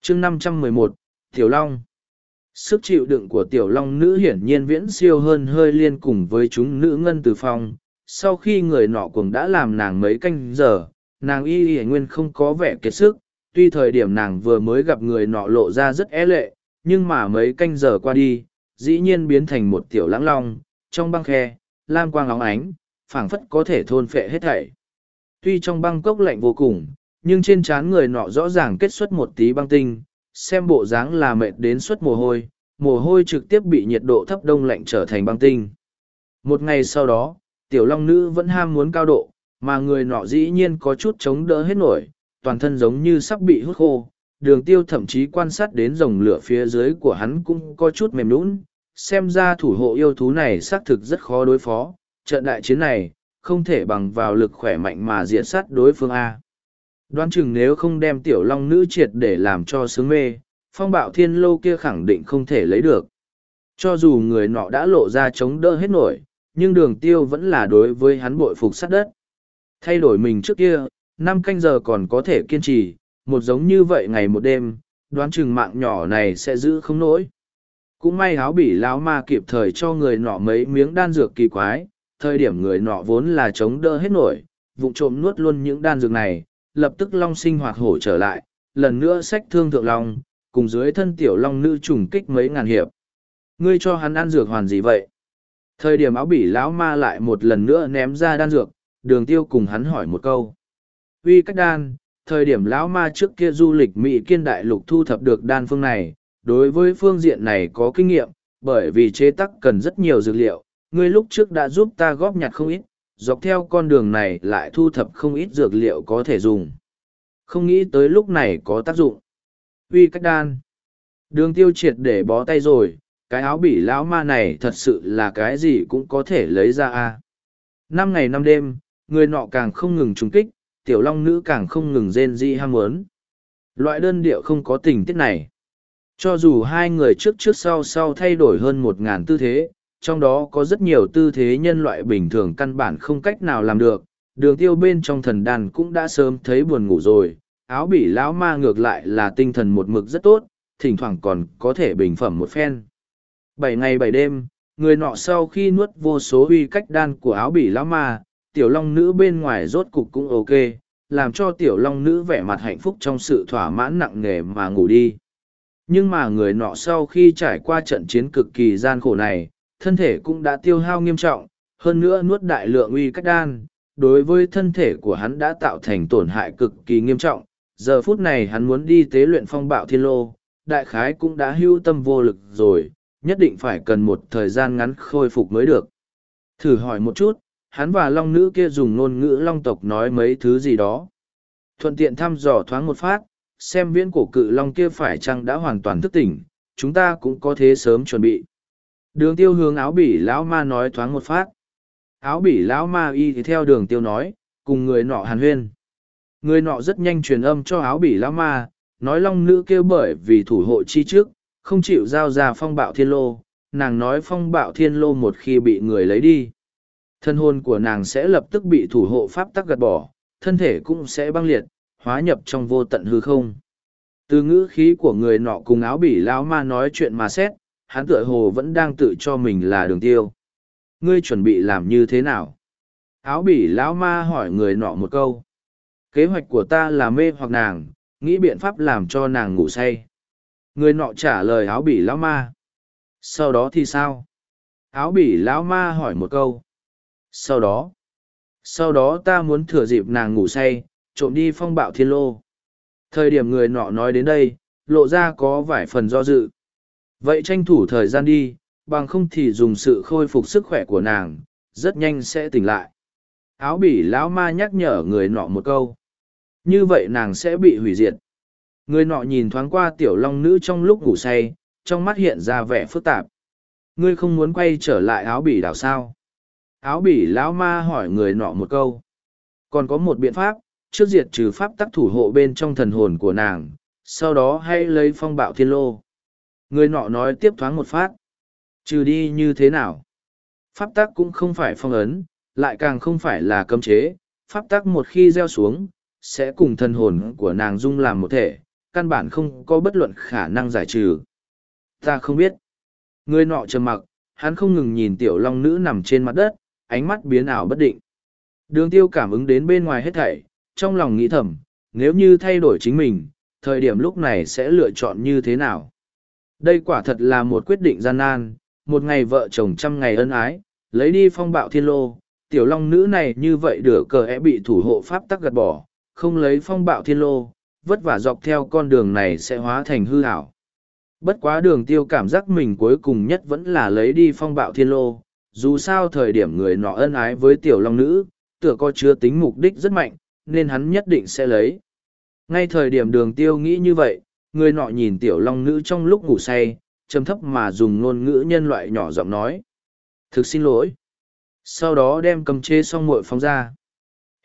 chương năm trăm mười một Tiểu Long Sức chịu đựng của tiểu long nữ hiển nhiên viễn siêu hơn hơi liên cùng với chúng nữ ngân từ phong. Sau khi người nọ cuồng đã làm nàng mấy canh giờ, nàng y y nguyên không có vẻ kiệt sức. Tuy thời điểm nàng vừa mới gặp người nọ lộ ra rất é lệ, nhưng mà mấy canh giờ qua đi, dĩ nhiên biến thành một tiểu lãng long, trong băng khe, lam quang óng ánh, phảng phất có thể thôn phệ hết thảy. Tuy trong băng cốc lạnh vô cùng, nhưng trên trán người nọ rõ ràng kết xuất một tí băng tinh, xem bộ dáng là mệt đến suất mồ hôi, mồ hôi trực tiếp bị nhiệt độ thấp đông lạnh trở thành băng tinh. Một ngày sau đó, tiểu long nữ vẫn ham muốn cao độ, mà người nọ dĩ nhiên có chút chống đỡ hết nổi, toàn thân giống như sắp bị hút khô. Đường tiêu thậm chí quan sát đến dòng lửa phía dưới của hắn cũng có chút mềm nũng, xem ra thủ hộ yêu thú này xác thực rất khó đối phó. Trận đại chiến này, không thể bằng vào lực khỏe mạnh mà diễn sát đối phương A. Đoán chừng nếu không đem tiểu long nữ triệt để làm cho sướng mê, phong bạo thiên lô kia khẳng định không thể lấy được. Cho dù người nọ đã lộ ra chống đỡ hết nổi, nhưng đường tiêu vẫn là đối với hắn bội phục sát đất. Thay đổi mình trước kia, năm canh giờ còn có thể kiên trì, một giống như vậy ngày một đêm, đoán chừng mạng nhỏ này sẽ giữ không nổi. Cũng may áo bỉ lão ma kịp thời cho người nọ mấy miếng đan dược kỳ quái, thời điểm người nọ vốn là chống đỡ hết nổi, vụng trộm nuốt luôn những đan dược này, lập tức long sinh hoạt hổ trở lại, lần nữa sách thương thượng long, cùng dưới thân tiểu long nữ trùng kích mấy ngàn hiệp. Ngươi cho hắn ăn dược hoàn gì vậy? Thời điểm áo bỉ lão ma lại một lần nữa ném ra đan dược, đường tiêu cùng hắn hỏi một câu. Uy cách đan, thời điểm lão ma trước kia du lịch Mỹ kiên đại lục thu thập được đan phương này, đối với phương diện này có kinh nghiệm, bởi vì chế tắc cần rất nhiều dược liệu, ngươi lúc trước đã giúp ta góp nhặt không ít, dọc theo con đường này lại thu thập không ít dược liệu có thể dùng. Không nghĩ tới lúc này có tác dụng. Uy cách đan. Đường tiêu triệt để bó tay rồi, cái áo bỉ lão ma này thật sự là cái gì cũng có thể lấy ra a Năm ngày năm đêm, người nọ càng không ngừng trúng kích, tiểu long nữ càng không ngừng rên di ham muốn. Loại đơn điệu không có tình tiết này. Cho dù hai người trước trước sau sau thay đổi hơn một ngàn tư thế, trong đó có rất nhiều tư thế nhân loại bình thường căn bản không cách nào làm được, đường tiêu bên trong thần đàn cũng đã sớm thấy buồn ngủ rồi, áo bỉ lão ma ngược lại là tinh thần một mực rất tốt, thỉnh thoảng còn có thể bình phẩm một phen. Bảy ngày bảy đêm, người nọ sau khi nuốt vô số uy cách đan của áo bỉ lão ma, tiểu long nữ bên ngoài rốt cục cũng ok, làm cho tiểu long nữ vẻ mặt hạnh phúc trong sự thỏa mãn nặng nề mà ngủ đi. Nhưng mà người nọ sau khi trải qua trận chiến cực kỳ gian khổ này, thân thể cũng đã tiêu hao nghiêm trọng, hơn nữa nuốt đại lượng uy cách đan, đối với thân thể của hắn đã tạo thành tổn hại cực kỳ nghiêm trọng. Giờ phút này hắn muốn đi tế luyện phong bạo thiên lô, đại khái cũng đã hưu tâm vô lực rồi, nhất định phải cần một thời gian ngắn khôi phục mới được. Thử hỏi một chút, hắn và long nữ kia dùng ngôn ngữ long tộc nói mấy thứ gì đó. Thuận tiện thăm dò thoáng một phát, xem viễn cổ cự long kia phải chăng đã hoàn toàn thức tỉnh, chúng ta cũng có thế sớm chuẩn bị. Đường tiêu hướng áo bỉ lão ma nói thoáng một phát. Áo bỉ lão ma y thì theo đường tiêu nói, cùng người nọ hàn huyên. Người nọ rất nhanh truyền âm cho áo bỉ lão ma, nói long nữ kêu bởi vì thủ hộ chi trước, không chịu giao ra phong bạo thiên lô, nàng nói phong bạo thiên lô một khi bị người lấy đi. Thân hồn của nàng sẽ lập tức bị thủ hộ pháp tắc gạt bỏ, thân thể cũng sẽ băng liệt, hóa nhập trong vô tận hư không. Từ ngữ khí của người nọ cùng áo bỉ lão ma nói chuyện mà xét, hắn tựa hồ vẫn đang tự cho mình là đường tiêu. Ngươi chuẩn bị làm như thế nào? Áo bỉ lão ma hỏi người nọ một câu. Kế hoạch của ta là mê hoặc nàng, nghĩ biện pháp làm cho nàng ngủ say. Người nọ trả lời áo bỉ lão ma. Sau đó thì sao? Áo bỉ lão ma hỏi một câu. Sau đó? Sau đó ta muốn thừa dịp nàng ngủ say, trộm đi phong bạo thiên lô. Thời điểm người nọ nói đến đây, lộ ra có vài phần do dự. Vậy tranh thủ thời gian đi, bằng không thì dùng sự khôi phục sức khỏe của nàng, rất nhanh sẽ tỉnh lại. Áo bỉ lão ma nhắc nhở người nọ một câu. Như vậy nàng sẽ bị hủy diệt. Người nọ nhìn thoáng qua tiểu long nữ trong lúc ngủ say, trong mắt hiện ra vẻ phức tạp. Ngươi không muốn quay trở lại áo bỉ đảo sao? Áo bỉ lão ma hỏi người nọ một câu. Còn có một biện pháp, trước diệt trừ pháp tắc thủ hộ bên trong thần hồn của nàng, sau đó hay lấy phong bạo thiên lô. Người nọ nói tiếp thoáng một phát. Trừ đi như thế nào? Pháp tắc cũng không phải phong ấn, lại càng không phải là cấm chế. Pháp tắc một khi gieo xuống, sẽ cùng thần hồn của nàng dung làm một thể, căn bản không có bất luận khả năng giải trừ. Ta không biết. Người nọ trầm mặc, hắn không ngừng nhìn tiểu long nữ nằm trên mặt đất, ánh mắt biến ảo bất định. Đường tiêu cảm ứng đến bên ngoài hết thảy, trong lòng nghĩ thầm, nếu như thay đổi chính mình, thời điểm lúc này sẽ lựa chọn như thế nào. Đây quả thật là một quyết định gian nan, một ngày vợ chồng trăm ngày ân ái, lấy đi phong bạo thiên lô, tiểu long nữ này như vậy đửa cờ é bị thủ hộ pháp tắc gạt bỏ, không lấy phong bạo thiên lô, vất vả dọc theo con đường này sẽ hóa thành hư ảo. Bất quá đường tiêu cảm giác mình cuối cùng nhất vẫn là lấy đi phong bạo thiên lô, dù sao thời điểm người nọ ân ái với tiểu long nữ, tựa có chứa tính mục đích rất mạnh, nên hắn nhất định sẽ lấy. Ngay thời điểm đường tiêu nghĩ như vậy, người nọ nhìn tiểu long nữ trong lúc ngủ say, trầm thấp mà dùng ngôn ngữ nhân loại nhỏ giọng nói. Thực xin lỗi. Sau đó đem cầm chế xong muội phóng ra.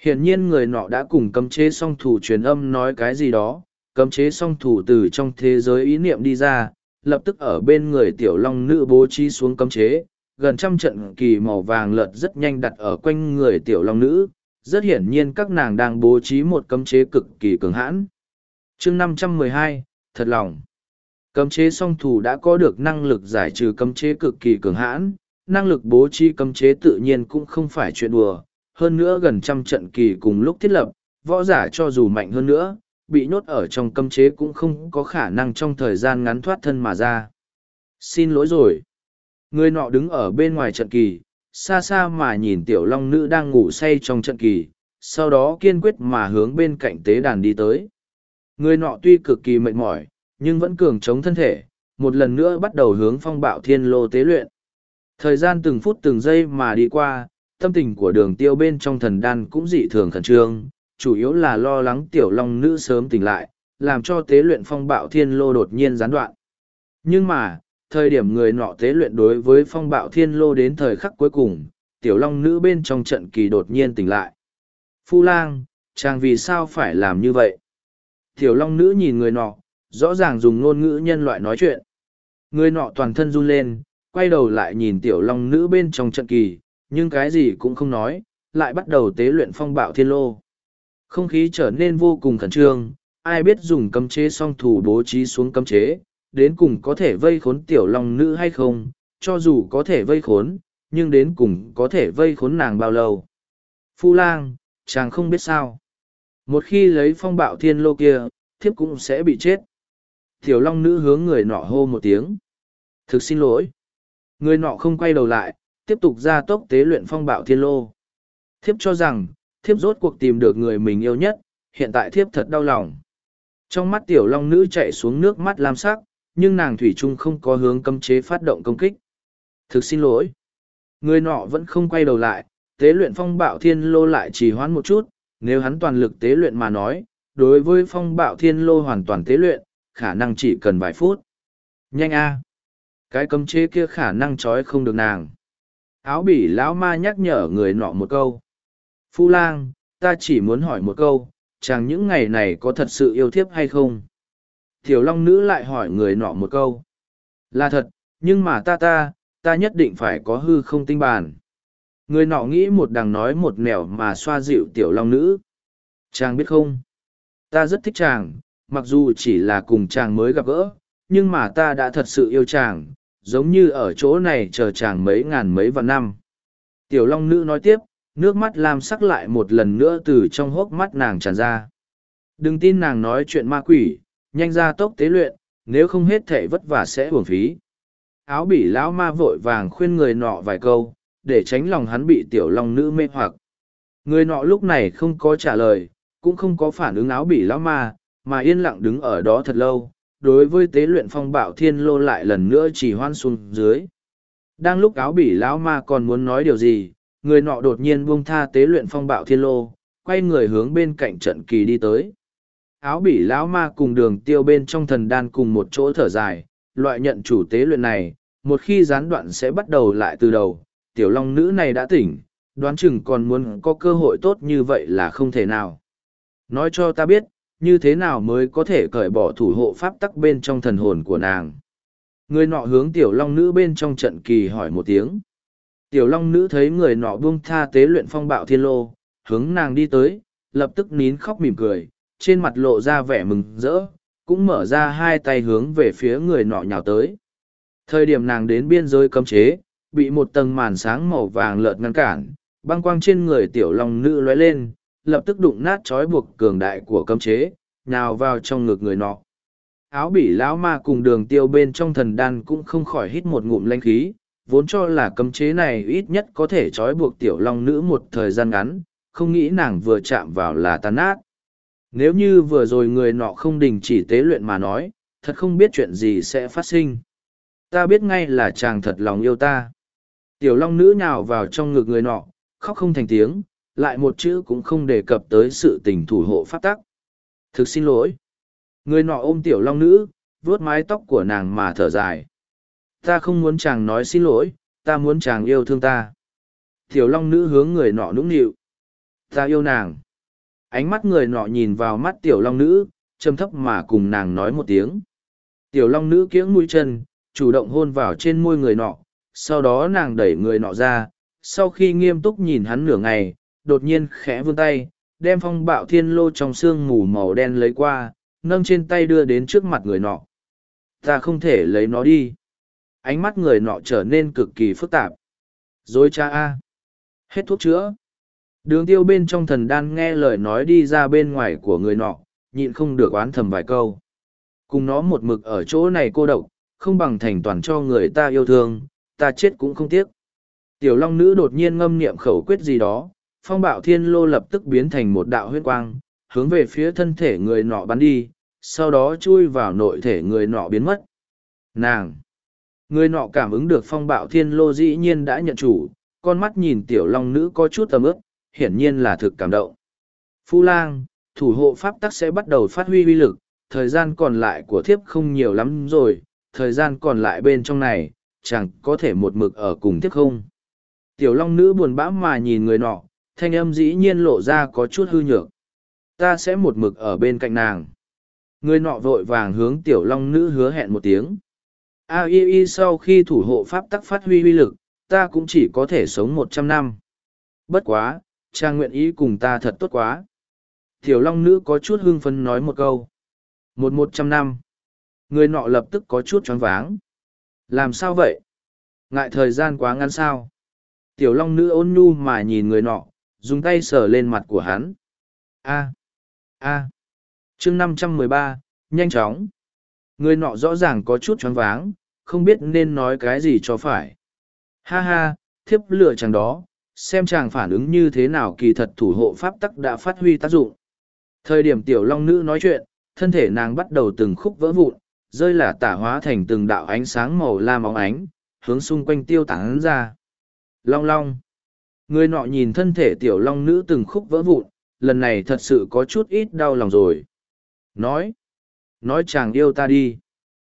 Hiển nhiên người nọ đã cùng cấm chế song thủ truyền âm nói cái gì đó, cấm chế song thủ từ trong thế giới ý niệm đi ra, lập tức ở bên người tiểu long nữ bố trí xuống cấm chế, gần trăm trận kỳ màu vàng lợt rất nhanh đặt ở quanh người tiểu long nữ, rất hiển nhiên các nàng đang bố trí một cấm chế cực kỳ cường hãn. chương năm trăm mười hai thật lòng. Cấm chế song thủ đã có được năng lực giải trừ cấm chế cực kỳ cường hãn, năng lực bố trí cấm chế tự nhiên cũng không phải chuyện đùa, hơn nữa gần trăm trận kỳ cùng lúc thiết lập, võ giả cho dù mạnh hơn nữa, bị nhốt ở trong cấm chế cũng không có khả năng trong thời gian ngắn thoát thân mà ra. Xin lỗi rồi. Người nọ đứng ở bên ngoài trận kỳ, xa xa mà nhìn tiểu long nữ đang ngủ say trong trận kỳ, sau đó kiên quyết mà hướng bên cạnh tế đàn đi tới. Người nọ tuy cực kỳ mệt mỏi, nhưng vẫn cường chống thân thể, một lần nữa bắt đầu hướng phong bạo thiên lô tế luyện. Thời gian từng phút từng giây mà đi qua, tâm tình của đường tiêu bên trong thần đan cũng dị thường khẩn trương, chủ yếu là lo lắng tiểu long nữ sớm tỉnh lại, làm cho tế luyện phong bạo thiên lô đột nhiên gián đoạn. Nhưng mà, thời điểm người nọ tế luyện đối với phong bạo thiên lô đến thời khắc cuối cùng, tiểu long nữ bên trong trận kỳ đột nhiên tỉnh lại. Phu lang, chàng vì sao phải làm như vậy? Tiểu long nữ nhìn người nọ, rõ ràng dùng ngôn ngữ nhân loại nói chuyện. Người nọ toàn thân run lên, quay đầu lại nhìn tiểu long nữ bên trong trận kỳ, nhưng cái gì cũng không nói, lại bắt đầu tế luyện phong bạo thiên lô. Không khí trở nên vô cùng khẩn trương, ai biết dùng cấm chế song thủ bố trí xuống cấm chế, đến cùng có thể vây khốn tiểu long nữ hay không, cho dù có thể vây khốn, nhưng đến cùng có thể vây khốn nàng bao lâu. Phu lang, chàng không biết sao. Một khi lấy phong bạo thiên lô kia, thiếp cũng sẽ bị chết. Tiểu long nữ hướng người nọ hô một tiếng. Thực xin lỗi. Người nọ không quay đầu lại, tiếp tục ra tốc tế luyện phong bạo thiên lô. Thiếp cho rằng, thiếp rốt cuộc tìm được người mình yêu nhất, hiện tại thiếp thật đau lòng. Trong mắt tiểu long nữ chạy xuống nước mắt lam sắc, nhưng nàng thủy chung không có hướng cấm chế phát động công kích. Thực xin lỗi. Người nọ vẫn không quay đầu lại, tế luyện phong bạo thiên lô lại trì hoãn một chút, nếu hắn toàn lực tế luyện mà nói, đối với phong bạo thiên lô hoàn toàn tế luyện, khả năng chỉ cần vài phút. Nhanh a Cái cấm chế kia khả năng trói không được nàng. Áo bỉ lão ma nhắc nhở người nọ một câu. Phu lang, ta chỉ muốn hỏi một câu, chàng những ngày này có thật sự yêu thiếp hay không? Tiểu Long Nữ lại hỏi người nọ một câu. Là thật, nhưng mà ta ta, ta nhất định phải có hư không tinh bản. Người nọ nghĩ một đằng nói một nẻo mà xoa dịu Tiểu Long Nữ. Chàng biết không? Ta rất thích chàng, mặc dù chỉ là cùng chàng mới gặp gỡ, nhưng mà ta đã thật sự yêu chàng, giống như ở chỗ này chờ chàng mấy ngàn mấy vạn năm. Tiểu Long Nữ nói tiếp, nước mắt lam sắc lại một lần nữa từ trong hốc mắt nàng tràn ra. Đừng tin nàng nói chuyện ma quỷ, nhanh ra tốc tế luyện, nếu không hết thể vất vả sẽ uổng phí. Áo bỉ lão ma vội vàng khuyên người nọ vài câu, để tránh lòng hắn bị tiểu long nữ mê hoặc. Người nọ lúc này không có trả lời, cũng không có phản ứng áo bỉ lão ma, mà yên lặng đứng ở đó thật lâu, đối với tế luyện phong bạo thiên lô lại lần nữa chỉ hoan xuống dưới. Đang lúc áo bỉ lão ma còn muốn nói điều gì, người nọ đột nhiên buông tha tế luyện phong bạo thiên lô, quay người hướng bên cạnh trận kỳ đi tới áo bỉ lão ma cùng đường tiêu bên trong thần đan cùng một chỗ thở dài loại nhận chủ tế luyện này một khi gián đoạn sẽ bắt đầu lại từ đầu tiểu long nữ này đã tỉnh đoán chừng còn muốn có cơ hội tốt như vậy là không thể nào. Nói cho ta biết như thế nào mới có thể cởi bỏ thủ hộ pháp tắc bên trong thần hồn của nàng? Người nọ hướng tiểu long nữ bên trong trận kỳ hỏi một tiếng. Tiểu long nữ thấy người nọ buông tha tế luyện phong bạo thiên lô hướng nàng đi tới lập tức nín khóc mỉm cười trên mặt lộ ra vẻ mừng rỡ, cũng mở ra hai tay hướng về phía người nọ nhào tới. Thời điểm nàng đến biên giới cấm chế, bị một tầng màn sáng màu vàng lợt ngăn cản, băng quang trên người tiểu long nữ lóe lên, lập tức đụng nát trói buộc cường đại của cấm chế, nào vào trong ngực người nọ. Áo bỉ lão ma cùng đường tiêu bên trong thần đan cũng không khỏi hít một ngụm lanh khí, vốn cho là cấm chế này ít nhất có thể trói buộc tiểu long nữ một thời gian ngắn, không nghĩ nàng vừa chạm vào là tan nát. Nếu như vừa rồi người nọ không đình chỉ tế luyện mà nói, thật không biết chuyện gì sẽ phát sinh. Ta biết ngay là chàng thật lòng yêu ta. Tiểu long nữ nhào vào trong ngực người nọ, khóc không thành tiếng, lại một chữ cũng không đề cập tới sự tình thủ hộ pháp tắc. Thực xin lỗi. Người nọ ôm tiểu long nữ, vuốt mái tóc của nàng mà thở dài. Ta không muốn chàng nói xin lỗi, ta muốn chàng yêu thương ta. Tiểu long nữ hướng người nọ nũng nịu. Ta yêu nàng ánh mắt người nọ nhìn vào mắt tiểu long nữ châm thấp mà cùng nàng nói một tiếng tiểu long nữ kiễng mũi chân chủ động hôn vào trên môi người nọ sau đó nàng đẩy người nọ ra sau khi nghiêm túc nhìn hắn nửa ngày đột nhiên khẽ vươn tay đem phong bạo thiên lô trong xương mù màu đen lấy qua nâng trên tay đưa đến trước mặt người nọ. Ta không thể lấy nó đi. Ánh mắt người nọ trở nên cực kỳ phức tạp. Dối cha a. Hết thuốc chữa. Đường tiêu bên trong thần đan nghe lời nói đi ra bên ngoài của người nọ, nhịn không được oán thầm vài câu. Cùng nó một mực ở chỗ này cô độc, không bằng thành toàn cho người ta yêu thương, ta chết cũng không tiếc. Tiểu long nữ đột nhiên ngâm niệm khẩu quyết gì đó, phong bạo thiên lô lập tức biến thành một đạo huyết quang, hướng về phía thân thể người nọ bắn đi, sau đó chui vào nội thể người nọ biến mất. Nàng! Người nọ cảm ứng được phong bạo thiên lô dĩ nhiên đã nhận chủ, con mắt nhìn tiểu long nữ có chút tầm ức, hiển nhiên là thực cảm động. Phu lang, thủ hộ pháp tắc sẽ bắt đầu phát huy uy lực, thời gian còn lại của thiếp không nhiều lắm rồi, thời gian còn lại bên trong này, chẳng có thể một mực ở cùng tiếp không. Tiểu long nữ buồn bã mà nhìn người nọ, thanh âm dĩ nhiên lộ ra có chút hư nhược. Ta sẽ một mực ở bên cạnh nàng. Người nọ vội vàng hướng tiểu long nữ hứa hẹn một tiếng. A y y sau khi thủ hộ pháp tắc phát huy uy lực, ta cũng chỉ có thể sống một trăm năm. Bất quá, cha nguyện ý cùng ta thật tốt quá. Tiểu long nữ có chút hưng phấn nói một câu. Một một trăm năm. Người nọ lập tức có chút choáng váng. Làm sao vậy? Ngại thời gian quá ngắn sao? Tiểu long nữ ôn nhu mà nhìn người nọ, dùng tay sờ lên mặt của hắn. A. A. chương năm trăm mười ba, nhanh chóng. Người nọ rõ ràng có chút choáng váng, không biết nên nói cái gì cho phải. Ha ha, thiếp lựa chàng đó, xem chàng phản ứng như thế nào kỳ thật thủ hộ pháp tắc đã phát huy tác dụng. Thời điểm tiểu long nữ nói chuyện, thân thể nàng bắt đầu từng khúc vỡ vụn, rơi là tả hóa thành từng đạo ánh sáng màu lam óng ánh, hướng xung quanh tiêu tán ra. Long long. Người nọ nhìn thân thể tiểu long nữ từng khúc vỡ vụn, lần này thật sự có chút ít đau lòng rồi. Nói. Nói chàng yêu ta đi.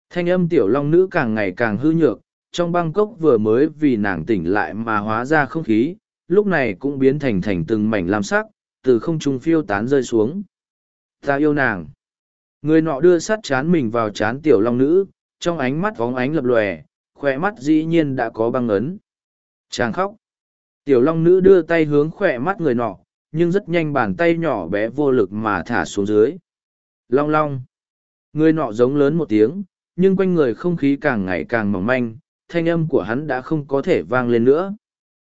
Thanh âm tiểu long nữ càng ngày càng hư nhược, trong băng cốc vừa mới vì nàng tỉnh lại mà hóa ra không khí, lúc này cũng biến thành thành từng mảnh lam sắc, từ không trung phiêu tán rơi xuống. Ta yêu nàng. Người nọ đưa sát chán mình vào chán tiểu long nữ, trong ánh mắt vóng ánh lập lòe, khỏe mắt dĩ nhiên đã có băng ấn. Chàng khóc. Tiểu long nữ đưa tay hướng khỏe mắt người nọ, nhưng rất nhanh bàn tay nhỏ bé vô lực mà thả xuống dưới. Long long. Người nọ giống lớn một tiếng, nhưng quanh người không khí càng ngày càng mỏng manh, thanh âm của hắn đã không có thể vang lên nữa.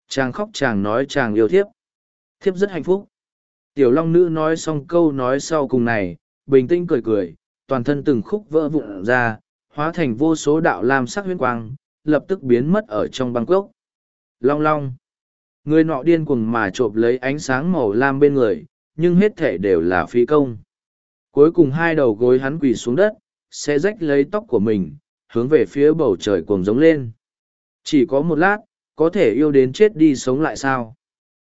Chàng khóc chàng nói chàng yêu thiếp. Thiếp rất hạnh phúc. Tiểu long nữ nói xong câu nói sau cùng này, bình tĩnh cười cười, toàn thân từng khúc vỡ vụn ra, hóa thành vô số đạo lam sắc huyên quang, lập tức biến mất ở trong băng cốc. Long long. Người nọ điên cuồng mà trộm lấy ánh sáng màu lam bên người, nhưng hết thể đều là phí công. Cuối cùng hai đầu gối hắn quỳ xuống đất, sẽ rách lấy tóc của mình, hướng về phía bầu trời cuồng giống lên. Chỉ có một lát, có thể yêu đến chết đi sống lại sao?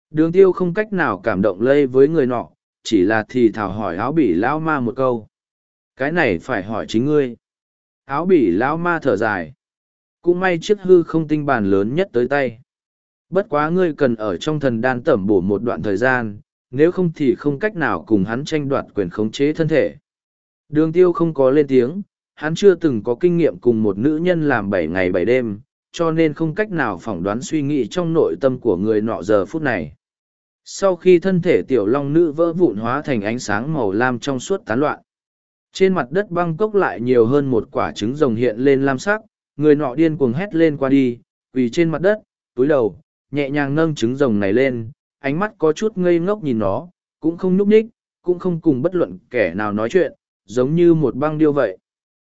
Đường tiêu không cách nào cảm động lây với người nọ, chỉ là thì thảo hỏi áo bỉ lão ma một câu. Cái này phải hỏi chính ngươi. Áo bỉ lão ma thở dài. Cũng may chiếc hư không tinh bàn lớn nhất tới tay. Bất quá ngươi cần ở trong thần đan tẩm bổ một đoạn thời gian, nếu không thì không cách nào cùng hắn tranh đoạt quyền khống chế thân thể. Đường tiêu không có lên tiếng, hắn chưa từng có kinh nghiệm cùng một nữ nhân làm bảy ngày bảy đêm, cho nên không cách nào phỏng đoán suy nghĩ trong nội tâm của người nọ giờ phút này. Sau khi thân thể tiểu long nữ vỡ vụn hóa thành ánh sáng màu lam trong suốt tán loạn, trên mặt đất băng cốc lại nhiều hơn một quả trứng rồng hiện lên lam sắc, người nọ điên cuồng hét lên qua đi, vì trên mặt đất, túi đầu, nhẹ nhàng nâng trứng rồng này lên, ánh mắt có chút ngây ngốc nhìn nó, cũng không nhúc nhích, cũng không cùng bất luận kẻ nào nói chuyện, giống như một băng điêu vậy.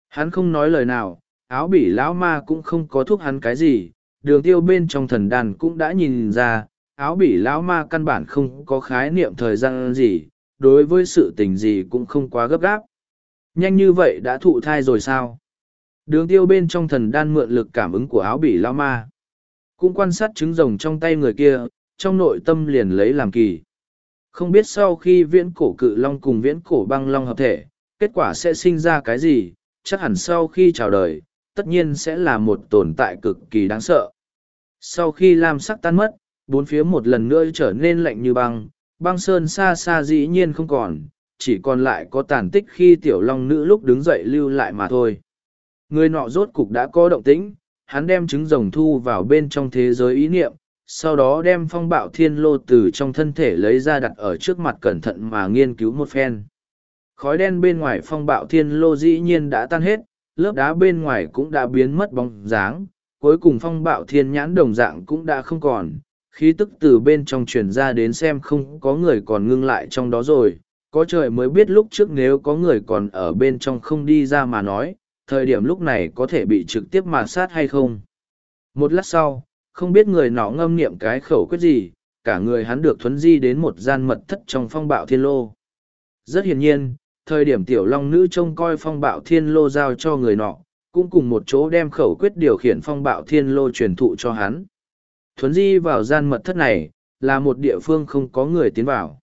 Hắn không nói lời nào, áo bỉ lão ma cũng không có thuốc hắn cái gì, đường tiêu bên trong thần đàn cũng đã nhìn ra, áo bỉ lão ma căn bản không có khái niệm thời gian gì, đối với sự tình gì cũng không quá gấp gáp. Nhanh như vậy đã thụ thai rồi sao? Đường tiêu bên trong thần đan mượn lực cảm ứng của áo bỉ lão ma. Cũng quan sát trứng rồng trong tay người kia, trong nội tâm liền lấy làm kỳ. Không biết sau khi viễn cổ cự long cùng viễn cổ băng long hợp thể, kết quả sẽ sinh ra cái gì, chắc hẳn sau khi chào đời, tất nhiên sẽ là một tồn tại cực kỳ đáng sợ. Sau khi lam sắc tan mất, bốn phía một lần nữa trở nên lạnh như băng, băng sơn xa xa dĩ nhiên không còn, chỉ còn lại có tàn tích khi tiểu long nữ lúc đứng dậy lưu lại mà thôi. Người nọ rốt cục đã có động tĩnh, hắn đem trứng rồng thu vào bên trong thế giới ý niệm, sau đó đem phong bạo thiên lô từ trong thân thể lấy ra đặt ở trước mặt cẩn thận mà nghiên cứu một phen. Khói đen bên ngoài phong bạo thiên lô dĩ nhiên đã tan hết, lớp đá bên ngoài cũng đã biến mất bóng dáng, cuối cùng phong bạo thiên nhãn đồng dạng cũng đã không còn, khí tức từ bên trong truyền ra đến xem không có người còn ngưng lại trong đó rồi, có trời mới biết lúc trước nếu có người còn ở bên trong không đi ra mà nói, thời điểm lúc này có thể bị trực tiếp mạt sát hay không. Một lát sau, không biết người nọ ngâm niệm cái khẩu quyết gì, cả người hắn được thuấn di đến một gian mật thất trong phong bạo thiên lô. Rất hiển nhiên, thời điểm tiểu long nữ trông coi phong bạo thiên lô giao cho người nọ, cũng cùng một chỗ đem khẩu quyết điều khiển phong bạo thiên lô truyền thụ cho hắn. Thuấn di vào gian mật thất này, là một địa phương không có người tiến vào.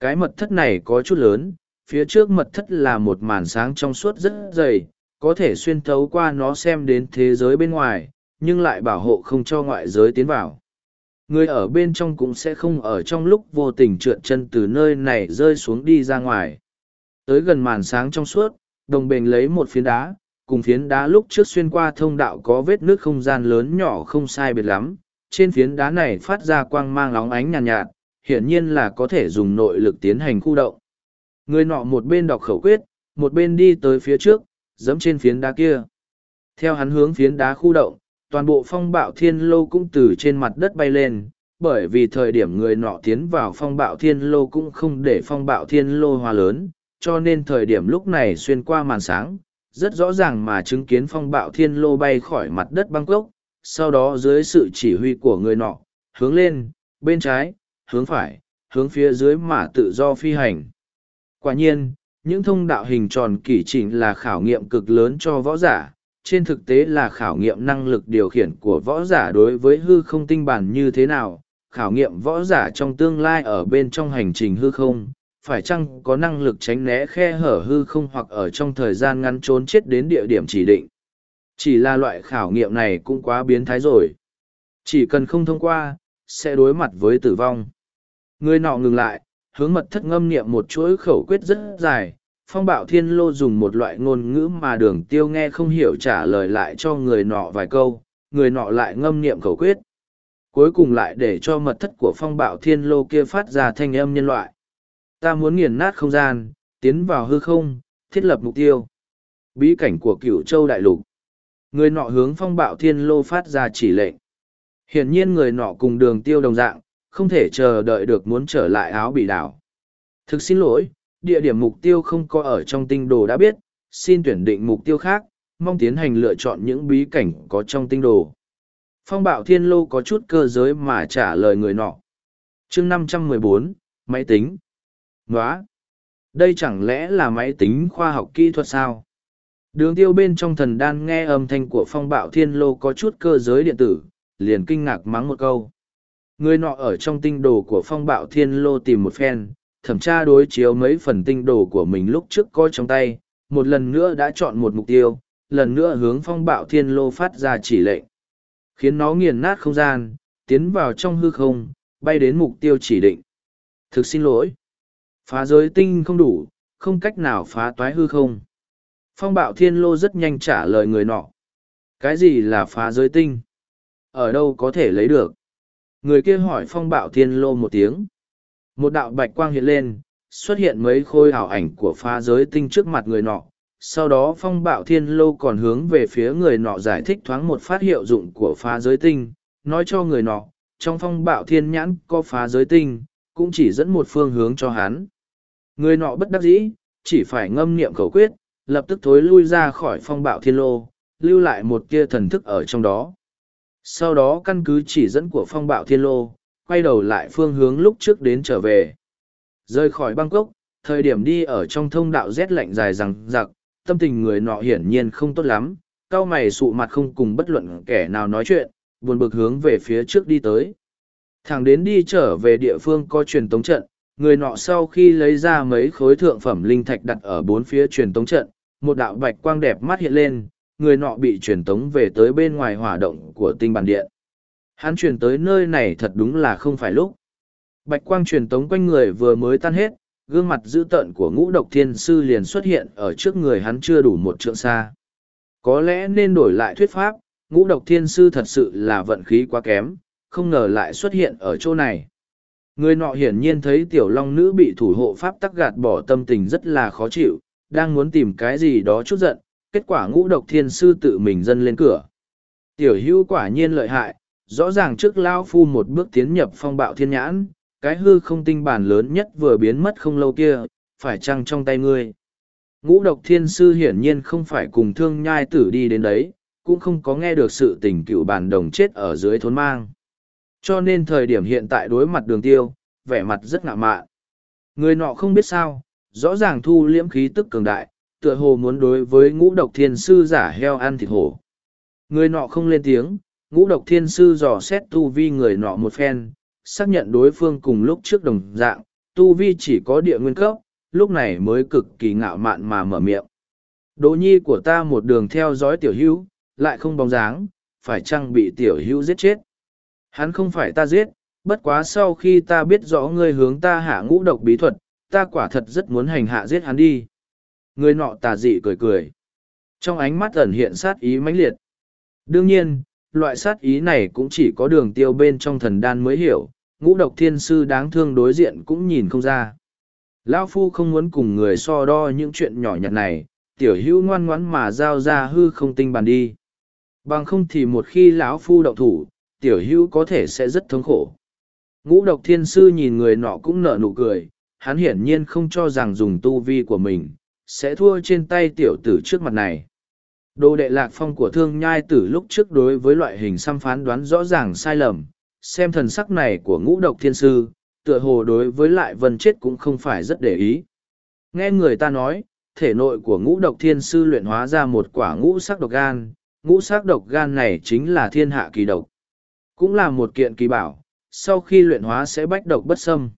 Cái mật thất này có chút lớn, phía trước mật thất là một màn sáng trong suốt rất dày, có thể xuyên thấu qua nó xem đến thế giới bên ngoài, nhưng lại bảo hộ không cho ngoại giới tiến vào. Người ở bên trong cũng sẽ không ở trong lúc vô tình trượt chân từ nơi này rơi xuống đi ra ngoài. Tới gần màn sáng trong suốt, đồng bền lấy một phiến đá, cùng phiến đá lúc trước xuyên qua thông đạo có vết nước không gian lớn nhỏ không sai biệt lắm. Trên phiến đá này phát ra quang mang lóng ánh nhàn nhạt, nhạt, hiển nhiên là có thể dùng nội lực tiến hành khu động. Người nọ một bên đọc khẩu quyết, một bên đi tới phía trước, giẫm trên phiến đá kia. Theo hắn hướng phiến đá khu động, toàn bộ phong bạo thiên lô cũng từ trên mặt đất bay lên, bởi vì thời điểm người nọ tiến vào phong bạo thiên lô cũng không để phong bạo thiên lô hòa lớn, cho nên thời điểm lúc này xuyên qua màn sáng, rất rõ ràng mà chứng kiến phong bạo thiên lô bay khỏi mặt đất Bangkok, sau đó dưới sự chỉ huy của người nọ, hướng lên, bên trái, hướng phải, hướng phía dưới mà tự do phi hành. Quả nhiên, những thông đạo hình tròn kỳ chỉnh là khảo nghiệm cực lớn cho võ giả, trên thực tế là khảo nghiệm năng lực điều khiển của võ giả đối với hư không tinh bản như thế nào, khảo nghiệm võ giả trong tương lai ở bên trong hành trình hư không, phải chăng có năng lực tránh né khe hở hư không hoặc ở trong thời gian ngắn trốn chết đến địa điểm chỉ định. Chỉ là loại khảo nghiệm này cũng quá biến thái rồi. Chỉ cần không thông qua, sẽ đối mặt với tử vong. Người nọ ngừng lại, hướng mật thất ngâm niệm một chuỗi khẩu quyết rất dài. Phong bạo thiên lô dùng một loại ngôn ngữ mà đường tiêu nghe không hiểu trả lời lại cho người nọ vài câu, người nọ lại ngâm niệm khẩu quyết. Cuối cùng lại để cho mật thất của phong bạo thiên lô kia phát ra thanh âm nhân loại ta muốn nghiền nát không gian, tiến vào hư không, thiết lập mục tiêu. Bí cảnh của cửu châu đại lục. Người nọ hướng phong bạo thiên lô phát ra chỉ lệnh. Hiển nhiên người nọ cùng đường tiêu đồng dạng, không thể chờ đợi được muốn trở lại áo bị đảo. Thực xin lỗi, địa điểm mục tiêu không có ở trong tinh đồ đã biết, xin tuyển định mục tiêu khác, mong tiến hành lựa chọn những bí cảnh có trong tinh đồ. Phong bạo thiên lô có chút cơ giới mà trả lời người nọ. chương 514, máy tính. nói Đây chẳng lẽ là máy tính khoa học kỹ thuật sao? Đường tiêu bên trong thần đan nghe âm thanh của phong bạo thiên lô có chút cơ giới điện tử, liền kinh ngạc mắng một câu. Người nọ ở trong tinh đồ của phong bạo thiên lô tìm một phen, thẩm tra đối chiếu mấy phần tinh đồ của mình lúc trước có trong tay, một lần nữa đã chọn một mục tiêu, lần nữa hướng phong bạo thiên lô phát ra chỉ lệnh. Khiến nó nghiền nát không gian, tiến vào trong hư không, bay đến mục tiêu chỉ định. Thực xin lỗi. Phá giới tinh không đủ, không cách nào phá toái hư không. Phong bạo thiên lô rất nhanh trả lời người nọ. Cái gì là phá giới tinh? Ở đâu có thể lấy được? Người kia hỏi phong bạo thiên lô một tiếng. Một đạo bạch quang hiện lên, xuất hiện mấy khôi ảo ảnh của phá giới tinh trước mặt người nọ. Sau đó phong bạo thiên lô còn hướng về phía người nọ giải thích thoáng một phát hiệu dụng của phá giới tinh, nói cho người nọ, trong phong bạo thiên nhãn có phá giới tinh, cũng chỉ dẫn một phương hướng cho hắn. Người nọ bất đắc dĩ, chỉ phải ngâm niệm khẩu quyết, lập tức thối lui ra khỏi phong bạo thiên lô, lưu lại một tia thần thức ở trong đó. Sau đó căn cứ chỉ dẫn của phong bạo thiên lô, quay đầu lại phương hướng lúc trước đến trở về. Rời khỏi Bangkok, thời điểm đi ở trong thông đạo rét lạnh dài rằng giặc, tâm tình người nọ hiển nhiên không tốt lắm, cao mày sụ mặt không cùng bất luận kẻ nào nói chuyện, buồn bực hướng về phía trước đi tới. Thẳng đến đi trở về địa phương có truyền tống trận, người nọ sau khi lấy ra mấy khối thượng phẩm linh thạch đặt ở bốn phía truyền tống trận, một đạo bạch quang đẹp mắt hiện lên, người nọ bị truyền tống về tới bên ngoài hỏa động của tinh bản điện. Hắn truyền tới nơi này thật đúng là không phải lúc. Bạch quang truyền tống quanh người vừa mới tan hết, gương mặt dữ tợn của ngũ độc thiên sư liền xuất hiện ở trước người hắn chưa đủ một trượng xa. Có lẽ nên đổi lại thuyết pháp, ngũ độc thiên sư thật sự là vận khí quá kém, không ngờ lại xuất hiện ở chỗ này. Người nọ hiển nhiên thấy tiểu long nữ bị thủ hộ pháp tắc gạt bỏ tâm tình rất là khó chịu, đang muốn tìm cái gì đó chút giận, kết quả ngũ độc thiên sư tự mình dâng lên cửa. Tiểu hữu quả nhiên lợi hại, rõ ràng trước lao phu một bước tiến nhập phong bạo thiên nhãn, cái hư không tinh bản lớn nhất vừa biến mất không lâu kia, phải chăng trong tay ngươi. Ngũ độc thiên sư hiển nhiên không phải cùng thương nhai tử đi đến đấy, cũng không có nghe được sự tình cựu bản đồng chết ở dưới thốn mang. Cho nên thời điểm hiện tại đối mặt đường tiêu, vẻ mặt rất ngạ mạn. Người nọ không biết sao, rõ ràng thu liễm khí tức cường đại, tựa hồ muốn đối với ngũ độc thiên sư giả heo ăn thịt hổ. Người nọ không lên tiếng, ngũ độc thiên sư dò xét tu vi người nọ một phen, xác nhận đối phương cùng lúc trước đồng dạng, tu vi chỉ có địa nguyên cấp, lúc này mới cực kỳ ngạo mạn mà mở miệng. Đỗ nhi của ta một đường theo dõi tiểu hữu, lại không bóng dáng, phải chăng bị tiểu hữu giết chết. Hắn không phải ta giết, bất quá sau khi ta biết rõ ngươi hướng ta hạ ngũ độc bí thuật, ta quả thật rất muốn hành hạ giết hắn đi. Người nọ tà dị cười cười. Trong ánh mắt ẩn hiện sát ý mãnh liệt. Đương nhiên, loại sát ý này cũng chỉ có đường tiêu bên trong thần đan mới hiểu, ngũ độc thiên sư đáng thương đối diện cũng nhìn không ra. Lão Phu không muốn cùng người so đo những chuyện nhỏ nhặt này, tiểu hữu ngoan ngoãn mà giao ra hư không tinh bàn đi. Bằng không thì một khi lão Phu động thủ, tiểu hữu có thể sẽ rất thống khổ. Ngũ độc thiên sư nhìn người nọ cũng nở nụ cười, hắn hiển nhiên không cho rằng dùng tu vi của mình, sẽ thua trên tay tiểu tử trước mặt này. Đồ đệ lạc phong của thương nhai tử lúc trước đối với loại hình xăm phán đoán rõ ràng sai lầm, xem thần sắc này của ngũ độc thiên sư, tựa hồ đối với lại vân chết cũng không phải rất để ý. Nghe người ta nói, thể nội của ngũ độc thiên sư luyện hóa ra một quả ngũ sắc độc gan, ngũ sắc độc gan này chính là thiên hạ kỳ độc. Cũng là một kiện kỳ bảo, sau khi luyện hóa sẽ bách độc bất xâm.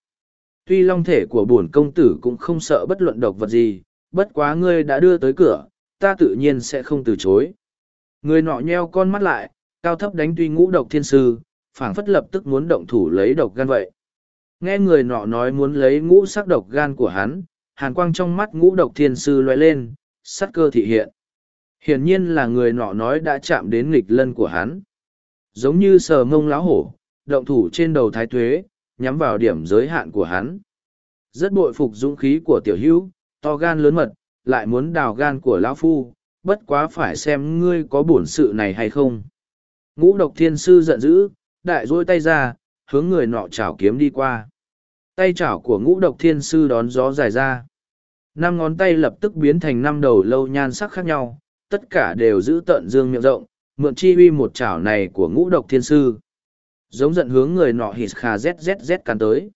Tuy long thể của bổn công tử cũng không sợ bất luận độc vật gì, bất quá ngươi đã đưa tới cửa, ta tự nhiên sẽ không từ chối. Người nọ nheo con mắt lại, cao thấp đánh tuy ngũ độc thiên sư, phảng phất lập tức muốn động thủ lấy độc gan vậy. Nghe người nọ nói muốn lấy ngũ sắc độc gan của hắn, hàn quang trong mắt ngũ độc thiên sư loay lên, sắc cơ thị hiện. Hiển nhiên là người nọ nói đã chạm đến nghịch lân của hắn. Giống như sờ mông láo hổ, động thủ trên đầu thái tuế, nhắm vào điểm giới hạn của hắn. Rất bội phục dũng khí của tiểu hữu, to gan lớn mật, lại muốn đào gan của lão phu, bất quá phải xem ngươi có bổn sự này hay không. Ngũ độc thiên sư giận dữ, đại dôi tay ra, hướng người nọ chảo kiếm đi qua. Tay chảo của ngũ độc thiên sư đón gió dài ra. Năm ngón tay lập tức biến thành năm đầu lâu nhan sắc khác nhau, tất cả đều giữ tận dương miệng rộng, mượn chi uy một chảo này của ngũ độc thiên sư. Giống giận hướng người nọ hít khà zzz cắn tới.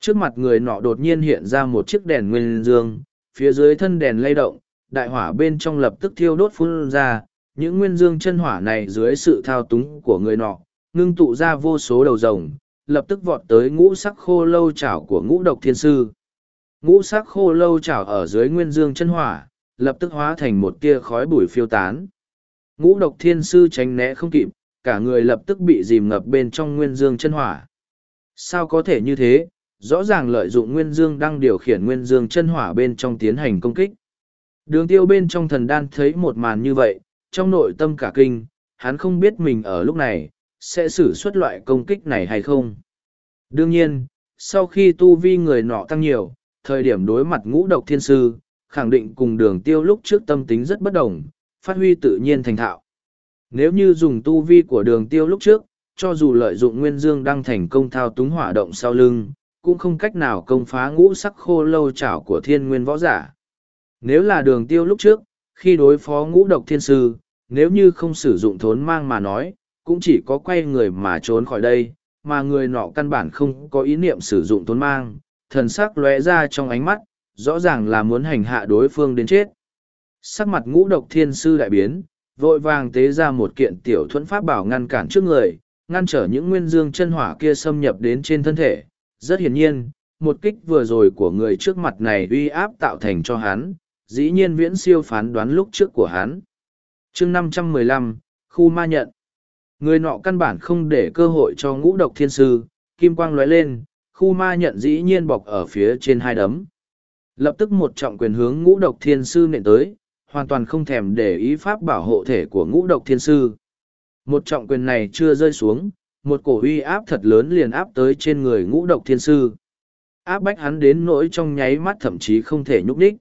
Trước mặt người nọ đột nhiên hiện ra một chiếc đèn nguyên dương, phía dưới thân đèn lay động, đại hỏa bên trong lập tức thiêu đốt phun ra, những nguyên dương chân hỏa này dưới sự thao túng của người nọ, ngưng tụ ra vô số đầu rồng, lập tức vọt tới ngũ sắc khô lâu chảo của ngũ độc thiên sư. Ngũ sắc khô lâu chảo ở dưới nguyên dương chân hỏa, lập tức hóa thành một tia khói bụi phiêu tán. Ngũ độc thiên sư tránh né không kịp, cả người lập tức bị dìm ngập bên trong nguyên dương chân hỏa. Sao có thể như thế? Rõ ràng lợi dụng nguyên dương đang điều khiển nguyên dương chân hỏa bên trong tiến hành công kích. Đường tiêu bên trong thần đan thấy một màn như vậy, trong nội tâm cả kinh, hắn không biết mình ở lúc này, sẽ xử xuất loại công kích này hay không. Đương nhiên, sau khi tu vi người nọ tăng nhiều, thời điểm đối mặt ngũ độc thiên sư, khẳng định cùng đường tiêu lúc trước tâm tính rất bất đồng, phát huy tự nhiên thành thạo. Nếu như dùng tu vi của đường tiêu lúc trước, cho dù lợi dụng nguyên dương đang thành công thao túng hỏa động sau lưng, cũng không cách nào công phá ngũ sắc khô lâu chảo của thiên nguyên võ giả. Nếu là đường tiêu lúc trước, khi đối phó ngũ độc thiên sư, nếu như không sử dụng thốn mang mà nói, cũng chỉ có quay người mà trốn khỏi đây, mà người nọ căn bản không có ý niệm sử dụng thốn mang, thần sắc lóe ra trong ánh mắt, rõ ràng là muốn hành hạ đối phương đến chết. Sắc mặt ngũ độc thiên sư đại biến, vội vàng tế ra một kiện tiểu thuẫn pháp bảo ngăn cản trước người, ngăn trở những nguyên dương chân hỏa kia xâm nhập đến trên thân thể. Rất hiển nhiên, một kích vừa rồi của người trước mặt này uy áp tạo thành cho hắn, dĩ nhiên viễn siêu phán đoán lúc trước của hắn. chương 515, khu ma nhận. Người nọ căn bản không để cơ hội cho ngũ độc thiên sư, kim quang lóe lên, khu ma nhận dĩ nhiên bọc ở phía trên hai đấm. Lập tức một trọng quyền hướng ngũ độc thiên sư nện tới, hoàn toàn không thèm để ý pháp bảo hộ thể của ngũ độc thiên sư. Một trọng quyền này chưa rơi xuống, một cổ uy áp thật lớn liền áp tới trên người ngũ độc thiên sư. Áp bách hắn đến nỗi trong nháy mắt thậm chí không thể nhúc đích.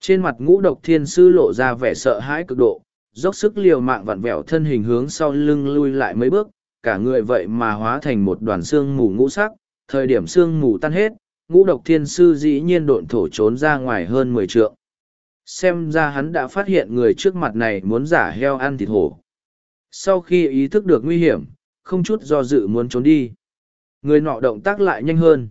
Trên mặt ngũ độc thiên sư lộ ra vẻ sợ hãi cực độ, dốc sức liều mạng vặn vẹo thân hình hướng sau lưng lui lại mấy bước, cả người vậy mà hóa thành một đoàn xương mù ngũ sắc, thời điểm xương mù tan hết, ngũ độc thiên sư dĩ nhiên độn thổ trốn ra ngoài hơn mười trượng. Xem ra hắn đã phát hiện người trước mặt này muốn giả heo ăn thịt hổ. Sau khi ý thức được nguy hiểm, không chút do dự muốn trốn đi. Người nọ động tác lại nhanh hơn.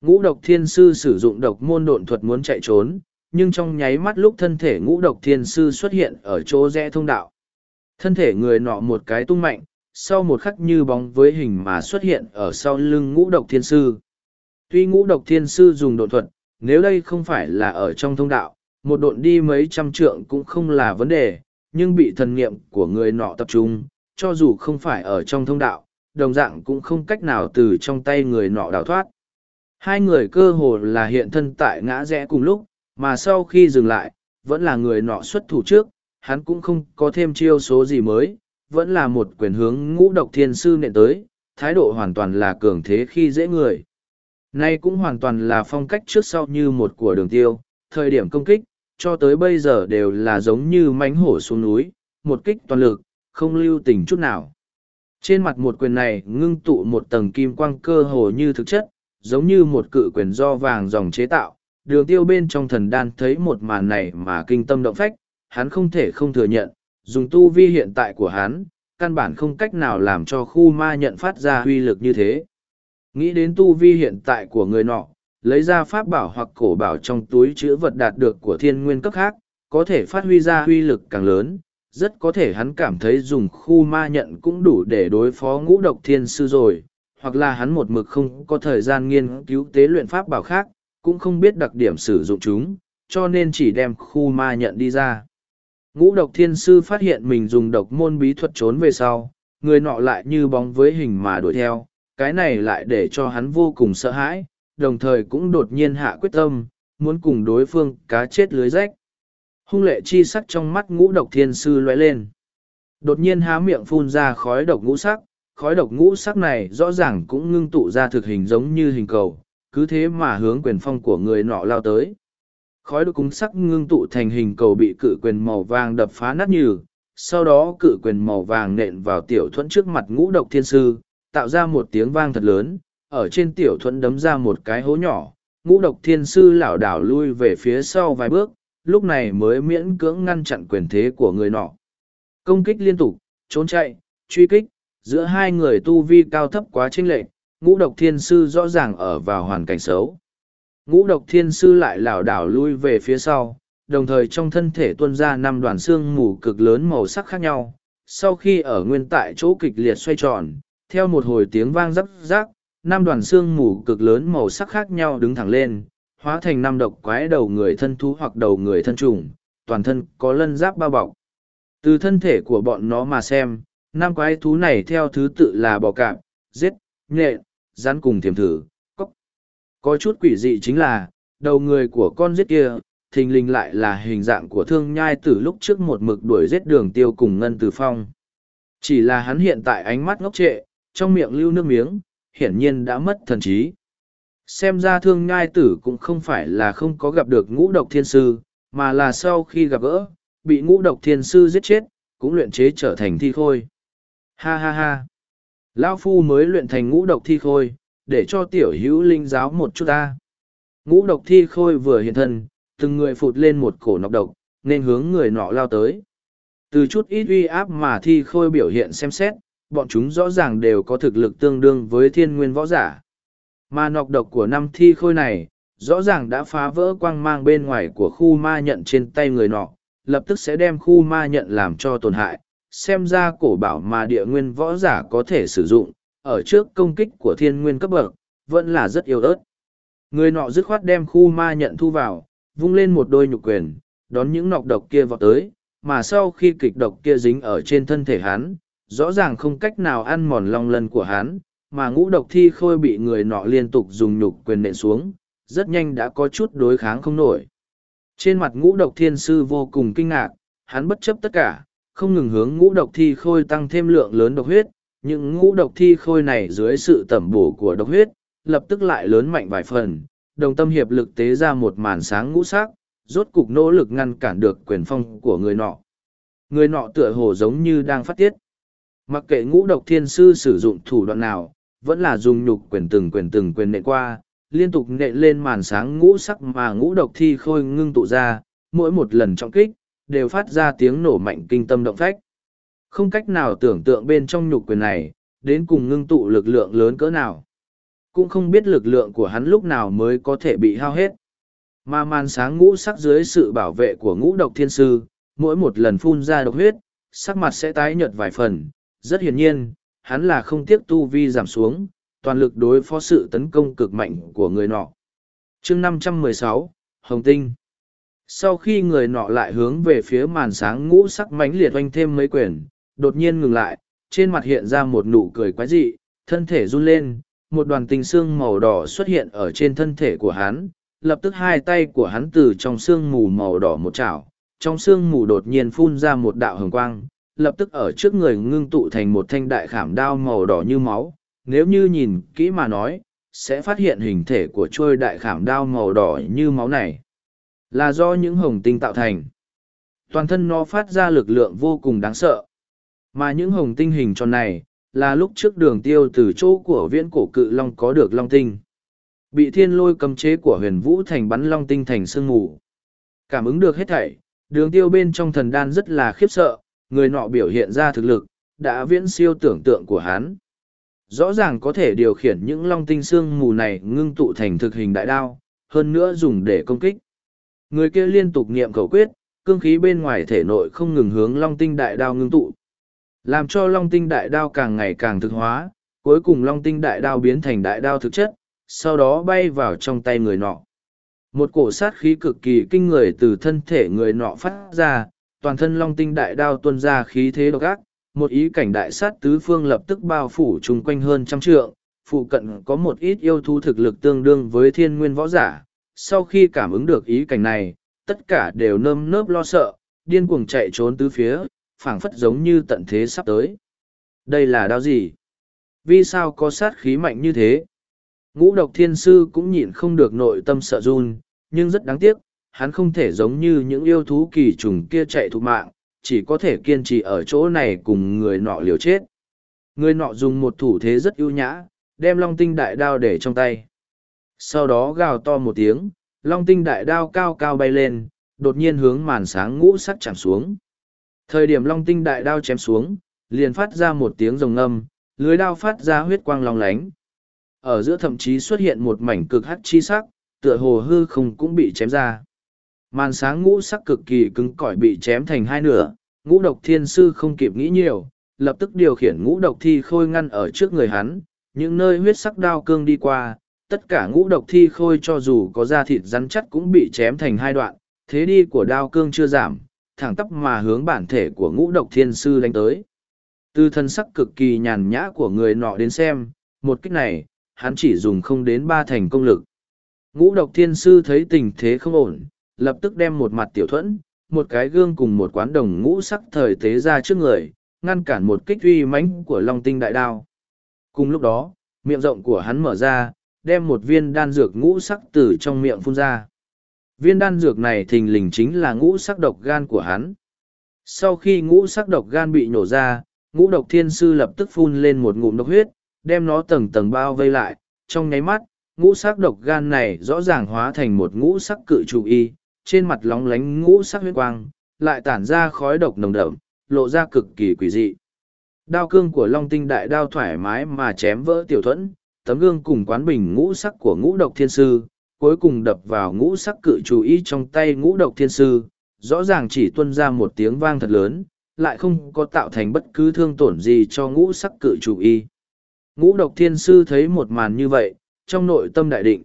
Ngũ độc thiên sư sử dụng độc môn độn thuật muốn chạy trốn, nhưng trong nháy mắt lúc thân thể ngũ độc thiên sư xuất hiện ở chỗ rẽ thông đạo. Thân thể người nọ một cái tung mạnh, sau một khắc như bóng với hình mà xuất hiện ở sau lưng ngũ độc thiên sư. Tuy ngũ độc thiên sư dùng độn thuật, nếu đây không phải là ở trong thông đạo, một độn đi mấy trăm trượng cũng không là vấn đề, nhưng bị thần nghiệm của người nọ tập trung, cho dù không phải ở trong thông đạo, đồng dạng cũng không cách nào từ trong tay người nọ đào thoát. Hai người cơ hồ là hiện thân tại ngã rẽ cùng lúc, mà sau khi dừng lại, vẫn là người nọ xuất thủ trước, hắn cũng không có thêm chiêu số gì mới, vẫn là một quyền hướng ngũ độc thiên sư nện tới, thái độ hoàn toàn là cường thế khi dễ người. Nay cũng hoàn toàn là phong cách trước sau như một của đường tiêu, thời điểm công kích, cho tới bây giờ đều là giống như mánh hổ xuống núi, một kích toàn lực, không lưu tình chút nào. Trên mặt một quyền này ngưng tụ một tầng kim quang cơ hồ như thực chất, giống như một cự quyền do vàng dòng chế tạo. Đường tiêu bên trong thần đan thấy một màn này mà kinh tâm động phách, hắn không thể không thừa nhận, dùng tu vi hiện tại của hắn, căn bản không cách nào làm cho khu ma nhận phát ra huy lực như thế. Nghĩ đến tu vi hiện tại của người nọ, lấy ra pháp bảo hoặc cổ bảo trong túi chữ vật đạt được của thiên nguyên cấp khác, có thể phát huy ra huy lực càng lớn, rất có thể hắn cảm thấy dùng khu ma nhận cũng đủ để đối phó ngũ độc thiên sư rồi, hoặc là hắn một mực không có thời gian nghiên cứu tế luyện pháp bảo khác, cũng không biết đặc điểm sử dụng chúng, cho nên chỉ đem khu ma nhận đi ra. Ngũ độc thiên sư phát hiện mình dùng độc môn bí thuật trốn về sau, người nọ lại như bóng với hình mà đuổi theo, cái này lại để cho hắn vô cùng sợ hãi, đồng thời cũng đột nhiên hạ quyết tâm, muốn cùng đối phương cá chết lưới rách. Hung lệ chi sắc trong mắt ngũ độc thiên sư lóe lên. Đột nhiên há miệng phun ra khói độc ngũ sắc, khói độc ngũ sắc này rõ ràng cũng ngưng tụ ra thực hình giống như hình cầu, cứ thế mà hướng quyền phong của người nọ lao tới. Khói độc cúng sắc ngưng tụ thành hình cầu bị cự quyền màu vàng đập phá nát như, sau đó cự quyền màu vàng nện vào tiểu thuẫn trước mặt ngũ độc thiên sư, tạo ra một tiếng vang thật lớn, ở trên tiểu thuẫn đấm ra một cái hố nhỏ, ngũ độc thiên sư lảo đảo lui về phía sau vài bước, lúc này mới miễn cưỡng ngăn chặn quyền thế của người nọ. Công kích liên tục, trốn chạy, truy kích, giữa hai người tu vi cao thấp quá chênh lệch, ngũ độc thiên sư rõ ràng ở vào hoàn cảnh xấu. Ngũ độc thiên sư lại lảo đảo lui về phía sau, đồng thời trong thân thể tuôn ra năm đoàn xương mù cực lớn màu sắc khác nhau. Sau khi ở nguyên tại chỗ kịch liệt xoay tròn, theo một hồi tiếng vang rắc rác, năm đoàn xương mù cực lớn màu sắc khác nhau đứng thẳng lên, hóa thành năm độc quái đầu người thân thú hoặc đầu người thân trùng, toàn thân có lân giáp bao bọc. Từ thân thể của bọn nó mà xem, năm quái thú này theo thứ tự là bò cạp, giết, nhện, rắn cùng thiềm thử, cốc. Có chút quỷ dị chính là, đầu người của con giết kia, thình lình lại là hình dạng của thương nhai từ lúc trước một mực đuổi giết đường tiêu cùng ngân từ phong. Chỉ là hắn hiện tại ánh mắt ngốc trệ, trong miệng lưu nước miếng, hiển nhiên đã mất thần trí. Xem ra thương nhai tử cũng không phải là không có gặp được ngũ độc thiên sư, mà là sau khi gặp gỡ, bị ngũ độc thiên sư giết chết, cũng luyện chế trở thành thi khôi. Ha ha ha! Lao Phu mới luyện thành ngũ độc thi khôi, để cho tiểu hữu linh giáo một chút ta. Ngũ độc thi khôi vừa hiện thân, từng người phụt lên một cổ nọc độc, nên hướng người nọ lao tới. Từ chút ít uy áp mà thi khôi biểu hiện xem xét, bọn chúng rõ ràng đều có thực lực tương đương với thiên nguyên võ giả. Mà nọc độc của năm thi khôi này, rõ ràng đã phá vỡ quang mang bên ngoài của khu ma nhận trên tay người nọ, lập tức sẽ đem khu ma nhận làm cho tổn hại. Xem ra cổ bảo mà địa nguyên võ giả có thể sử dụng, ở trước công kích của thiên nguyên cấp bậc, vẫn là rất yếu ớt. Người nọ dứt khoát đem khu ma nhận thu vào, vung lên một đôi nhục quyền, đón những nọc độc kia vào tới, mà sau khi kịch độc kia dính ở trên thân thể hắn, rõ ràng không cách nào ăn mòn long lân của hắn, mà ngũ độc thi khôi bị người nọ liên tục dùng nhục quyền nện xuống, rất nhanh đã có chút đối kháng không nổi. Trên mặt ngũ độc thiên sư vô cùng kinh ngạc, hắn bất chấp tất cả, không ngừng hướng ngũ độc thi khôi tăng thêm lượng lớn độc huyết, những ngũ độc thi khôi này dưới sự tẩm bổ của độc huyết, lập tức lại lớn mạnh vài phần, đồng tâm hiệp lực tế ra một màn sáng ngũ sắc, rốt cục nỗ lực ngăn cản được quyền phong của người nọ. Người nọ tựa hồ giống như đang phát tiết. Mặc kệ ngũ độc thiên sư sử dụng thủ đoạn nào, vẫn là dùng nhục quyền từng quyền từng quyền nện qua, liên tục nện lên màn sáng ngũ sắc mà ngũ độc thi khôi ngưng tụ ra, mỗi một lần trọng kích, đều phát ra tiếng nổ mạnh kinh tâm động phách. Không cách nào tưởng tượng bên trong nhục quyền này, đến cùng ngưng tụ lực lượng lớn cỡ nào. Cũng không biết lực lượng của hắn lúc nào mới có thể bị hao hết. Mà màn sáng ngũ sắc dưới sự bảo vệ của ngũ độc thiên sư, mỗi một lần phun ra độc huyết, sắc mặt sẽ tái nhợt vài phần. Rất hiển nhiên, hắn là không tiếc tu vi giảm xuống, toàn lực đối phó sự tấn công cực mạnh của người nọ. chương 516, Hồng Tinh sau khi người nọ lại hướng về phía màn sáng ngũ sắc mánh liệt oanh thêm mấy quyển đột nhiên ngừng lại trên mặt hiện ra một nụ cười quái dị thân thể run lên một đoàn tinh xương màu đỏ xuất hiện ở trên thân thể của hắn lập tức hai tay của hắn từ trong xương mù màu đỏ một chảo trong xương mù đột nhiên phun ra một đạo hồng quang lập tức ở trước người ngưng tụ thành một thanh đại khảm đao màu đỏ như máu. Nếu như nhìn kỹ mà nói, sẽ phát hiện hình thể của trôi đại khảm đao màu đỏ như máu này. Là do những hồng tinh tạo thành. Toàn thân nó phát ra lực lượng vô cùng đáng sợ. Mà những hồng tinh hình tròn này, là lúc trước đường tiêu từ chỗ của viễn cổ cự long có được long tinh. Bị thiên lôi cấm chế của huyền vũ thành bắn long tinh thành sương mù. Cảm ứng được hết thảy, đường tiêu bên trong thần đan rất là khiếp sợ người nọ biểu hiện ra thực lực, đã viễn siêu tưởng tượng của hắn. Rõ ràng có thể điều khiển những long tinh sương mù này ngưng tụ thành thực hình đại đao, hơn nữa dùng để công kích. Người kia liên tục niệm khẩu quyết, cương khí bên ngoài thể nội không ngừng hướng long tinh đại đao ngưng tụ. Làm cho long tinh đại đao càng ngày càng thực hóa, cuối cùng long tinh đại đao biến thành đại đao thực chất, sau đó bay vào trong tay người nọ. Một cổ sát khí cực kỳ kinh người từ thân thể người nọ phát ra toàn thân long tinh đại đao tuôn ra khí thế độc ác, một ý cảnh đại sát tứ phương lập tức bao phủ chung quanh hơn trăm trượng, phụ cận có một ít yêu thú thực lực tương đương với thiên nguyên võ giả. Sau khi cảm ứng được ý cảnh này, tất cả đều nơm nớp lo sợ, điên cuồng chạy trốn tứ phía, phảng phất giống như tận thế sắp tới. Đây là đao gì? Vì sao có sát khí mạnh như thế? Ngũ độc thiên sư cũng nhịn không được nội tâm sợ run, nhưng rất đáng tiếc hắn không thể giống như những yêu thú kỳ trùng kia chạy thụ mạng, chỉ có thể kiên trì ở chỗ này cùng người nọ liều chết. Người nọ dùng một thủ thế rất ưu nhã, đem long tinh đại đao để trong tay. Sau đó gào to một tiếng, long tinh đại đao cao cao bay lên, đột nhiên hướng màn sáng ngũ sắc chạm xuống. Thời điểm long tinh đại đao chém xuống, liền phát ra một tiếng rồng ngâm, lưới đao phát ra huyết quang long lánh. Ở giữa thậm chí xuất hiện một mảnh cực hắt chi sắc, tựa hồ hư không cũng bị chém ra màn sáng ngũ sắc cực kỳ cứng cỏi bị chém thành hai nửa, ngũ độc thiên sư không kịp nghĩ nhiều, lập tức điều khiển ngũ độc thi khôi ngăn ở trước người hắn, những nơi huyết sắc đao cương đi qua, tất cả ngũ độc thi khôi cho dù có da thịt rắn chắc cũng bị chém thành hai đoạn, thế đi của đao cương chưa giảm, thẳng tắp mà hướng bản thể của ngũ độc thiên sư đánh tới. Từ thân sắc cực kỳ nhàn nhã của người nọ đến xem, một cách này, hắn chỉ dùng không đến ba thành công lực. Ngũ độc thiên sư thấy tình thế không ổn lập tức đem một mặt tiểu thuẫn, một cái gương cùng một quán đồng ngũ sắc thời tế ra trước người, ngăn cản một kích uy mãnh của long tinh đại đao. Cùng lúc đó, miệng rộng của hắn mở ra, đem một viên đan dược ngũ sắc từ trong miệng phun ra. Viên đan dược này thình lình chính là ngũ sắc độc gan của hắn. Sau khi ngũ sắc độc gan bị nổ ra, ngũ độc thiên sư lập tức phun lên một ngụm độc huyết, đem nó tầng tầng bao vây lại. Trong nháy mắt, ngũ sắc độc gan này rõ ràng hóa thành một ngũ sắc cự trụ y trên mặt lóng lánh ngũ sắc huyết quang lại tản ra khói độc nồng đậm lộ ra cực kỳ quỷ dị đao cương của long tinh đại đao thoải mái mà chém vỡ tiểu thuẫn tấm gương cùng quán bình ngũ sắc của ngũ độc thiên sư cuối cùng đập vào ngũ sắc cự chú ý trong tay ngũ độc thiên sư, rõ ràng chỉ tuân ra một tiếng vang thật lớn, lại không có tạo thành bất cứ thương tổn gì cho ngũ sắc cự chủ y. Ngũ độc thiên sư thấy một màn như vậy, trong nội tâm đại định.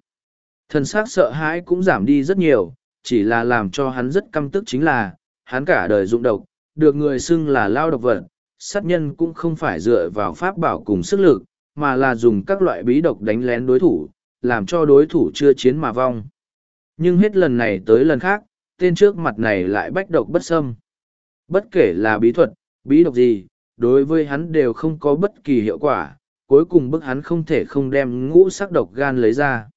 Thần sắc sợ hãi cũng giảm đi rất nhiều, chỉ là làm cho hắn rất căm tức chính là, hắn cả đời dụng độc, được người xưng là lao độc vật, sát nhân cũng không phải dựa vào pháp bảo cùng sức lực, mà là dùng các loại bí độc đánh lén đối thủ, làm cho đối thủ chưa chiến mà vong. Nhưng hết lần này tới lần khác, tên trước mặt này lại bách độc bất xâm. Bất kể là bí thuật, bí độc gì, đối với hắn đều không có bất kỳ hiệu quả, cuối cùng bức hắn không thể không đem ngũ sắc độc gan lấy ra.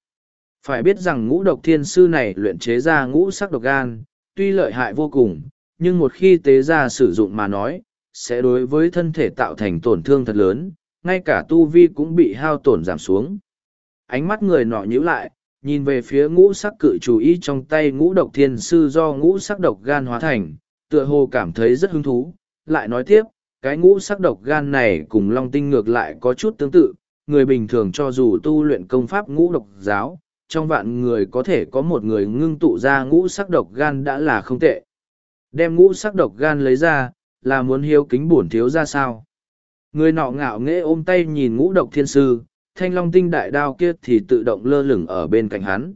Phải biết rằng ngũ độc thiên sư này luyện chế ra ngũ sắc độc gan, tuy lợi hại vô cùng, nhưng một khi tế ra sử dụng mà nói, sẽ đối với thân thể tạo thành tổn thương thật lớn, ngay cả tu vi cũng bị hao tổn giảm xuống. Ánh mắt người nọ nhíu lại, nhìn về phía ngũ sắc cự chủ ý trong tay ngũ độc thiên sư do ngũ sắc độc gan hóa thành, tựa hồ cảm thấy rất hứng thú, lại nói tiếp, cái ngũ sắc độc gan này cùng long tinh ngược lại có chút tương tự, người bình thường cho dù tu luyện công pháp ngũ độc giáo, trong vạn người có thể có một người ngưng tụ ra ngũ sắc độc gan đã là không tệ. Đem ngũ sắc độc gan lấy ra, là muốn hiếu kính bổn thiếu ra sao. Người nọ ngạo nghễ ôm tay nhìn ngũ độc thiên sư, thanh long tinh đại đao kia thì tự động lơ lửng ở bên cạnh hắn.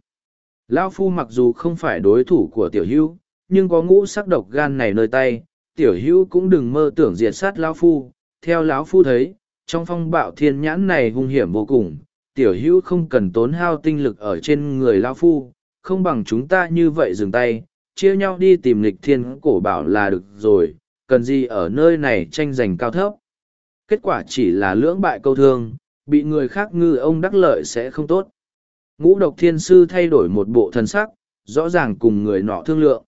Lao Phu mặc dù không phải đối thủ của tiểu hưu, nhưng có ngũ sắc độc gan này nơi tay, tiểu hưu cũng đừng mơ tưởng diệt sát Lao Phu. Theo lão Phu thấy, trong phong bạo thiên nhãn này hung hiểm vô cùng, tiểu hữu không cần tốn hao tinh lực ở trên người Lao Phu, không bằng chúng ta như vậy dừng tay, chia nhau đi tìm lịch thiên cổ bảo là được rồi, cần gì ở nơi này tranh giành cao thấp. Kết quả chỉ là lưỡng bại câu thương, bị người khác ngư ông đắc lợi sẽ không tốt. Ngũ độc thiên sư thay đổi một bộ thần sắc, rõ ràng cùng người nọ thương lượng.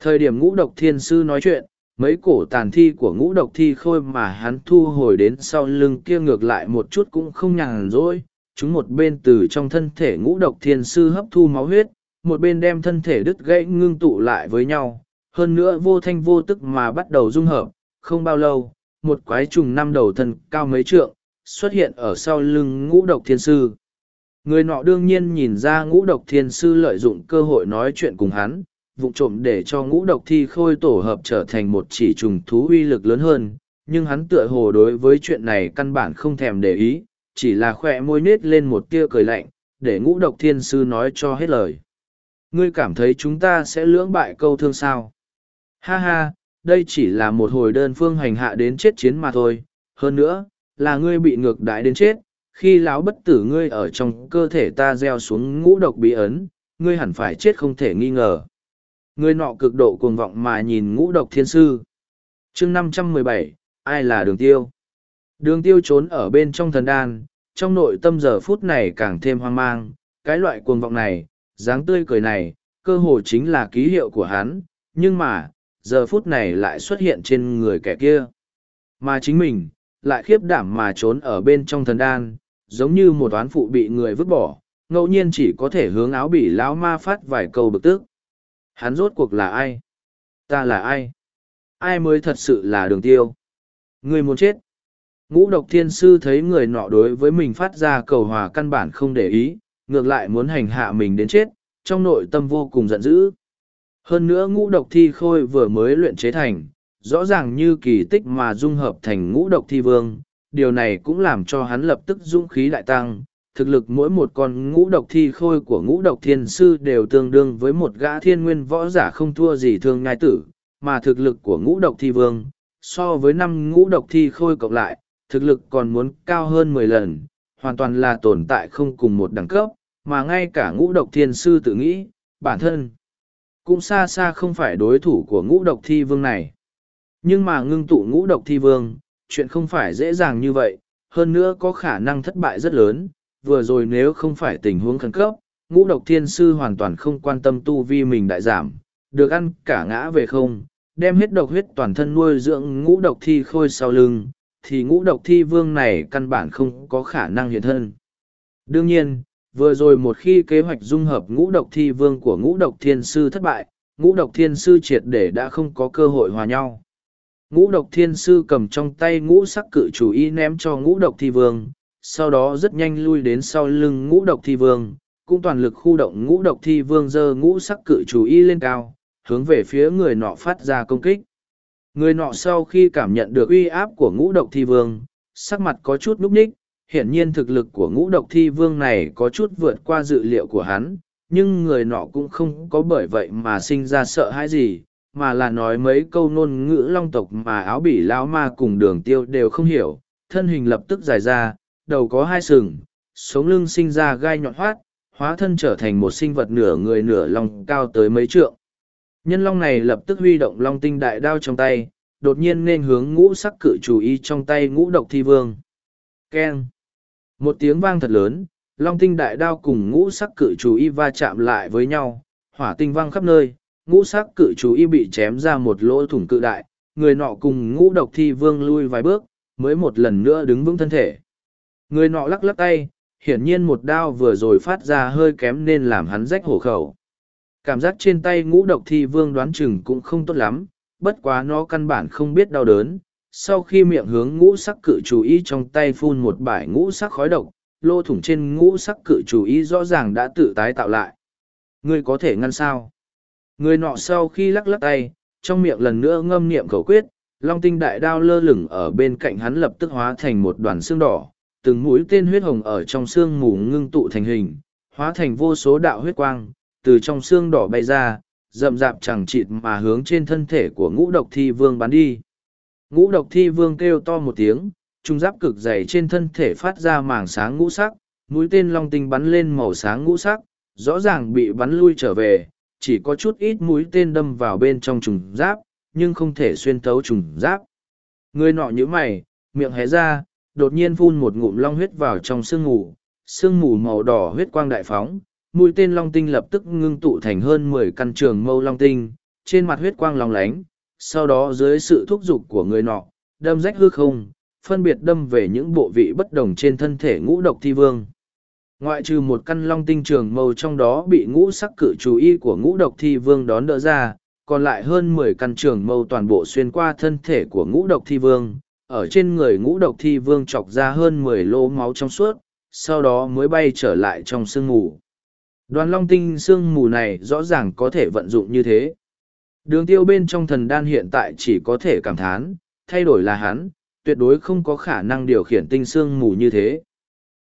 Thời điểm ngũ độc thiên sư nói chuyện, mấy cổ tàn thi của ngũ độc thi khôi mà hắn thu hồi đến sau lưng kia ngược lại một chút cũng không nhàn rỗi. Chúng một bên từ trong thân thể ngũ độc thiên sư hấp thu máu huyết, một bên đem thân thể đứt gãy ngưng tụ lại với nhau. Hơn nữa vô thanh vô tức mà bắt đầu dung hợp, không bao lâu, một quái trùng năm đầu thần cao mấy trượng, xuất hiện ở sau lưng ngũ độc thiên sư. Người nọ đương nhiên nhìn ra ngũ độc thiên sư lợi dụng cơ hội nói chuyện cùng hắn, vụ trộm để cho ngũ độc thi khôi tổ hợp trở thành một chỉ trùng thú uy lực lớn hơn, nhưng hắn tựa hồ đối với chuyện này căn bản không thèm để ý, chỉ là khỏe môi nết lên một tia cười lạnh, để ngũ độc thiên sư nói cho hết lời. Ngươi cảm thấy chúng ta sẽ lưỡng bại câu thương sao? Ha ha, đây chỉ là một hồi đơn phương hành hạ đến chết chiến mà thôi, hơn nữa, là ngươi bị ngược đãi đến chết, khi lão bất tử ngươi ở trong cơ thể ta gieo xuống ngũ độc bí ấn, ngươi hẳn phải chết không thể nghi ngờ. Ngươi nọ cực độ cuồng vọng mà nhìn ngũ độc thiên sư. chương năm trăm mười bảy ai là đường tiêu? Đường tiêu trốn ở bên trong thần đan, trong nội tâm giờ phút này càng thêm hoang mang, cái loại cuồng vọng này, dáng tươi cười này, cơ hồ chính là ký hiệu của hắn, nhưng mà, giờ phút này lại xuất hiện trên người kẻ kia. Mà chính mình, lại khiếp đảm mà trốn ở bên trong thần đan, giống như một toán phụ bị người vứt bỏ, ngẫu nhiên chỉ có thể hướng áo bỉ lão ma phát vài câu bực tức. Hắn rốt cuộc là ai? Ta là ai? Ai mới thật sự là đường tiêu? Người muốn chết. Ngũ độc thiên sư thấy người nọ đối với mình phát ra cầu hòa căn bản không để ý, ngược lại muốn hành hạ mình đến chết, trong nội tâm vô cùng giận dữ. Hơn nữa ngũ độc thi khôi vừa mới luyện chế thành, rõ ràng như kỳ tích mà dung hợp thành ngũ độc thi vương, điều này cũng làm cho hắn lập tức dũng khí đại tăng. Thực lực mỗi một con ngũ độc thi khôi của ngũ độc thiên sư đều tương đương với một gã thiên nguyên võ giả không thua gì thương ngai tử, mà thực lực của ngũ độc thi vương, so với năm ngũ độc thi khôi cộng lại, thực lực còn muốn cao hơn mười lần, hoàn toàn là tồn tại không cùng một đẳng cấp, mà ngay cả ngũ độc thiên sư tự nghĩ, bản thân cũng xa xa không phải đối thủ của ngũ độc thi vương này. Nhưng mà ngưng tụ ngũ độc thi vương, chuyện không phải dễ dàng như vậy, hơn nữa có khả năng thất bại rất lớn, vừa rồi nếu không phải tình huống khẩn cấp, ngũ độc thiên sư hoàn toàn không quan tâm tu vi mình đại giảm, được ăn cả ngã về không, đem hết độc huyết toàn thân nuôi dưỡng ngũ độc thi khôi sau lưng, thì ngũ độc thi vương này căn bản không có khả năng hiện thân. Đương nhiên, vừa rồi một khi kế hoạch dung hợp ngũ độc thi vương của ngũ độc thiên sư thất bại, ngũ độc thiên sư triệt để đã không có cơ hội hòa nhau ngũ độc thiên sư cầm trong tay ngũ sắc cự chủ y ném cho ngũ độc thi vương sau đó rất nhanh lui đến sau lưng ngũ độc thi vương cũng toàn lực khu động ngũ độc thi vương giơ ngũ sắc cự chủ y lên cao hướng về phía người nọ phát ra công kích người nọ sau khi cảm nhận được uy áp của ngũ độc thi vương sắc mặt có chút núp ních hiển nhiên thực lực của ngũ độc thi vương này có chút vượt qua dự liệu của hắn nhưng người nọ cũng không có bởi vậy mà sinh ra sợ hãi gì mà là nói mấy câu ngôn ngữ long tộc mà áo bỉ lão ma cùng đường tiêu đều không hiểu, thân hình lập tức dài ra, đầu có hai sừng, sống lưng sinh ra gai nhọn hoát, hóa thân trở thành một sinh vật nửa người nửa long cao tới mấy trượng. Nhân long này lập tức huy động long tinh đại đao trong tay, đột nhiên nên hướng ngũ sắc cự chủ y trong tay ngũ độc thi vương. Keng! Một tiếng vang thật lớn, long tinh đại đao cùng ngũ sắc cự chủ y va chạm lại với nhau, hỏa tinh vang khắp nơi, ngũ sắc cự Chủ y bị chém ra một lỗ thủng cự đại, người nọ cùng ngũ độc thi vương lui vài bước, mới một lần nữa đứng vững thân thể. Người nọ lắc lắc tay, hiển nhiên một đao vừa rồi phát ra hơi kém nên làm hắn rách hổ khẩu. Cảm giác trên tay ngũ độc thi vương đoán chừng cũng không tốt lắm, bất quá nó căn bản không biết đau đớn. Sau khi miệng hướng ngũ sắc cự chú ý trong tay phun một bãi ngũ sắc khói độc, lô thủng trên ngũ sắc cự chú ý rõ ràng đã tự tái tạo lại. Ngươi có thể ngăn sao? Người nọ sau khi lắc lắc tay, trong miệng lần nữa ngâm niệm khẩu quyết, long tinh đại đao lơ lửng ở bên cạnh hắn lập tức hóa thành một đoàn xương đỏ, từng mũi tên huyết hồng ở trong xương mù ngưng tụ thành hình, hóa thành vô số đạo huyết quang, từ trong xương đỏ bay ra, rậm rạp chẳng chịt mà hướng trên thân thể của ngũ độc thi vương bắn đi. Ngũ độc thi vương kêu to một tiếng, trung giáp cực dày trên thân thể phát ra màng sáng ngũ sắc, mũi tên long tinh bắn lên màu sáng ngũ sắc, rõ ràng bị bắn lui trở về, chỉ có chút ít mũi tên đâm vào bên trong trùng giáp, nhưng không thể xuyên thấu trùng giáp. Người nọ như mày, miệng hé ra, đột nhiên phun một ngụm long huyết vào trong sương mù, sương mù màu đỏ huyết quang đại phóng, mũi tên long tinh lập tức ngưng tụ thành hơn mười căn trường mâu long tinh, trên mặt huyết quang long lánh, sau đó dưới sự thúc giục của người nọ, đâm rách hư không, phân biệt đâm về những bộ vị bất đồng trên thân thể ngũ độc thi vương. Ngoại trừ một căn long tinh trường mâu trong đó bị ngũ sắc cự chú ý của ngũ độc thi vương đón đỡ ra, còn lại hơn mười căn trường mâu toàn bộ xuyên qua thân thể của ngũ độc thi vương, ở trên người ngũ độc thi vương chọc ra hơn mười lỗ máu trong suốt, sau đó mới bay trở lại trong sương mù. Đoàn long tinh sương mù này rõ ràng có thể vận dụng như thế. Đường tiêu bên trong thần đan hiện tại chỉ có thể cảm thán, thay đổi là hắn, tuyệt đối không có khả năng điều khiển tinh sương mù như thế.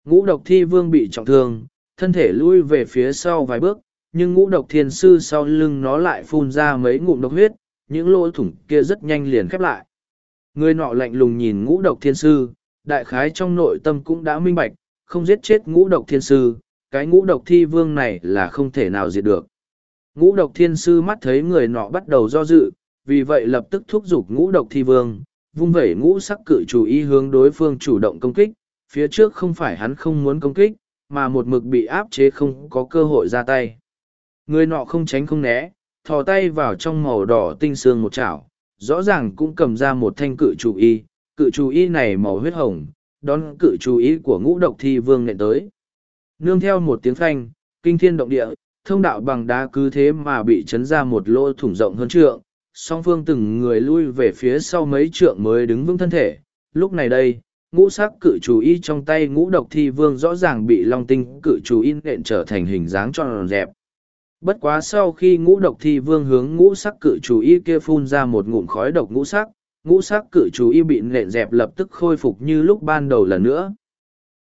Ngũ độc thi vương bị trọng thương, thân thể lui về phía sau vài bước, nhưng ngũ độc thiên sư sau lưng nó lại phun ra mấy ngụm độc huyết, những lỗ thủng kia rất nhanh liền khép lại. Người nọ lạnh lùng nhìn ngũ độc thiên sư, đại khái trong nội tâm cũng đã minh bạch, không giết chết ngũ độc thiên sư, cái ngũ độc thi vương này là không thể nào diệt được. Ngũ độc thiên sư mắt thấy người nọ bắt đầu do dự, vì vậy lập tức thúc giục ngũ độc thi vương, vung vẩy ngũ sắc cự chủ ý hướng đối phương chủ động công kích, phía trước không phải hắn không muốn công kích, mà một mực bị áp chế không có cơ hội ra tay. Người nọ không tránh không né, thò tay vào trong màu đỏ tinh xương một chảo, rõ ràng cũng cầm ra một thanh cự chủ y, cự chủ y này màu huyết hồng, đón cự chủ y của ngũ độc thi vương nện tới. Nương theo một tiếng phanh, kinh thiên động địa, thông đạo bằng đá cứ thế mà bị chấn ra một lỗ thủng rộng hơn trượng, song phương từng người lui về phía sau mấy trượng mới đứng vững thân thể. Lúc này đây, ngũ sắc cự chủ y trong tay ngũ độc thi vương rõ ràng bị long tinh cự chủ in nện trở thành hình dáng tròn dẹp. Bất quá sau khi ngũ độc thi vương hướng ngũ sắc cự chủ y kia phun ra một ngụm khói độc ngũ sắc, ngũ sắc cự chủ y bị nện dẹp lập tức khôi phục như lúc ban đầu lần nữa.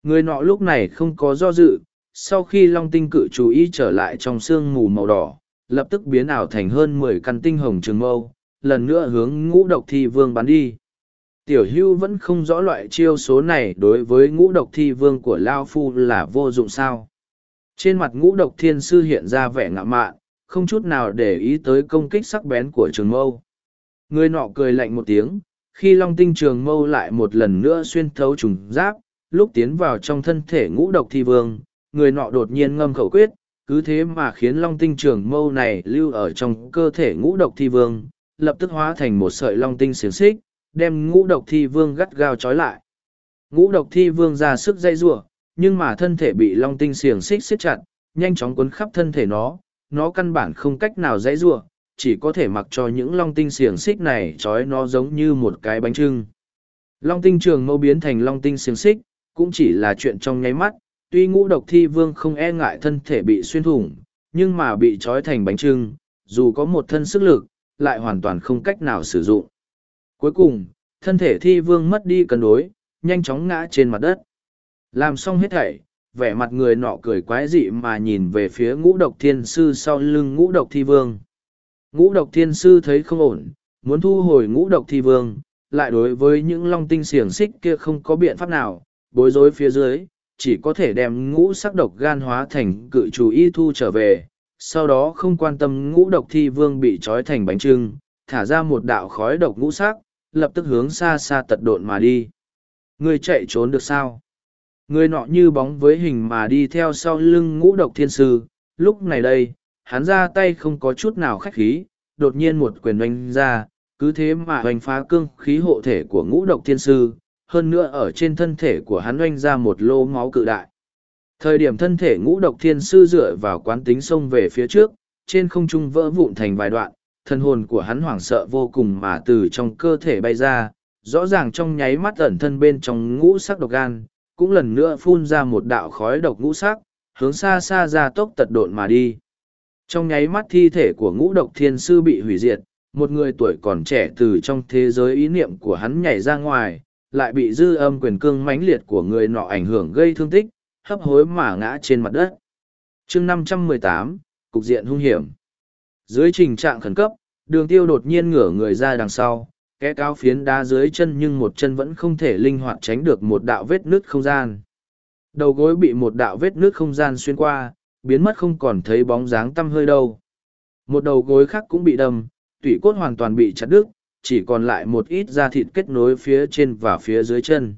Người nọ lúc này không có do dự, sau khi long tinh cự chủ ý trở lại trong sương mù màu đỏ, lập tức biến ảo thành hơn mười căn tinh hồng trường mâu, lần nữa hướng ngũ độc thi vương bắn đi. Tiểu hưu vẫn không rõ loại chiêu số này đối với ngũ độc thi vương của Lao Phu là vô dụng sao. Trên mặt ngũ độc thiên sư hiện ra vẻ ngạo mạn, không chút nào để ý tới công kích sắc bén của trường mâu. Người nọ cười lạnh một tiếng, khi long tinh trường mâu lại một lần nữa xuyên thấu trùng giáp, lúc tiến vào trong thân thể ngũ độc thi vương, người nọ đột nhiên ngâm khẩu quyết, cứ thế mà khiến long tinh trường mâu này lưu ở trong cơ thể ngũ độc thi vương, lập tức hóa thành một sợi long tinh xiềng xích, đem ngũ độc thi vương gắt gao trói lại. Ngũ độc thi vương ra sức dây rủa nhưng mà thân thể bị long tinh xiềng xích xiết chặt, nhanh chóng cuốn khắp thân thể nó, nó căn bản không cách nào dây rủa chỉ có thể mặc cho những long tinh xiềng xích này trói nó giống như một cái bánh trưng. Long tinh trường mâu biến thành long tinh xiềng xích, cũng chỉ là chuyện trong nháy mắt, tuy ngũ độc thi vương không e ngại thân thể bị xuyên thủng, nhưng mà bị trói thành bánh trưng, dù có một thân sức lực, lại hoàn toàn không cách nào sử dụng. Cuối cùng, thân thể thi vương mất đi cân đối, nhanh chóng ngã trên mặt đất. Làm xong hết thảy, vẻ mặt người nọ cười quái dị mà nhìn về phía ngũ độc thiên sư sau lưng ngũ độc thi vương. Ngũ độc thiên sư thấy không ổn, muốn thu hồi ngũ độc thi vương, lại đối với những long tinh xiềng xích kia không có biện pháp nào, bối rối phía dưới, chỉ có thể đem ngũ sắc độc gan hóa thành cự chủ y thu trở về, sau đó không quan tâm ngũ độc thi vương bị trói thành bánh trưng, thả ra một đạo khói độc ngũ sắc, lập tức hướng xa xa tật độn mà đi. Người chạy trốn được sao? Người nọ như bóng với hình mà đi theo sau lưng ngũ độc thiên sư, lúc này đây, hắn ra tay không có chút nào khách khí, đột nhiên một quyền đánh ra, cứ thế mà hoành phá cương khí hộ thể của ngũ độc thiên sư, hơn nữa ở trên thân thể của hắn oanh ra một lô máu cự đại. Thời điểm thân thể ngũ độc thiên sư dựa vào quán tính sông về phía trước, trên không trung vỡ vụn thành vài đoạn, thân hồn của hắn hoảng sợ vô cùng mà từ trong cơ thể bay ra, rõ ràng trong nháy mắt ẩn thân bên trong ngũ sắc độc gan, cũng lần nữa phun ra một đạo khói độc ngũ sắc, hướng xa xa ra tốc tật độn mà đi. Trong nháy mắt thi thể của ngũ độc thiên sư bị hủy diệt, một người tuổi còn trẻ từ trong thế giới ý niệm của hắn nhảy ra ngoài, lại bị dư âm quyền cương mãnh liệt của người nọ ảnh hưởng gây thương tích, hấp hối mà ngã trên mặt đất. chương 518, cục diện hung hiểm. Dưới trình trạng khẩn cấp, đường tiêu đột nhiên ngửa người ra đằng sau, kẽ cao phiến đá dưới chân nhưng một chân vẫn không thể linh hoạt tránh được một đạo vết nứt không gian. Đầu gối bị một đạo vết nứt không gian xuyên qua, biến mất không còn thấy bóng dáng tăm hơi đâu. Một đầu gối khác cũng bị đâm, tủy cốt hoàn toàn bị chặt đứt, chỉ còn lại một ít da thịt kết nối phía trên và phía dưới chân.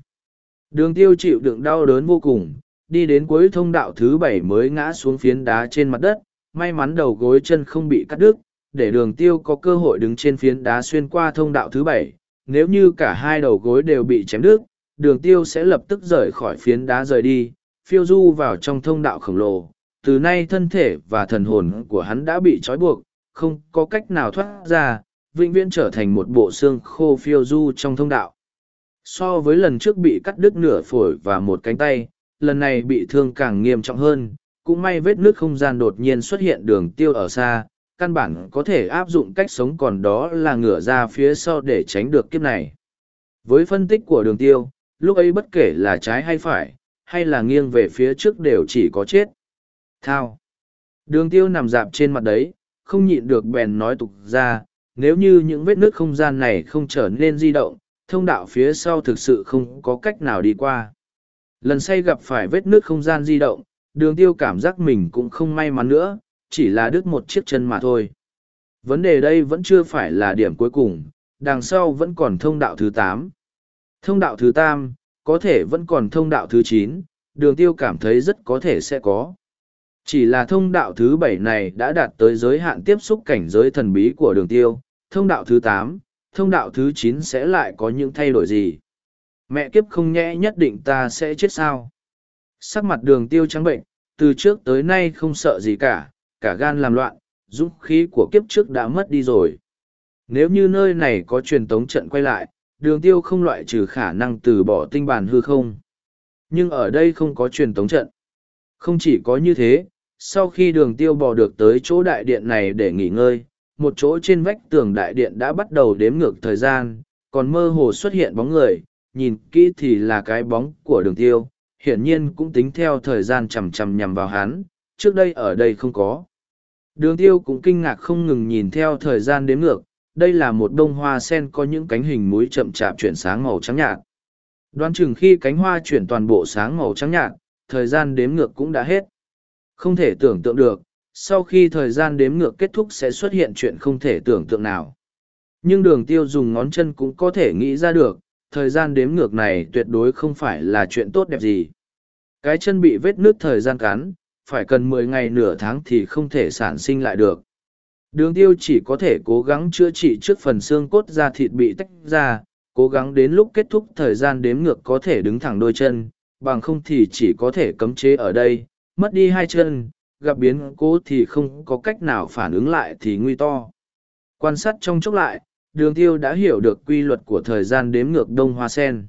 Đường tiêu chịu đựng đau đớn vô cùng, đi đến cuối thông đạo thứ bảy mới ngã xuống phiến đá trên mặt đất, may mắn đầu gối chân không bị cắt đứt, để đường tiêu có cơ hội đứng trên phiến đá xuyên qua thông đạo thứ bảy. Nếu như cả hai đầu gối đều bị chém đứt, đường tiêu sẽ lập tức rời khỏi phiến đá rời đi, phiêu du vào trong thông đạo khổng lồ. Từ nay thân thể và thần hồn của hắn đã bị trói buộc, không có cách nào thoát ra, vĩnh viễn trở thành một bộ xương khô phiêu du trong thông đạo. So với lần trước bị cắt đứt nửa phổi và một cánh tay, lần này bị thương càng nghiêm trọng hơn, cũng may vết nước không gian đột nhiên xuất hiện đường tiêu ở xa, căn bản có thể áp dụng cách sống còn đó là ngửa ra phía sau để tránh được kiếp này. Với phân tích của đường tiêu, lúc ấy bất kể là trái hay phải, hay là nghiêng về phía trước đều chỉ có chết. Thao. Đường tiêu nằm dạp trên mặt đấy, không nhịn được bèn nói tục ra, nếu như những vết nước không gian này không trở nên di động, thông đạo phía sau thực sự không có cách nào đi qua. Lần say gặp phải vết nước không gian di động, đường tiêu cảm giác mình cũng không may mắn nữa, chỉ là đứt một chiếc chân mà thôi. Vấn đề đây vẫn chưa phải là điểm cuối cùng, đằng sau vẫn còn thông đạo thứ tám. Thông đạo thứ tam, có thể vẫn còn thông đạo thứ chín, đường tiêu cảm thấy rất có thể sẽ có. Chỉ là thông đạo thứ bảy này đã đạt tới giới hạn tiếp xúc cảnh giới thần bí của đường tiêu, thông đạo thứ tám, thông đạo thứ chín sẽ lại có những thay đổi gì? Mẹ kiếp không nhẽ nhất định ta sẽ chết sao? Sắc mặt đường tiêu trắng bệnh, từ trước tới nay không sợ gì cả, cả gan làm loạn, dũng khí của kiếp trước đã mất đi rồi. Nếu như nơi này có truyền tống trận quay lại, đường tiêu không loại trừ khả năng từ bỏ tinh bản hư không. Nhưng ở đây không có truyền tống trận. Không chỉ có như thế, sau khi đường tiêu bò được tới chỗ đại điện này để nghỉ ngơi, một chỗ trên vách tường đại điện đã bắt đầu đếm ngược thời gian, còn mơ hồ xuất hiện bóng người, nhìn kỹ thì là cái bóng của đường tiêu, hiển nhiên cũng tính theo thời gian chầm chầm nhằm vào hắn, trước đây ở đây không có. Đường tiêu cũng kinh ngạc không ngừng nhìn theo thời gian đếm ngược, đây là một bông hoa sen có những cánh hình mũi chậm chạp chuyển sáng màu trắng nhạt. Đoán chừng khi cánh hoa chuyển toàn bộ sáng màu trắng nhạt, thời gian đếm ngược cũng đã hết. Không thể tưởng tượng được, sau khi thời gian đếm ngược kết thúc sẽ xuất hiện chuyện không thể tưởng tượng nào. Nhưng đường tiêu dùng ngón chân cũng có thể nghĩ ra được, thời gian đếm ngược này tuyệt đối không phải là chuyện tốt đẹp gì. Cái chân bị vết nước thời gian cắn, phải cần mười ngày nửa tháng thì không thể sản sinh lại được. Đường tiêu chỉ có thể cố gắng chữa trị trước phần xương cốt da thịt bị tách ra, cố gắng đến lúc kết thúc thời gian đếm ngược có thể đứng thẳng đôi chân, bằng không thì chỉ có thể cấm chế ở đây, mất đi hai chân, gặp biến cố thì không có cách nào phản ứng lại thì nguy to. Quan sát trong chốc lại, đường tiêu đã hiểu được quy luật của thời gian đếm ngược đông hoa sen.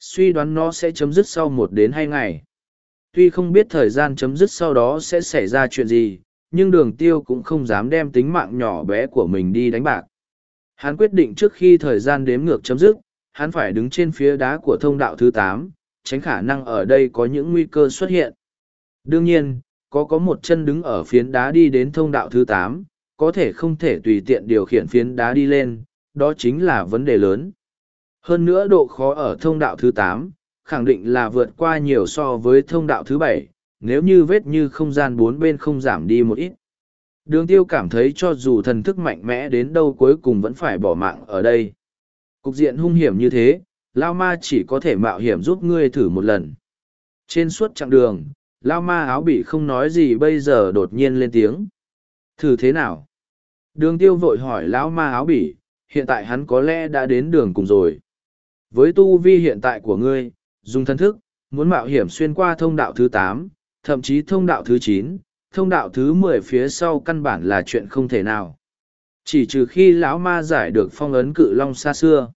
Suy đoán nó sẽ chấm dứt sau một đến hai ngày. Tuy không biết thời gian chấm dứt sau đó sẽ xảy ra chuyện gì, nhưng đường tiêu cũng không dám đem tính mạng nhỏ bé của mình đi đánh bạc. Hắn quyết định trước khi thời gian đếm ngược chấm dứt, hắn phải đứng trên phía đá của thông đạo thứ tám, tránh khả năng ở đây có những nguy cơ xuất hiện. Đương nhiên, có có một chân đứng ở phiến đá đi đến thông đạo thứ tám, có thể không thể tùy tiện điều khiển phiến đá đi lên, đó chính là vấn đề lớn. Hơn nữa độ khó ở thông đạo thứ tám, khẳng định là vượt qua nhiều so với thông đạo thứ bảy, nếu như vết như không gian bốn bên không giảm đi một ít. Đường tiêu cảm thấy cho dù thần thức mạnh mẽ đến đâu cuối cùng vẫn phải bỏ mạng ở đây. Cục diện hung hiểm như thế, Lao Ma chỉ có thể mạo hiểm giúp ngươi thử một lần. Trên suốt chặng đường, Lao Ma áo bị không nói gì bây giờ đột nhiên lên tiếng. Thử thế nào? Đường tiêu vội hỏi Lão Ma áo bỉ, hiện tại hắn có lẽ đã đến đường cùng rồi. Với tu vi hiện tại của ngươi, dùng thân thức, muốn mạo hiểm xuyên qua thông đạo thứ tám, thậm chí thông đạo thứ chín, thông đạo thứ mười phía sau căn bản là chuyện không thể nào. Chỉ trừ khi lão ma giải được phong ấn cự long xa xưa.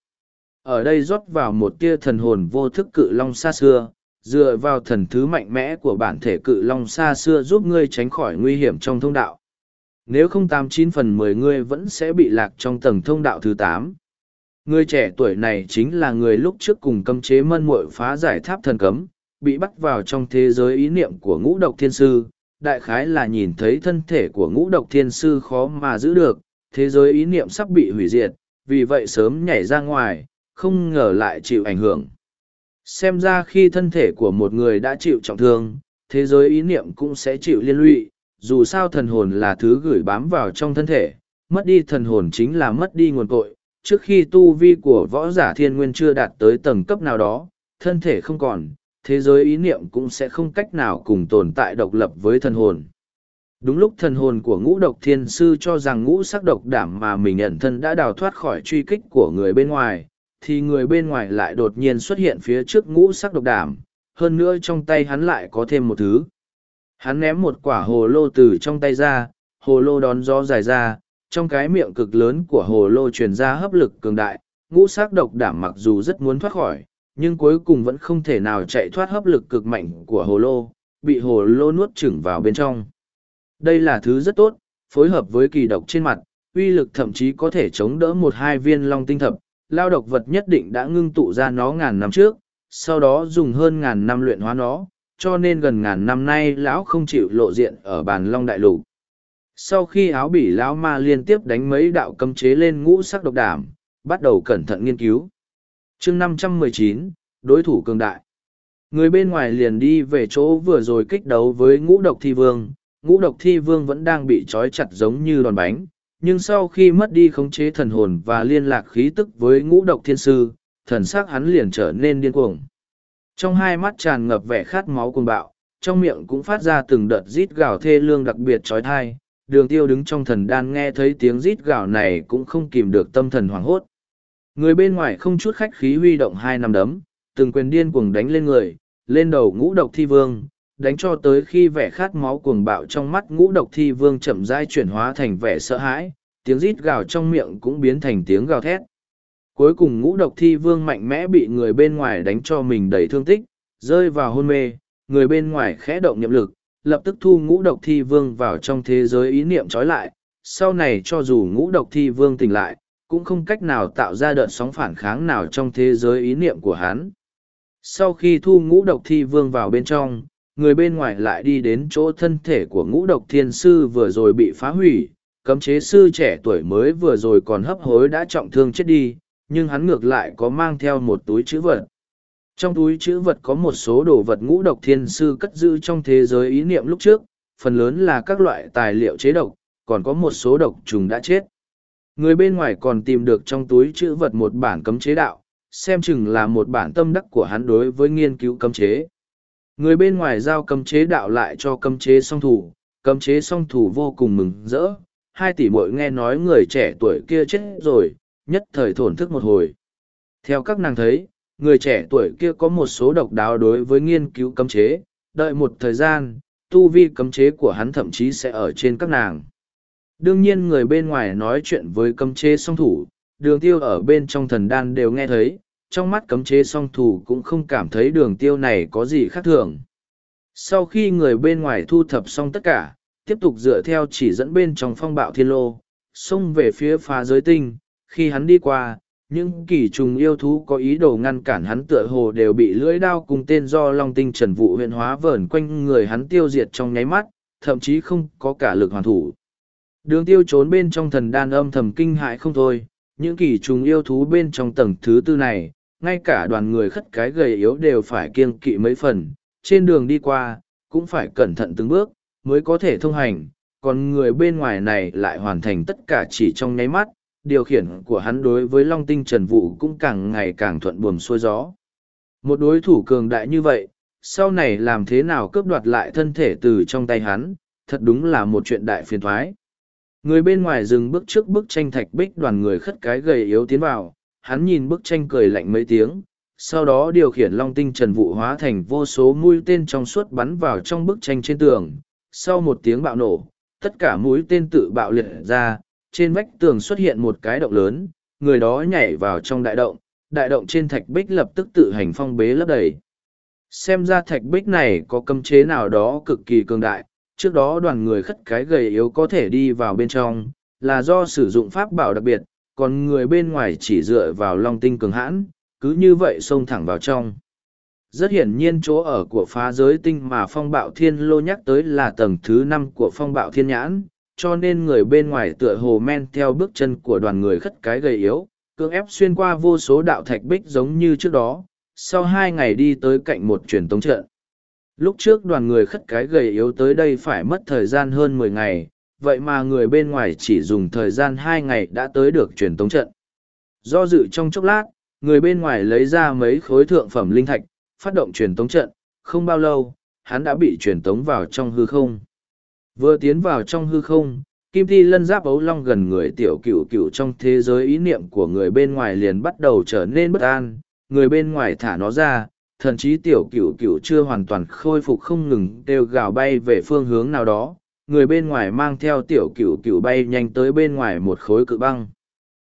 Ở đây rót vào một tia thần hồn vô thức cự long xa xưa, dựa vào thần thứ mạnh mẽ của bản thể cự long xa xưa giúp ngươi tránh khỏi nguy hiểm trong thông đạo. Nếu không tám chín phần mười ngươi vẫn sẽ bị lạc trong tầng thông đạo thứ tám. Người trẻ tuổi này chính là người lúc trước cùng cấm chế mân muội phá giải tháp thần cấm, bị bắt vào trong thế giới ý niệm của ngũ độc thiên sư, đại khái là nhìn thấy thân thể của ngũ độc thiên sư khó mà giữ được, thế giới ý niệm sắp bị hủy diệt, vì vậy sớm nhảy ra ngoài, không ngờ lại chịu ảnh hưởng. Xem ra khi thân thể của một người đã chịu trọng thương, thế giới ý niệm cũng sẽ chịu liên lụy, dù sao thần hồn là thứ gửi bám vào trong thân thể, mất đi thần hồn chính là mất đi nguồn cội. Trước khi tu vi của võ giả thiên nguyên chưa đạt tới tầng cấp nào đó, thân thể không còn, thế giới ý niệm cũng sẽ không cách nào cùng tồn tại độc lập với thần hồn. Đúng lúc thần hồn của ngũ độc thiên sư cho rằng ngũ sắc độc đảm mà mình ẩn thân đã đào thoát khỏi truy kích của người bên ngoài, thì người bên ngoài lại đột nhiên xuất hiện phía trước ngũ sắc độc đảm, hơn nữa trong tay hắn lại có thêm một thứ. Hắn ném một quả hồ lô từ trong tay ra, hồ lô đón gió dài ra, trong cái miệng cực lớn của hồ lô truyền ra hấp lực cường đại, ngũ sắc độc đảm mặc dù rất muốn thoát khỏi, nhưng cuối cùng vẫn không thể nào chạy thoát hấp lực cực mạnh của hồ lô, bị hồ lô nuốt chửng vào bên trong. Đây là thứ rất tốt, phối hợp với kỳ độc trên mặt, uy lực thậm chí có thể chống đỡ một hai viên long tinh thập, lao độc vật nhất định đã ngưng tụ ra nó ngàn năm trước, sau đó dùng hơn ngàn năm luyện hóa nó, cho nên gần ngàn năm nay lão không chịu lộ diện ở bàn long đại lục. Sau khi áo bỉ lão ma liên tiếp đánh mấy đạo cấm chế lên ngũ sắc độc đảm, bắt đầu cẩn thận nghiên cứu. chương năm trăm mười chín đối thủ cường đại. Người bên ngoài liền đi về chỗ vừa rồi kích đấu với ngũ độc thi vương, ngũ độc thi vương vẫn đang bị trói chặt giống như đòn bánh, nhưng sau khi mất đi khống chế thần hồn và liên lạc khí tức với ngũ độc thiên sư, thần sắc hắn liền trở nên điên cuồng. Trong hai mắt tràn ngập vẻ khát máu cuồng bạo, trong miệng cũng phát ra từng đợt rít gào thê lương đặc biệt trói thai. Đường tiêu đứng trong thần đan nghe thấy tiếng rít gào này cũng không kìm được tâm thần hoảng hốt. Người bên ngoài không chút khách khí huy động hai nằm đấm, từng quyền điên cuồng đánh lên người, lên đầu ngũ độc thi vương, đánh cho tới khi vẻ khát máu cuồng bạo trong mắt ngũ độc thi vương chậm rãi chuyển hóa thành vẻ sợ hãi, tiếng rít gào trong miệng cũng biến thành tiếng gào thét. Cuối cùng ngũ độc thi vương mạnh mẽ bị người bên ngoài đánh cho mình đầy thương tích, rơi vào hôn mê, người bên ngoài khẽ động niệm lực, lập tức thu ngũ độc thi vương vào trong thế giới ý niệm trói lại. Sau này cho dù ngũ độc thi vương tỉnh lại, cũng không cách nào tạo ra đợt sóng phản kháng nào trong thế giới ý niệm của hắn. Sau khi thu ngũ độc thi vương vào bên trong, người bên ngoài lại đi đến chỗ thân thể của ngũ độc thiên sư vừa rồi bị phá hủy, cấm chế sư trẻ tuổi mới vừa rồi còn hấp hối đã trọng thương chết đi, nhưng hắn ngược lại có mang theo một túi chữ vật. Trong túi chữ vật có một số đồ vật ngũ độc thiên sư cất giữ trong thế giới ý niệm lúc trước, phần lớn là các loại tài liệu chế độc, còn có một số độc trùng đã chết. Người bên ngoài còn tìm được trong túi chữ vật một bản cấm chế đạo, xem chừng là một bản tâm đắc của hắn đối với nghiên cứu cấm chế. Người bên ngoài giao cấm chế đạo lại cho cấm chế song thủ, cấm chế song thủ vô cùng mừng rỡ. Hai tỷ muội nghe nói người trẻ tuổi kia chết rồi, nhất thời thổn thức một hồi. Theo các nàng thấy, người trẻ tuổi kia có một số độc đáo đối với nghiên cứu cấm chế, đợi một thời gian, tu vi cấm chế của hắn thậm chí sẽ ở trên các nàng. Đương nhiên người bên ngoài nói chuyện với cấm chế song thủ, đường tiêu ở bên trong thần đan đều nghe thấy, trong mắt cấm chế song thủ cũng không cảm thấy đường tiêu này có gì khác thường. Sau khi người bên ngoài thu thập xong tất cả, tiếp tục dựa theo chỉ dẫn bên trong phong bạo thiên lô, xông về phía phá giới tinh, khi hắn đi qua, những kỳ trùng yêu thú có ý đồ ngăn cản hắn tựa hồ đều bị lưỡi đao cùng tên do long tinh trần vụ huyện hóa vờn quanh người hắn tiêu diệt trong nháy mắt, thậm chí không có cả lực hoàn thủ. Đường tiêu trốn bên trong thần đan âm thầm kinh hại không thôi, những kỳ trùng yêu thú bên trong tầng thứ tư này, ngay cả đoàn người khất cái gầy yếu đều phải kiêng kỵ mấy phần, trên đường đi qua, cũng phải cẩn thận từng bước, mới có thể thông hành, còn người bên ngoài này lại hoàn thành tất cả chỉ trong nháy mắt, điều khiển của hắn đối với long tinh trần vụ cũng càng ngày càng thuận buồm xuôi gió. Một đối thủ cường đại như vậy, sau này làm thế nào cướp đoạt lại thân thể từ trong tay hắn, thật đúng là một chuyện đại phiền thoái. Người bên ngoài dừng bước trước bức tranh thạch bích đoàn người khất cái gầy yếu tiến vào, hắn nhìn bức tranh cười lạnh mấy tiếng, sau đó điều khiển long tinh trần vụ hóa thành vô số mũi tên trong suốt bắn vào trong bức tranh trên tường. Sau một tiếng bạo nổ, tất cả mũi tên tự bạo liệt ra, trên vách tường xuất hiện một cái động lớn, người đó nhảy vào trong đại động, đại động trên thạch bích lập tức tự hành phong bế lấp đầy. Xem ra thạch bích này có cấm chế nào đó cực kỳ cường đại, trước đó đoàn người khất cái gầy yếu có thể đi vào bên trong, là do sử dụng pháp bảo đặc biệt, còn người bên ngoài chỉ dựa vào long tinh cường hãn, cứ như vậy xông thẳng vào trong. rất hiển nhiên chỗ ở của phá giới tinh mà phong bạo thiên lô nhắc tới là tầng thứ năm của phong bạo thiên nhãn cho nên người bên ngoài tựa hồ men theo bước chân của đoàn người khất cái gầy yếu cưỡng ép xuyên qua vô số đạo thạch bích giống như trước đó sau hai ngày đi tới cạnh một truyền tống trận lúc trước đoàn người khất cái gầy yếu tới đây phải mất thời gian hơn mười ngày vậy mà người bên ngoài chỉ dùng thời gian hai ngày đã tới được truyền tống trận. Do dự trong chốc lát, người bên ngoài lấy ra mấy khối thượng phẩm linh thạch, phát động truyền tống trận. Không bao lâu, hắn đã bị truyền tống vào trong hư không. Vừa tiến vào trong hư không, kim thi lân giáp ấu long gần người tiểu cửu cửu trong thế giới ý niệm của người bên ngoài liền bắt đầu trở nên bất an. Người bên ngoài thả nó ra thậm chí tiểu cửu cửu chưa hoàn toàn khôi phục không ngừng đều gào bay về phương hướng nào đó người bên ngoài mang theo tiểu cửu cửu bay nhanh tới bên ngoài một khối cự băng.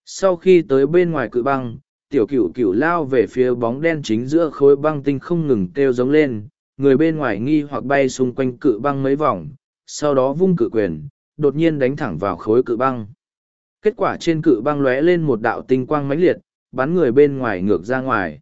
Sau khi tới bên ngoài cự băng, tiểu cửu cửu lao về phía bóng đen chính giữa khối băng tinh không ngừng kêu giống lên. Người bên ngoài nghi hoặc bay xung quanh cự băng mấy vòng, sau đó vung cự quyền, đột nhiên đánh thẳng vào khối cự băng. Kết quả trên cự băng lóe lên một đạo tinh quang mãnh liệt, bắn người bên ngoài ngược ra ngoài.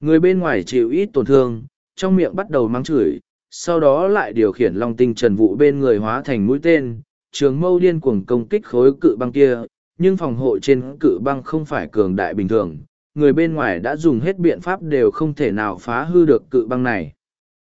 Người bên ngoài chịu ít tổn thương, trong miệng bắt đầu mắng chửi sau đó lại điều khiển long tinh trần vụ bên người hóa thành mũi tên, trường mâu điên cuồng công kích khối cự băng kia, nhưng phòng hộ trên cự băng không phải cường đại bình thường, người bên ngoài đã dùng hết biện pháp đều không thể nào phá hư được cự băng này.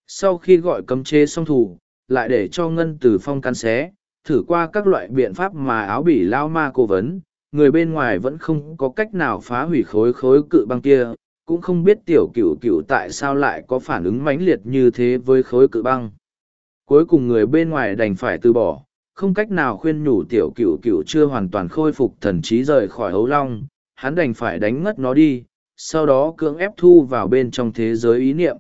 Sau khi gọi cấm chế xong thủ, lại để cho ngân từ phong căn xé, thử qua các loại biện pháp mà áo bỉ lao ma cố vấn, người bên ngoài vẫn không có cách nào phá hủy khối khối cự băng kia cũng không biết tiểu cựu cựu tại sao lại có phản ứng mãnh liệt như thế với khối cự băng. Cuối cùng người bên ngoài đành phải từ bỏ, không cách nào khuyên nhủ tiểu cựu cựu chưa hoàn toàn khôi phục thần trí rời khỏi ấu long, hắn đành phải đánh ngất nó đi, sau đó cưỡng ép thu vào bên trong thế giới ý niệm.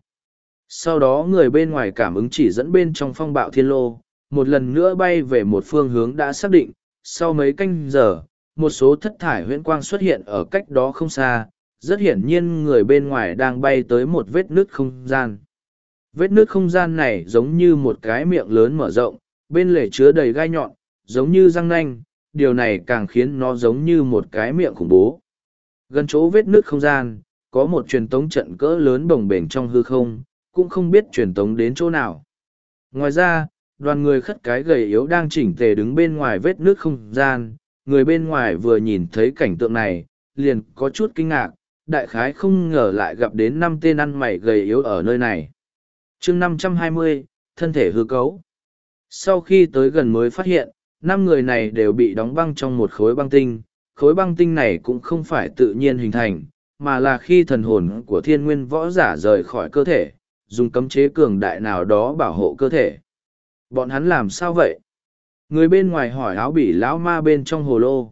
Sau đó người bên ngoài cảm ứng chỉ dẫn bên trong phong bạo thiên lô, một lần nữa bay về một phương hướng đã xác định, sau mấy canh giờ, một số thất thải huyễn quang xuất hiện ở cách đó không xa rất hiển nhiên người bên ngoài đang bay tới một vết nứt không gian. Vết nứt không gian này giống như một cái miệng lớn mở rộng, bên lề chứa đầy gai nhọn, giống như răng nanh, điều này càng khiến nó giống như một cái miệng khủng bố. Gần chỗ vết nứt không gian, có một truyền tống trận cỡ lớn bồng bềnh trong hư không, cũng không biết truyền tống đến chỗ nào. Ngoài ra, đoàn người khất cái gầy yếu đang chỉnh tề đứng bên ngoài vết nước không gian, người bên ngoài vừa nhìn thấy cảnh tượng này, liền có chút kinh ngạc đại khái không ngờ lại gặp đến năm tên ăn mày gầy yếu ở nơi này. Chương năm trăm hai mươi, thân thể hư cấu. Sau khi tới gần mới phát hiện, năm người này đều bị đóng băng trong một khối băng tinh. Khối băng tinh này cũng không phải tự nhiên hình thành, mà là khi thần hồn của thiên nguyên võ giả rời khỏi cơ thể, dùng cấm chế cường đại nào đó bảo hộ cơ thể. Bọn hắn làm sao vậy? Người bên ngoài hỏi áo bỉ lão ma bên trong hồ lô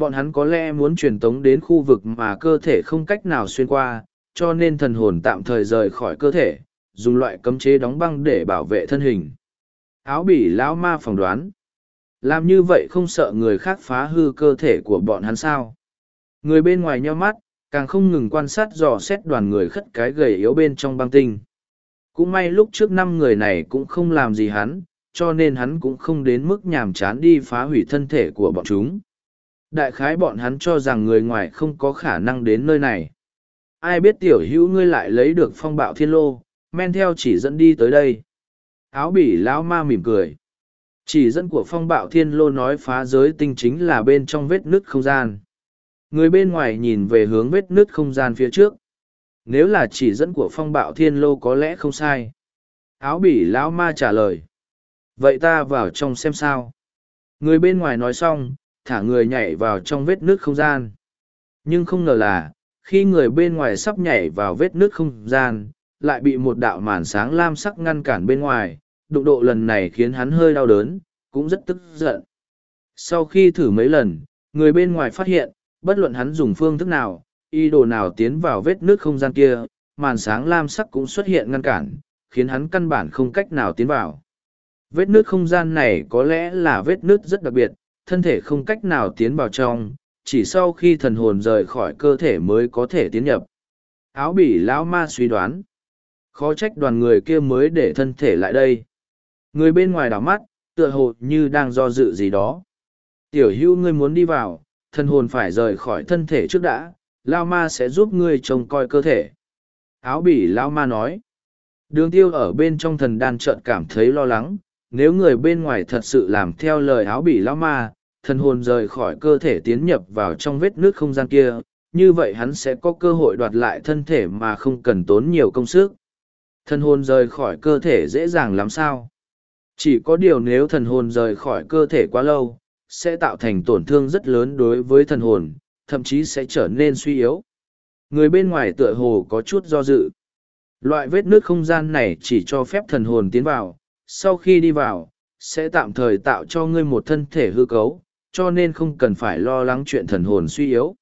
bọn hắn có lẽ muốn truyền tống đến khu vực mà cơ thể không cách nào xuyên qua, cho nên thần hồn tạm thời rời khỏi cơ thể, dùng loại cấm chế đóng băng để bảo vệ thân hình. Áo bỉ lão ma phỏng đoán, làm như vậy không sợ người khác phá hư cơ thể của bọn hắn sao? Người bên ngoài nhau mắt, càng không ngừng quan sát dò xét đoàn người khất cái gầy yếu bên trong băng tinh. Cũng may lúc trước năm người này cũng không làm gì hắn, cho nên hắn cũng không đến mức nhàm chán đi phá hủy thân thể của bọn chúng đại khái bọn hắn cho rằng người ngoài không có khả năng đến nơi này. Ai biết tiểu hữu ngươi lại lấy được phong bạo thiên lô, men theo chỉ dẫn đi tới đây. Áo bỉ lão ma mỉm cười. Chỉ dẫn của phong bạo thiên lô nói phá giới tinh chính là bên trong vết nứt không gian. Người bên ngoài nhìn về hướng vết nứt không gian phía trước. Nếu là chỉ dẫn của phong bạo thiên lô có lẽ không sai. Áo bỉ lão ma trả lời. Vậy ta vào trong xem sao. Người bên ngoài nói xong thả người nhảy vào trong vết nước không gian nhưng không ngờ là khi người bên ngoài sắp nhảy vào vết nước không gian lại bị một đạo màn sáng lam sắc ngăn cản bên ngoài đụng độ lần này khiến hắn hơi đau đớn cũng rất tức giận sau khi thử mấy lần người bên ngoài phát hiện bất luận hắn dùng phương thức nào y đồ nào tiến vào vết nước không gian kia, màn sáng lam sắc cũng xuất hiện ngăn cản, khiến hắn căn bản không cách nào tiến vào. Vết nước không gian này có lẽ là vết nước rất đặc biệt, thân thể không cách nào tiến vào trong, chỉ sau khi thần hồn rời khỏi cơ thể mới có thể tiến nhập. Áo bỉ lão ma suy đoán. Khó trách đoàn người kia mới để thân thể lại đây. Người bên ngoài đảo mắt, tựa hồ như đang do dự gì đó. Tiểu hưu ngươi muốn đi vào, thần hồn phải rời khỏi thân thể trước đã, lao ma sẽ giúp ngươi trông coi cơ thể Áo bỉ lão ma nói. Đường tiêu ở bên trong thần đan trợn cảm thấy lo lắng, nếu người bên ngoài thật sự làm theo lời áo bỉ lão ma, thần hồn rời khỏi cơ thể tiến nhập vào trong vết nước không gian kia, như vậy hắn sẽ có cơ hội đoạt lại thân thể mà không cần tốn nhiều công sức. Thần hồn rời khỏi cơ thể dễ dàng lắm sao? Chỉ có điều nếu thần hồn rời khỏi cơ thể quá lâu, sẽ tạo thành tổn thương rất lớn đối với thần hồn, thậm chí sẽ trở nên suy yếu. Người bên ngoài tựa hồ có chút do dự. Loại vết nước không gian này chỉ cho phép thần hồn tiến vào, sau khi đi vào, sẽ tạm thời tạo cho ngươi một thân thể hư cấu, cho nên không cần phải lo lắng chuyện thần hồn suy yếu.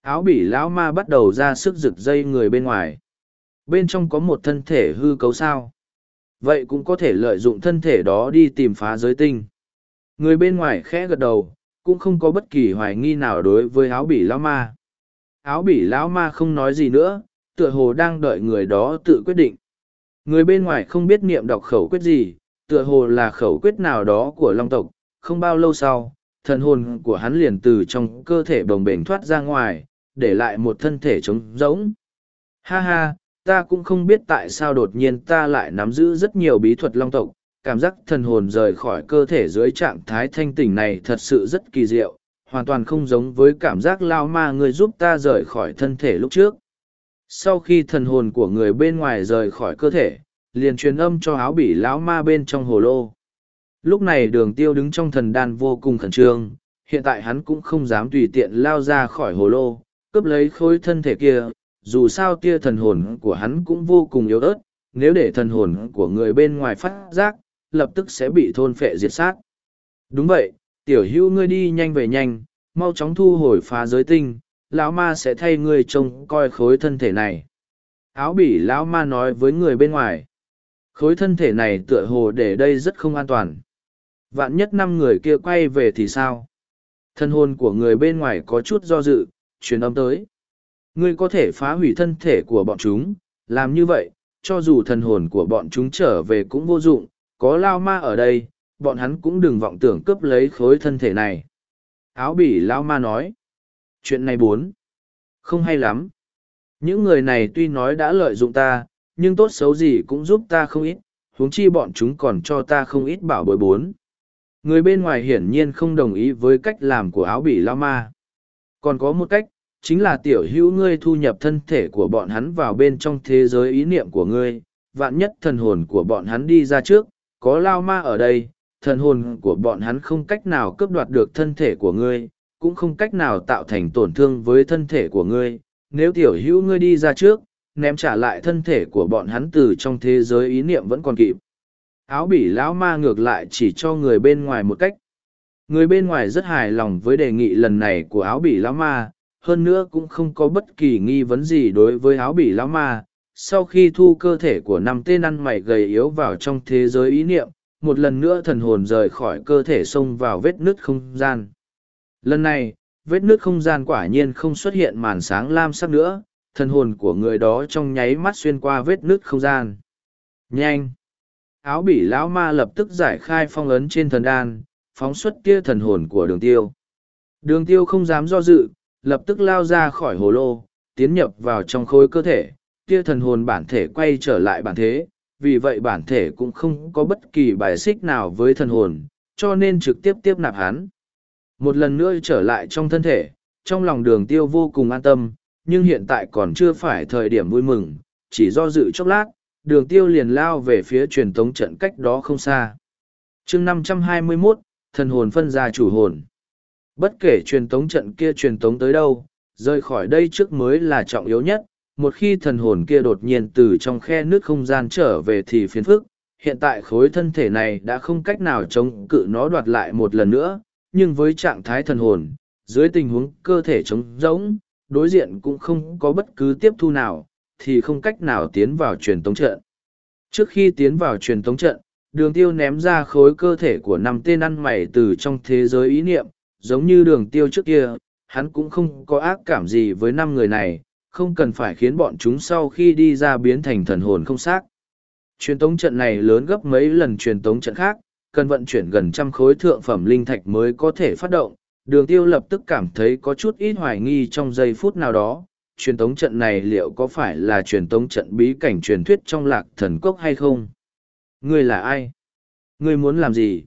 Áo bỉ lão ma bắt đầu ra sức rực dây người bên ngoài. Bên trong có một thân thể hư cấu sao. Vậy cũng có thể lợi dụng thân thể đó đi tìm phá giới tinh. Người bên ngoài khẽ gật đầu, cũng không có bất kỳ hoài nghi nào đối với áo bỉ lão ma. Áo bỉ lão ma không nói gì nữa, tựa hồ đang đợi người đó tự quyết định. Người bên ngoài không biết niệm đọc khẩu quyết gì, tựa hồ là khẩu quyết nào đó của long tộc, không bao lâu sau, thần hồn của hắn liền từ trong cơ thể bồng bềnh thoát ra ngoài, để lại một thân thể trống rỗng. Ha ha, ta cũng không biết tại sao đột nhiên ta lại nắm giữ rất nhiều bí thuật long tộc, cảm giác thần hồn rời khỏi cơ thể dưới trạng thái thanh tỉnh này thật sự rất kỳ diệu, hoàn toàn không giống với cảm giác lao ma người giúp ta rời khỏi thân thể lúc trước. Sau khi thần hồn của người bên ngoài rời khỏi cơ thể, liền truyền âm cho áo bỉ lão ma bên trong hồ lô. Lúc này đường tiêu đứng trong thần đan vô cùng khẩn trương, hiện tại hắn cũng không dám tùy tiện lao ra khỏi hồ lô, cướp lấy khối thân thể kia, dù sao tia thần hồn của hắn cũng vô cùng yếu ớt, nếu để thần hồn của người bên ngoài phát giác, lập tức sẽ bị thôn phệ diệt sát. Đúng vậy, tiểu hữu ngươi đi nhanh về nhanh, mau chóng thu hồi phá giới tinh, lão ma sẽ thay ngươi trông coi khối thân thể này. Áo bỉ lão ma nói với người bên ngoài. Khối thân thể này tựa hồ để đây rất không an toàn. Vạn nhất năm người kia quay về thì sao? Thân hồn của người bên ngoài có chút do dự, truyền âm tới. Ngươi có thể phá hủy thân thể của bọn chúng, làm như vậy, cho dù thần hồn của bọn chúng trở về cũng vô dụng, có lao ma ở đây, bọn hắn cũng đừng vọng tưởng cướp lấy khối thân thể này. Áo bỉ lao ma nói. Chuyện này bốn. Không hay lắm. Những người này tuy nói đã lợi dụng ta, nhưng tốt xấu gì cũng giúp ta không ít, huống chi bọn chúng còn cho ta không ít bảo bối bốn. Người bên ngoài hiển nhiên không đồng ý với cách làm của áo bỉ lao ma. Còn có một cách, chính là tiểu hữu ngươi thu nhập thân thể của bọn hắn vào bên trong thế giới ý niệm của ngươi, vạn nhất thần hồn của bọn hắn đi ra trước, có lao ma ở đây, thần hồn của bọn hắn không cách nào cướp đoạt được thân thể của ngươi, cũng không cách nào tạo thành tổn thương với thân thể của ngươi. Nếu tiểu hữu ngươi đi ra trước, ném trả lại thân thể của bọn hắn từ trong thế giới ý niệm vẫn còn kịp. Áo bỉ lão ma ngược lại chỉ cho người bên ngoài một cách. Người bên ngoài rất hài lòng với đề nghị lần này của áo bỉ lão ma, hơn nữa cũng không có bất kỳ nghi vấn gì đối với áo bỉ lão ma. Sau khi thu cơ thể của năm tên ăn mày gầy yếu vào trong thế giới ý niệm, một lần nữa thần hồn rời khỏi cơ thể xông vào vết nứt không gian. Lần này, vết nứt không gian quả nhiên không xuất hiện màn sáng lam sắc nữa, thần hồn của người đó trong nháy mắt xuyên qua vết nứt không gian. Nhanh! Áo bỉ lão ma lập tức giải khai phong ấn trên thần đan, phóng xuất tia thần hồn của đường tiêu. Đường tiêu không dám do dự, lập tức lao ra khỏi hồ lô, tiến nhập vào trong khối cơ thể, tia thần hồn bản thể quay trở lại bản thế, vì vậy bản thể cũng không có bất kỳ bài xích nào với thần hồn, cho nên trực tiếp tiếp nạp hắn. Một lần nữa trở lại trong thân thể, trong lòng đường tiêu vô cùng an tâm, nhưng hiện tại còn chưa phải thời điểm vui mừng, chỉ do dự chốc lát, đường tiêu liền lao về phía truyền tống trận cách đó không xa. chương 521, thần hồn phân ra chủ hồn. Bất kể truyền tống trận kia truyền tống tới đâu, rời khỏi đây trước mới là trọng yếu nhất, một khi thần hồn kia đột nhiên từ trong khe nước không gian trở về thì phiền phức, hiện tại khối thân thể này đã không cách nào chống cự nó đoạt lại một lần nữa, nhưng với trạng thái thần hồn, dưới tình huống cơ thể trống rỗng, đối diện cũng không có bất cứ tiếp thu nào, thì không cách nào tiến vào truyền tống trận. Trước khi tiến vào truyền tống trận, đường tiêu ném ra khối cơ thể của năm tên ăn mày từ trong thế giới ý niệm, giống như đường tiêu trước kia, hắn cũng không có ác cảm gì với năm người này, không cần phải khiến bọn chúng sau khi đi ra biến thành thần hồn không xác. Truyền tống trận này lớn gấp mấy lần truyền tống trận khác, cần vận chuyển gần trăm khối thượng phẩm linh thạch mới có thể phát động. Đường tiêu lập tức cảm thấy có chút ít hoài nghi trong giây phút nào đó, truyền tống trận này liệu có phải là truyền tống trận bí cảnh truyền thuyết trong lạc thần cốc hay không? Ngươi là ai? Ngươi muốn làm gì?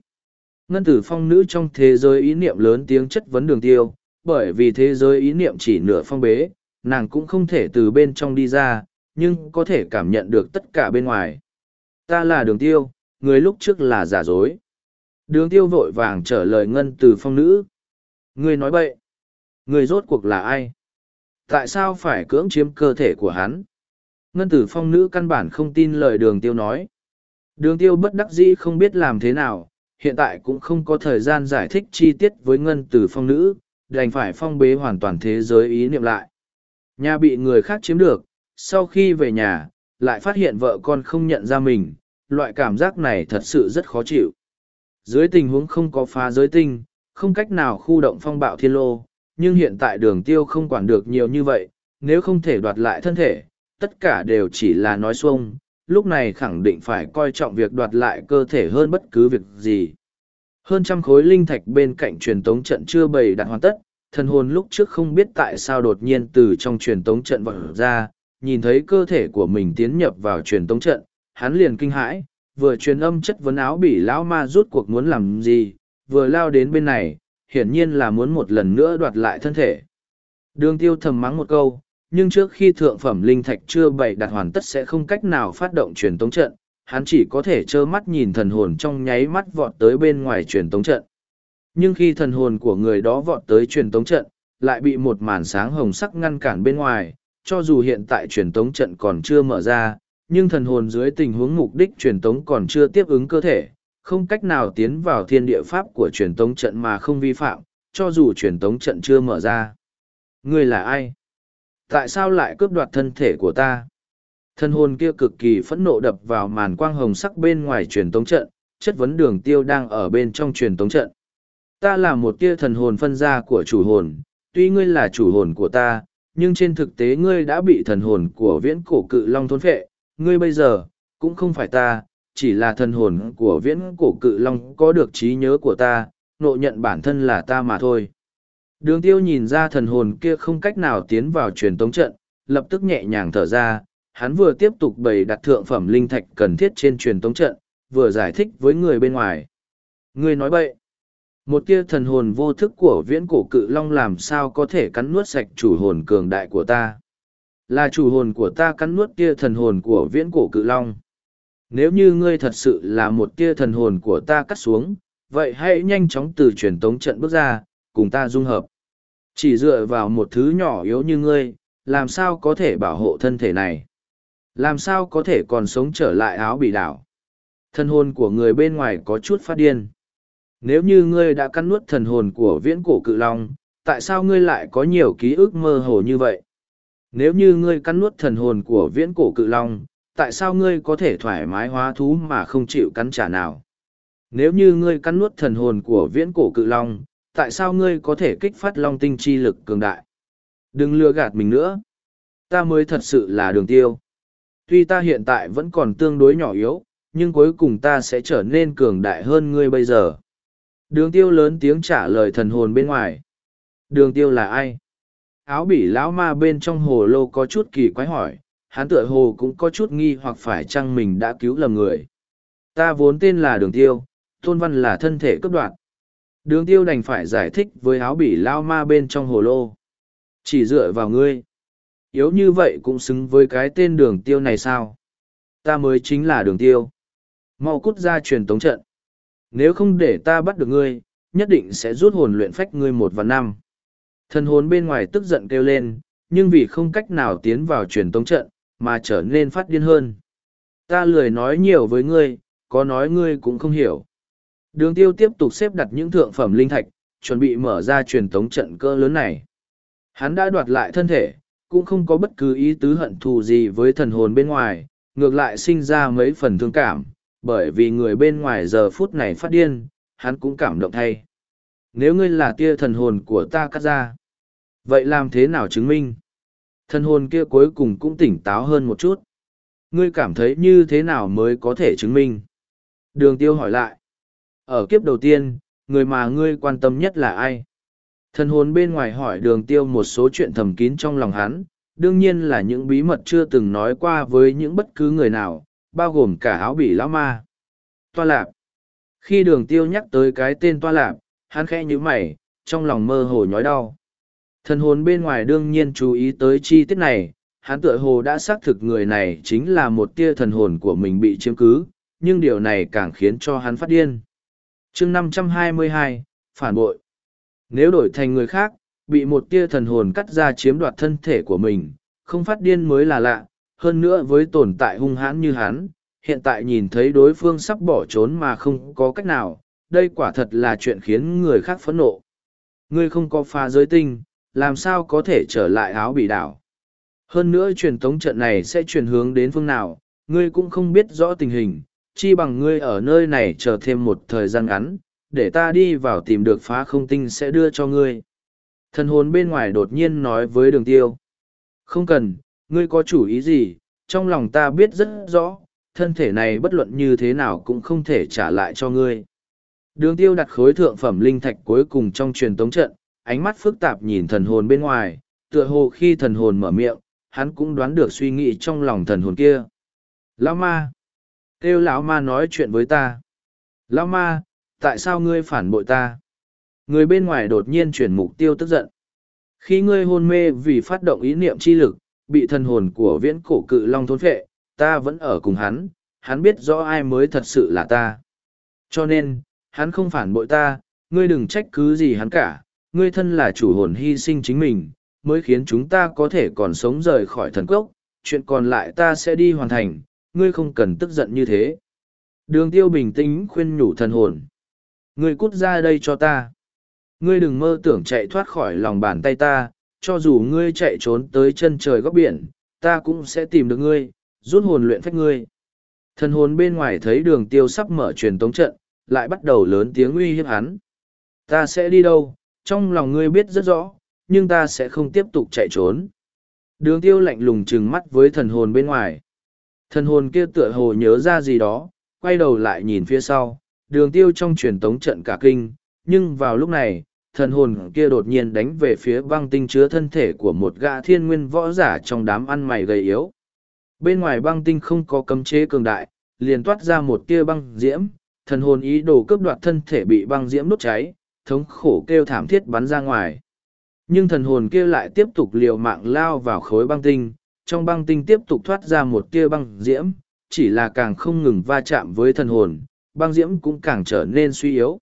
Ngân tử phong nữ trong thế giới ý niệm lớn tiếng chất vấn đường tiêu, bởi vì thế giới ý niệm chỉ nửa phong bế, nàng cũng không thể từ bên trong đi ra, nhưng có thể cảm nhận được tất cả bên ngoài. Ta là đường tiêu, người lúc trước là giả dối. Đường tiêu vội vàng trở lời ngân từ phong nữ. Người nói bậy. Người rốt cuộc là ai? Tại sao phải cưỡng chiếm cơ thể của hắn? Ngân tử phong nữ căn bản không tin lời đường tiêu nói. Đường tiêu bất đắc dĩ không biết làm thế nào, hiện tại cũng không có thời gian giải thích chi tiết với ngân tử phong nữ, đành phải phong bế hoàn toàn thế giới ý niệm lại. Nhà bị người khác chiếm được, sau khi về nhà, lại phát hiện vợ con không nhận ra mình, loại cảm giác này thật sự rất khó chịu. Dưới tình huống không có phá giới tinh, không cách nào khu động phong bạo thiên lô, nhưng hiện tại đường tiêu không quản được nhiều như vậy, nếu không thể đoạt lại thân thể, tất cả đều chỉ là nói xuông, lúc này khẳng định phải coi trọng việc đoạt lại cơ thể hơn bất cứ việc gì. Hơn trăm khối linh thạch bên cạnh truyền tống trận chưa bày đặt hoàn tất, thần hồn lúc trước không biết tại sao đột nhiên từ trong truyền tống trận vọt ra, nhìn thấy cơ thể của mình tiến nhập vào truyền tống trận, hắn liền kinh hãi, vừa truyền âm chất vấn áo bỉ lão ma rút cuộc muốn làm gì, vừa lao đến bên này, hiển nhiên là muốn một lần nữa đoạt lại thân thể. Đường tiêu thầm mắng một câu, nhưng trước khi thượng phẩm linh thạch chưa bày đặt hoàn tất sẽ không cách nào phát động truyền tống trận, hắn chỉ có thể trơ mắt nhìn thần hồn trong nháy mắt vọt tới bên ngoài truyền tống trận. Nhưng khi thần hồn của người đó vọt tới truyền tống trận, lại bị một màn sáng hồng sắc ngăn cản bên ngoài, cho dù hiện tại truyền tống trận còn chưa mở ra, nhưng thần hồn dưới tình huống mục đích truyền tống còn chưa tiếp ứng cơ thể, không cách nào tiến vào thiên địa pháp của truyền tống trận mà không vi phạm, cho dù truyền tống trận chưa mở ra. Ngươi là ai? Tại sao lại cướp đoạt thân thể của ta? Thần hồn kia cực kỳ phẫn nộ đập vào màn quang hồng sắc bên ngoài truyền tống trận, chất vấn đường tiêu đang ở bên trong truyền tống trận. Ta là một tia thần hồn phân ra của chủ hồn, tuy ngươi là chủ hồn của ta, nhưng trên thực tế ngươi đã bị thần hồn của viễn cổ cự long thôn phệ, ngươi bây giờ, cũng không phải ta, chỉ là thần hồn của viễn cổ cự long có được trí nhớ của ta, nộ nhận bản thân là ta mà thôi. Đường tiêu nhìn ra thần hồn kia không cách nào tiến vào truyền tống trận, lập tức nhẹ nhàng thở ra, hắn vừa tiếp tục bày đặt thượng phẩm linh thạch cần thiết trên truyền tống trận, vừa giải thích với người bên ngoài. Người nói bậy. Một tia thần hồn vô thức của viễn cổ cự long làm sao có thể cắn nuốt sạch chủ hồn cường đại của ta. Là chủ hồn của ta cắn nuốt tia thần hồn của viễn cổ cự long. Nếu như ngươi thật sự là một tia thần hồn của ta cắt xuống, vậy hãy nhanh chóng từ truyền tống trận bước ra, cùng ta dung hợp. Chỉ dựa vào một thứ nhỏ yếu như ngươi, làm sao có thể bảo hộ thân thể này? Làm sao có thể còn sống trở lại áo bị đảo? Thân hồn của người bên ngoài có chút phát điên. Nếu như ngươi đã cắn nuốt thần hồn của viễn cổ cự long, tại sao ngươi lại có nhiều ký ức mơ hồ như vậy? Nếu như ngươi cắn nuốt thần hồn của viễn cổ cự long, tại sao ngươi có thể thoải mái hóa thú mà không chịu cắn trả nào? Nếu như ngươi cắn nuốt thần hồn của viễn cổ cự long, tại sao ngươi có thể kích phát long tinh chi lực cường đại? Đừng lừa gạt mình nữa. Ta mới thật sự là đường tiêu. Tuy ta hiện tại vẫn còn tương đối nhỏ yếu, nhưng cuối cùng ta sẽ trở nên cường đại hơn ngươi bây giờ. Đường tiêu lớn tiếng trả lời thần hồn bên ngoài. Đường tiêu là ai? Áo bỉ lão ma bên trong hồ lô có chút kỳ quái hỏi, hắn tựa hồ cũng có chút nghi hoặc phải chăng mình đã cứu lầm người. Ta vốn tên là đường tiêu, tôn văn là thân thể cấp đoạt. Đường tiêu đành phải giải thích với áo bỉ lao ma bên trong hồ lô. Chỉ dựa vào ngươi. Yếu như vậy cũng xứng với cái tên đường tiêu này sao? Ta mới chính là đường tiêu. Mau cút ra truyền tống trận. Nếu không để ta bắt được ngươi, nhất định sẽ rút hồn luyện phách ngươi một và năm. Thần hồn bên ngoài tức giận kêu lên, nhưng vì không cách nào tiến vào truyền tống trận, mà trở nên phát điên hơn. Ta lười nói nhiều với ngươi, có nói ngươi cũng không hiểu. Đường tiêu tiếp tục xếp đặt những thượng phẩm linh thạch, chuẩn bị mở ra truyền tống trận cơ lớn này. Hắn đã đoạt lại thân thể, cũng không có bất cứ ý tứ hận thù gì với thần hồn bên ngoài, ngược lại sinh ra mấy phần thương cảm, bởi vì người bên ngoài giờ phút này phát điên, hắn cũng cảm động thay. Nếu ngươi là tia thần hồn của ta cắt ra, vậy làm thế nào chứng minh? Thần hồn kia cuối cùng cũng tỉnh táo hơn một chút. Ngươi cảm thấy như thế nào mới có thể chứng minh? Đường tiêu hỏi lại. Ở kiếp đầu tiên, người mà ngươi quan tâm nhất là ai? Thần hồn bên ngoài hỏi đường tiêu một số chuyện thầm kín trong lòng hắn, đương nhiên là những bí mật chưa từng nói qua với những bất cứ người nào, bao gồm cả áo bỉ lão ma. Toa lạp. Khi đường tiêu nhắc tới cái tên toa lạp, hắn khẽ như mày, trong lòng mơ hồ nhói đau. Thần hồn bên ngoài đương nhiên chú ý tới chi tiết này, hắn tựa hồ đã xác thực người này chính là một tia thần hồn của mình bị chiếm cứ, nhưng điều này càng khiến cho hắn phát điên. chương 522, Phản bội. Nếu đổi thành người khác, bị một tia thần hồn cắt ra chiếm đoạt thân thể của mình, không phát điên mới là lạ, hơn nữa với tồn tại hung hãn như hắn, hiện tại nhìn thấy đối phương sắp bỏ trốn mà không có cách nào, đây quả thật là chuyện khiến người khác phẫn nộ. Ngươi không có pha giới tinh, làm sao có thể trở lại áo bị đảo. Hơn nữa truyền tống trận này sẽ chuyển hướng đến phương nào, ngươi cũng không biết rõ tình hình, chi bằng ngươi ở nơi này chờ thêm một thời gian ngắn, để ta đi vào tìm được phá không tinh sẽ đưa cho ngươi. Thần hồn bên ngoài đột nhiên nói với đường tiêu. Không cần, ngươi có chủ ý gì, trong lòng ta biết rất rõ, thân thể này bất luận như thế nào cũng không thể trả lại cho ngươi. Đường tiêu đặt khối thượng phẩm linh thạch cuối cùng trong truyền tống trận, ánh mắt phức tạp nhìn thần hồn bên ngoài, tựa hồ khi thần hồn mở miệng, hắn cũng đoán được suy nghĩ trong lòng thần hồn kia. Lão ma! Kêu lão ma nói chuyện với ta. Lão ma, tại sao ngươi phản bội ta? Người bên ngoài đột nhiên chuyển mục tiêu tức giận. Khi ngươi hôn mê vì phát động ý niệm chi lực, bị thần hồn của viễn cổ cự long thôn phệ, ta vẫn ở cùng hắn, hắn biết rõ ai mới thật sự là ta. Cho nên, hắn không phản bội ta, ngươi đừng trách cứ gì hắn cả, ngươi thân là chủ hồn hy sinh chính mình, mới khiến chúng ta có thể còn sống rời khỏi thần cốc, chuyện còn lại ta sẽ đi hoàn thành, ngươi không cần tức giận như thế. Đường tiêu bình tĩnh khuyên nhủ thần hồn. Ngươi cút ra đây cho ta. Ngươi đừng mơ tưởng chạy thoát khỏi lòng bàn tay ta, cho dù ngươi chạy trốn tới chân trời góc biển, ta cũng sẽ tìm được ngươi, rút hồn luyện phách ngươi. Thần hồn bên ngoài thấy đường tiêu sắp mở truyền tống trận, lại bắt đầu lớn tiếng uy hiếp hắn. Ta sẽ đi đâu, trong lòng ngươi biết rất rõ, nhưng ta sẽ không tiếp tục chạy trốn. Đường tiêu lạnh lùng trừng mắt với thần hồn bên ngoài. Thần hồn kia tựa hồ nhớ ra gì đó, quay đầu lại nhìn phía sau, đường tiêu trong truyền tống trận cả kinh, nhưng vào lúc này, thần hồn kia đột nhiên đánh về phía băng tinh chứa thân thể của một gã thiên nguyên võ giả trong đám ăn mày gầy yếu. Bên ngoài băng tinh không có cấm chế cường đại, liền toát ra một tia băng diễm, thần hồn ý đồ cướp đoạt thân thể bị băng diễm đốt cháy, thống khổ kêu thảm thiết bắn ra ngoài. Nhưng thần hồn kia lại tiếp tục liều mạng lao vào khối băng tinh, trong băng tinh tiếp tục thoát ra một tia băng diễm, chỉ là càng không ngừng va chạm với thần hồn, băng diễm cũng càng trở nên suy yếu.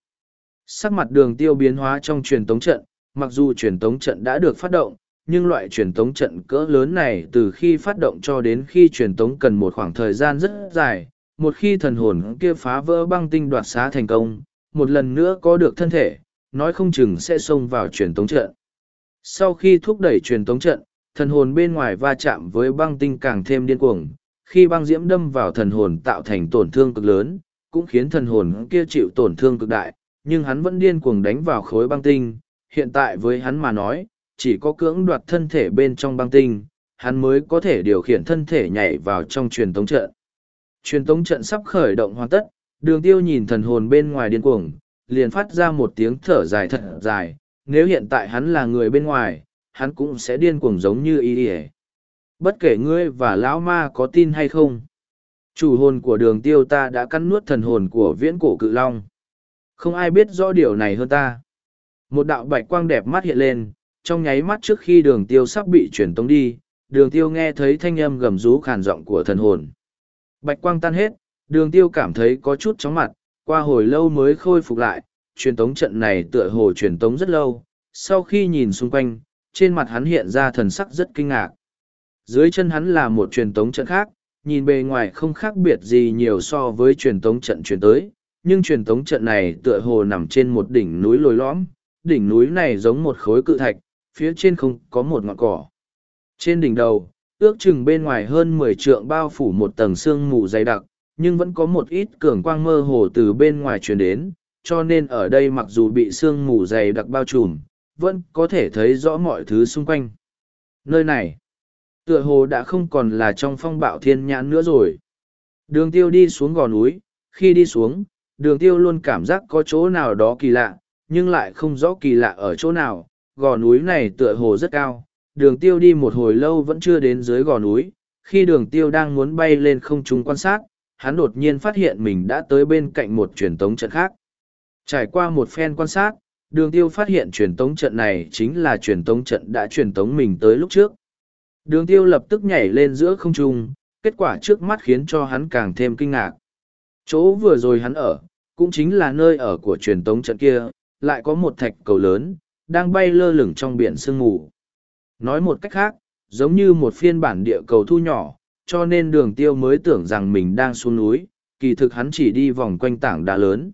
Sắc mặt đường tiêu biến hóa trong truyền tống trận, mặc dù truyền tống trận đã được phát động, nhưng loại truyền tống trận cỡ lớn này từ khi phát động cho đến khi truyền tống cần một khoảng thời gian rất dài. Một khi thần hồn kia phá vỡ băng tinh đoạt xá thành công, một lần nữa có được thân thể, nói không chừng sẽ xông vào truyền tống trận. Sau khi thúc đẩy truyền tống trận, thần hồn bên ngoài va chạm với băng tinh càng thêm điên cuồng, khi băng diễm đâm vào thần hồn tạo thành tổn thương cực lớn, cũng khiến thần hồn kia chịu tổn thương cực đại, nhưng hắn vẫn điên cuồng đánh vào khối băng tinh, hiện tại với hắn mà nói, chỉ có cưỡng đoạt thân thể bên trong băng tinh, hắn mới có thể điều khiển thân thể nhảy vào trong truyền tống trận. Truyền tống trận sắp khởi động hoàn tất, đường tiêu nhìn thần hồn bên ngoài điên cuồng, liền phát ra một tiếng thở dài thật dài, nếu hiện tại hắn là người bên ngoài, hắn cũng sẽ điên cuồng giống như y ỉa bất kể ngươi và lão ma có tin hay không chủ hồn của đường tiêu ta đã cắn nuốt thần hồn của viễn cổ cự long. Không ai biết rõ điều này hơn ta. Một đạo bạch quang đẹp mắt hiện lên trong nháy mắt trước khi đường tiêu sắp bị chuyển tống đi đường tiêu nghe thấy thanh âm gầm rú khàn giọng của thần hồn. Bạch quang tan hết đường tiêu cảm thấy có chút chóng mặt qua hồi lâu mới khôi phục lại truyền tống trận này tựa hồ truyền tống rất lâu sau khi nhìn xung quanh trên mặt hắn hiện ra thần sắc rất kinh ngạc. Dưới chân hắn là một truyền tống trận khác, nhìn bề ngoài không khác biệt gì nhiều so với truyền tống trận truyền tới, nhưng truyền tống trận này tựa hồ nằm trên một đỉnh núi lồi lõm, đỉnh núi này giống một khối cự thạch, phía trên không có một ngọn cỏ. Trên đỉnh đầu, ước chừng bên ngoài hơn mười trượng bao phủ một tầng sương mù dày đặc, nhưng vẫn có một ít cường quang mơ hồ từ bên ngoài truyền đến, cho nên ở đây mặc dù bị sương mù dày đặc bao trùm, vẫn có thể thấy rõ mọi thứ xung quanh. Nơi này, tựa hồ đã không còn là trong phong bạo thiên nhãn nữa rồi. Đường tiêu đi xuống gò núi, khi đi xuống, đường tiêu luôn cảm giác có chỗ nào đó kỳ lạ, nhưng lại không rõ kỳ lạ ở chỗ nào. Gò núi này tựa hồ rất cao, đường tiêu đi một hồi lâu vẫn chưa đến dưới gò núi, khi đường tiêu đang muốn bay lên không trung quan sát, hắn đột nhiên phát hiện mình đã tới bên cạnh một truyền tống trận khác. Trải qua một phen quan sát, đường tiêu phát hiện truyền tống trận này chính là truyền tống trận đã truyền tống mình tới lúc trước. Đường tiêu lập tức nhảy lên giữa không trung, kết quả trước mắt khiến cho hắn càng thêm kinh ngạc. Chỗ vừa rồi hắn ở, cũng chính là nơi ở của truyền tống trận kia, lại có một thạch cầu lớn, đang bay lơ lửng trong biển sương mù. Nói một cách khác, giống như một phiên bản địa cầu thu nhỏ, cho nên đường tiêu mới tưởng rằng mình đang xuống núi, kỳ thực hắn chỉ đi vòng quanh tảng đá lớn.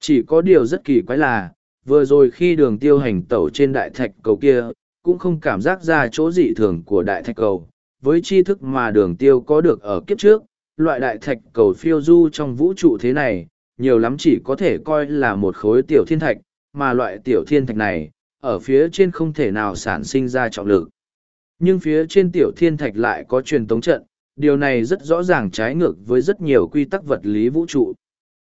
Chỉ có điều rất kỳ quái là, vừa rồi khi đường tiêu hành tẩu trên đại thạch cầu kia, cũng không cảm giác ra chỗ dị thường của đại thạch cầu. Với tri thức mà đường tiêu có được ở kiếp trước, loại đại thạch cầu phiêu du trong vũ trụ thế này, nhiều lắm chỉ có thể coi là một khối tiểu thiên thạch, mà loại tiểu thiên thạch này, ở phía trên không thể nào sản sinh ra trọng lực. Nhưng phía trên tiểu thiên thạch lại có truyền tống trận, điều này rất rõ ràng trái ngược với rất nhiều quy tắc vật lý vũ trụ.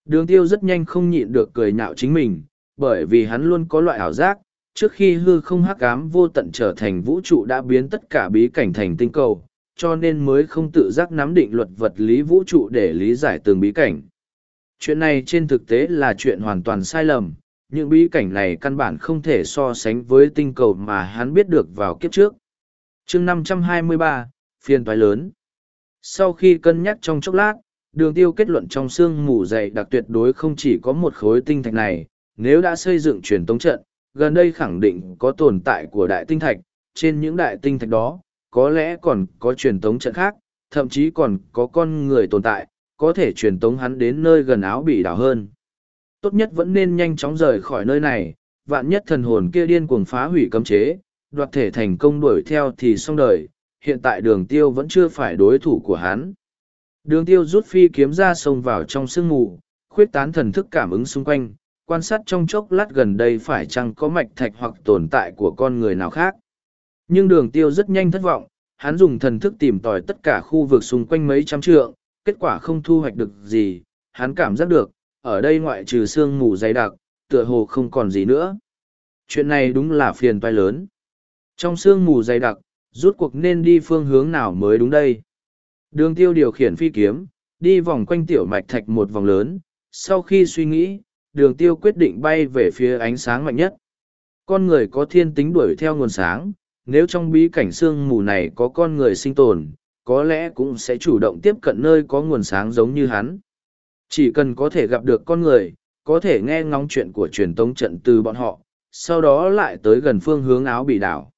Đường tiêu rất nhanh không nhịn được cười nhạo chính mình, bởi vì hắn luôn có loại ảo giác, trước khi hư không hắc ám vô tận trở thành vũ trụ đã biến tất cả bí cảnh thành tinh cầu, cho nên mới không tự giác nắm định luật vật lý vũ trụ để lý giải từng bí cảnh. Chuyện này trên thực tế là chuyện hoàn toàn sai lầm, những bí cảnh này căn bản không thể so sánh với tinh cầu mà hắn biết được vào kiếp trước. chương 523, phiên toái lớn. Sau khi cân nhắc trong chốc lát, đường tiêu kết luận trong xương mù dày đặc tuyệt đối không chỉ có một khối tinh thạch này, nếu đã xây dựng truyền tống trận, gần đây khẳng định có tồn tại của đại tinh thạch, trên những đại tinh thạch đó, có lẽ còn có truyền tống trận khác, thậm chí còn có con người tồn tại, có thể truyền tống hắn đến nơi gần áo bị đảo hơn. Tốt nhất vẫn nên nhanh chóng rời khỏi nơi này, vạn nhất thần hồn kia điên cuồng phá hủy cấm chế, đoạt thể thành công đuổi theo thì xong đời, hiện tại đường tiêu vẫn chưa phải đối thủ của hắn. Đường tiêu rút phi kiếm ra sông vào trong sương mù, khuyết tán thần thức cảm ứng xung quanh, quan sát trong chốc lát gần đây phải chăng có mạch thạch hoặc tồn tại của con người nào khác. Nhưng đường tiêu rất nhanh thất vọng, hắn dùng thần thức tìm tòi tất cả khu vực xung quanh mấy trăm trượng, kết quả không thu hoạch được gì, hắn cảm giác được, ở đây ngoại trừ sương mù dày đặc, tựa hồ không còn gì nữa. Chuyện này đúng là phiền toái lớn. Trong sương mù dày đặc, rút cuộc nên đi phương hướng nào mới đúng đây. Đường tiêu điều khiển phi kiếm, đi vòng quanh tiểu mạch thạch một vòng lớn, sau khi suy nghĩ, đường tiêu quyết định bay về phía ánh sáng mạnh nhất. Con người có thiên tính đuổi theo nguồn sáng, nếu trong bí cảnh sương mù này có con người sinh tồn, có lẽ cũng sẽ chủ động tiếp cận nơi có nguồn sáng giống như hắn. Chỉ cần có thể gặp được con người, có thể nghe ngóng chuyện của truyền tống trận từ bọn họ, sau đó lại tới gần phương hướng áo bị đảo.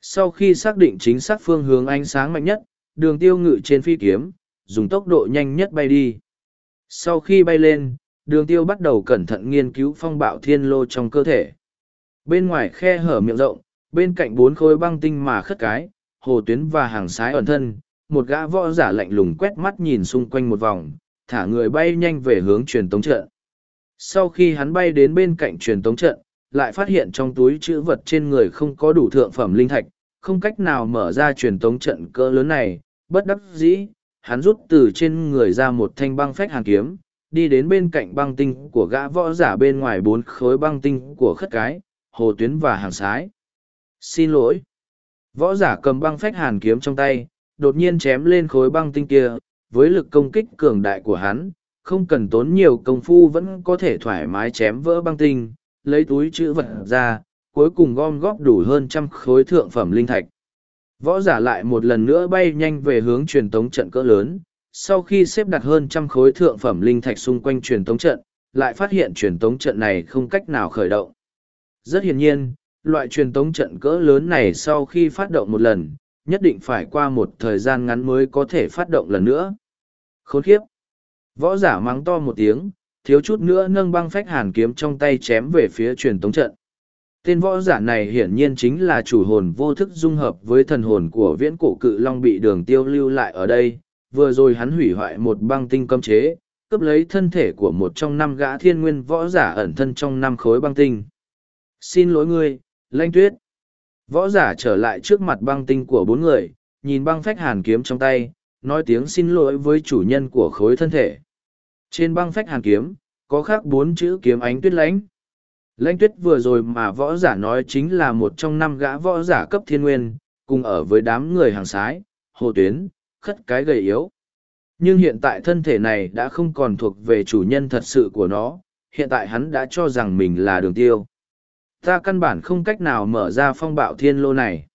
Sau khi xác định chính xác phương hướng ánh sáng mạnh nhất, đường tiêu ngự trên phi kiếm, dùng tốc độ nhanh nhất bay đi. Sau khi bay lên, đường tiêu bắt đầu cẩn thận nghiên cứu phong bạo thiên lô trong cơ thể. Bên ngoài khe hở miệng rộng, bên cạnh bốn khối băng tinh mà khất cái, hồ tuyến và hàng sái ẩn thân, một gã võ giả lạnh lùng quét mắt nhìn xung quanh một vòng, thả người bay nhanh về hướng truyền tống trận. Sau khi hắn bay đến bên cạnh truyền tống trận, lại phát hiện trong túi chữ vật trên người không có đủ thượng phẩm linh thạch, không cách nào mở ra truyền tống trận cỡ lớn này, bất đắc dĩ, hắn rút từ trên người ra một thanh băng phách hàn kiếm, đi đến bên cạnh băng tinh của gã võ giả bên ngoài bốn khối băng tinh của khất cái, hồ tuyến và hàng sái. Xin lỗi. Võ giả cầm băng phách hàn kiếm trong tay, đột nhiên chém lên khối băng tinh kia, với lực công kích cường đại của hắn, không cần tốn nhiều công phu vẫn có thể thoải mái chém vỡ băng tinh, lấy túi chữ vật ra, cuối cùng gom góp đủ hơn trăm khối thượng phẩm linh thạch. Võ giả lại một lần nữa bay nhanh về hướng truyền tống trận cỡ lớn, sau khi xếp đặt hơn trăm khối thượng phẩm linh thạch xung quanh truyền tống trận, lại phát hiện truyền tống trận này không cách nào khởi động. Rất hiển nhiên, loại truyền tống trận cỡ lớn này sau khi phát động một lần, nhất định phải qua một thời gian ngắn mới có thể phát động lần nữa. Khốn khiếp! Võ giả mắng to một tiếng, thiếu chút nữa nâng băng phách hàn kiếm trong tay chém về phía truyền tống trận. Tên võ giả này hiển nhiên chính là chủ hồn vô thức dung hợp với thần hồn của viễn cổ cự long bị đường tiêu lưu lại ở đây. Vừa rồi hắn hủy hoại một băng tinh cấm chế, cướp lấy thân thể của một trong năm gã thiên nguyên võ giả ẩn thân trong năm khối băng tinh. Xin lỗi ngươi, lanh tuyết. Võ giả trở lại trước mặt băng tinh của bốn người, nhìn băng phách hàn kiếm trong tay, nói tiếng xin lỗi với chủ nhân của khối thân thể. Trên băng phách hàn kiếm, có khắc bốn chữ kiếm ánh tuyết lãnh. Lãnh tuyết vừa rồi mà võ giả nói chính là một trong năm gã võ giả cấp thiên nguyên, cùng ở với đám người hàng sái, hồ tuyến, khất cái gầy yếu. Nhưng hiện tại thân thể này đã không còn thuộc về chủ nhân thật sự của nó, hiện tại hắn đã cho rằng mình là đường tiêu. Ta căn bản không cách nào mở ra phong bạo thiên lô này.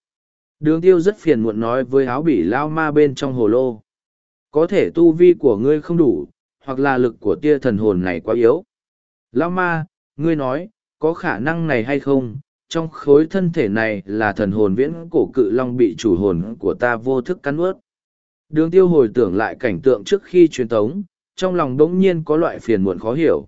Đường tiêu rất phiền muộn nói với áo bỉ lao ma bên trong hồ lô. Có thể tu vi của ngươi không đủ, hoặc là lực của tia thần hồn này quá yếu. Lao ma, ngươi nói, có khả năng này hay không? Trong khối thân thể này là thần hồn viễn cổ cự long bị chủ hồn của ta vô thức cắn ướt. Đường tiêu hồi tưởng lại cảnh tượng trước khi truyền tống, trong lòng đống nhiên có loại phiền muộn khó hiểu.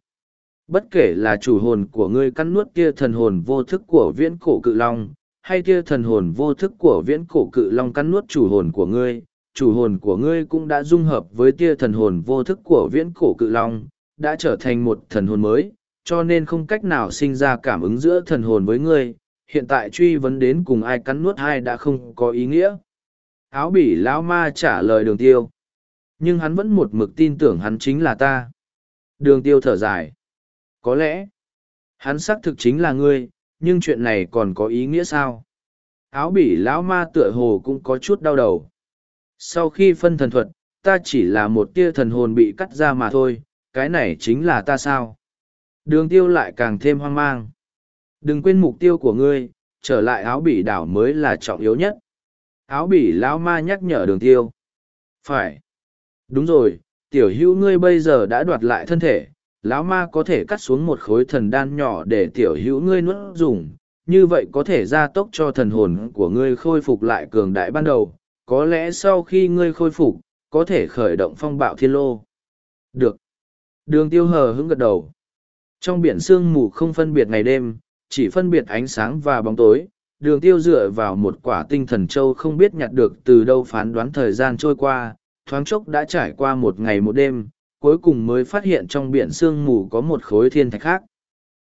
Bất kể là chủ hồn của ngươi cắn nuốt kia thần hồn vô thức của viễn cổ cự long, hay kia thần hồn vô thức của viễn cổ cự long cắn nuốt chủ hồn của ngươi, chủ hồn của ngươi cũng đã dung hợp với tia thần hồn vô thức của viễn cổ cự long, đã trở thành một thần hồn mới, cho nên không cách nào sinh ra cảm ứng giữa thần hồn với ngươi, hiện tại truy vấn đến cùng ai cắn nuốt ai đã không có ý nghĩa. Áo bỉ lão ma trả lời đường tiêu. Nhưng hắn vẫn một mực tin tưởng hắn chính là ta. Đường tiêu thở dài. Có lẽ, hắn xác thực chính là ngươi, nhưng chuyện này còn có ý nghĩa sao? Áo bỉ lão ma tựa hồ cũng có chút đau đầu. Sau khi phân thần thuật, ta chỉ là một tia thần hồn bị cắt ra mà thôi, cái này chính là ta sao? Đường tiêu lại càng thêm hoang mang. Đừng quên mục tiêu của ngươi, trở lại áo bỉ đảo mới là trọng yếu nhất. Áo bỉ lão ma nhắc nhở đường tiêu. Phải. Đúng rồi, tiểu hữu ngươi bây giờ đã đoạt lại thân thể, lão ma có thể cắt xuống một khối thần đan nhỏ để tiểu hữu ngươi nuốt dùng như vậy có thể gia tốc cho thần hồn của ngươi khôi phục lại cường đại ban đầu có lẽ sau khi ngươi khôi phục có thể khởi động phong bạo thiên lô. Được. Đường tiêu hờ hững gật đầu. Trong biển sương mù không phân biệt ngày đêm chỉ phân biệt ánh sáng và bóng tối đường tiêu dựa vào một quả tinh thần châu không biết nhặt được từ đâu phán đoán thời gian trôi qua thoáng chốc đã trải qua một ngày một đêm cuối cùng mới phát hiện trong biển sương mù có một khối thiên thạch khác.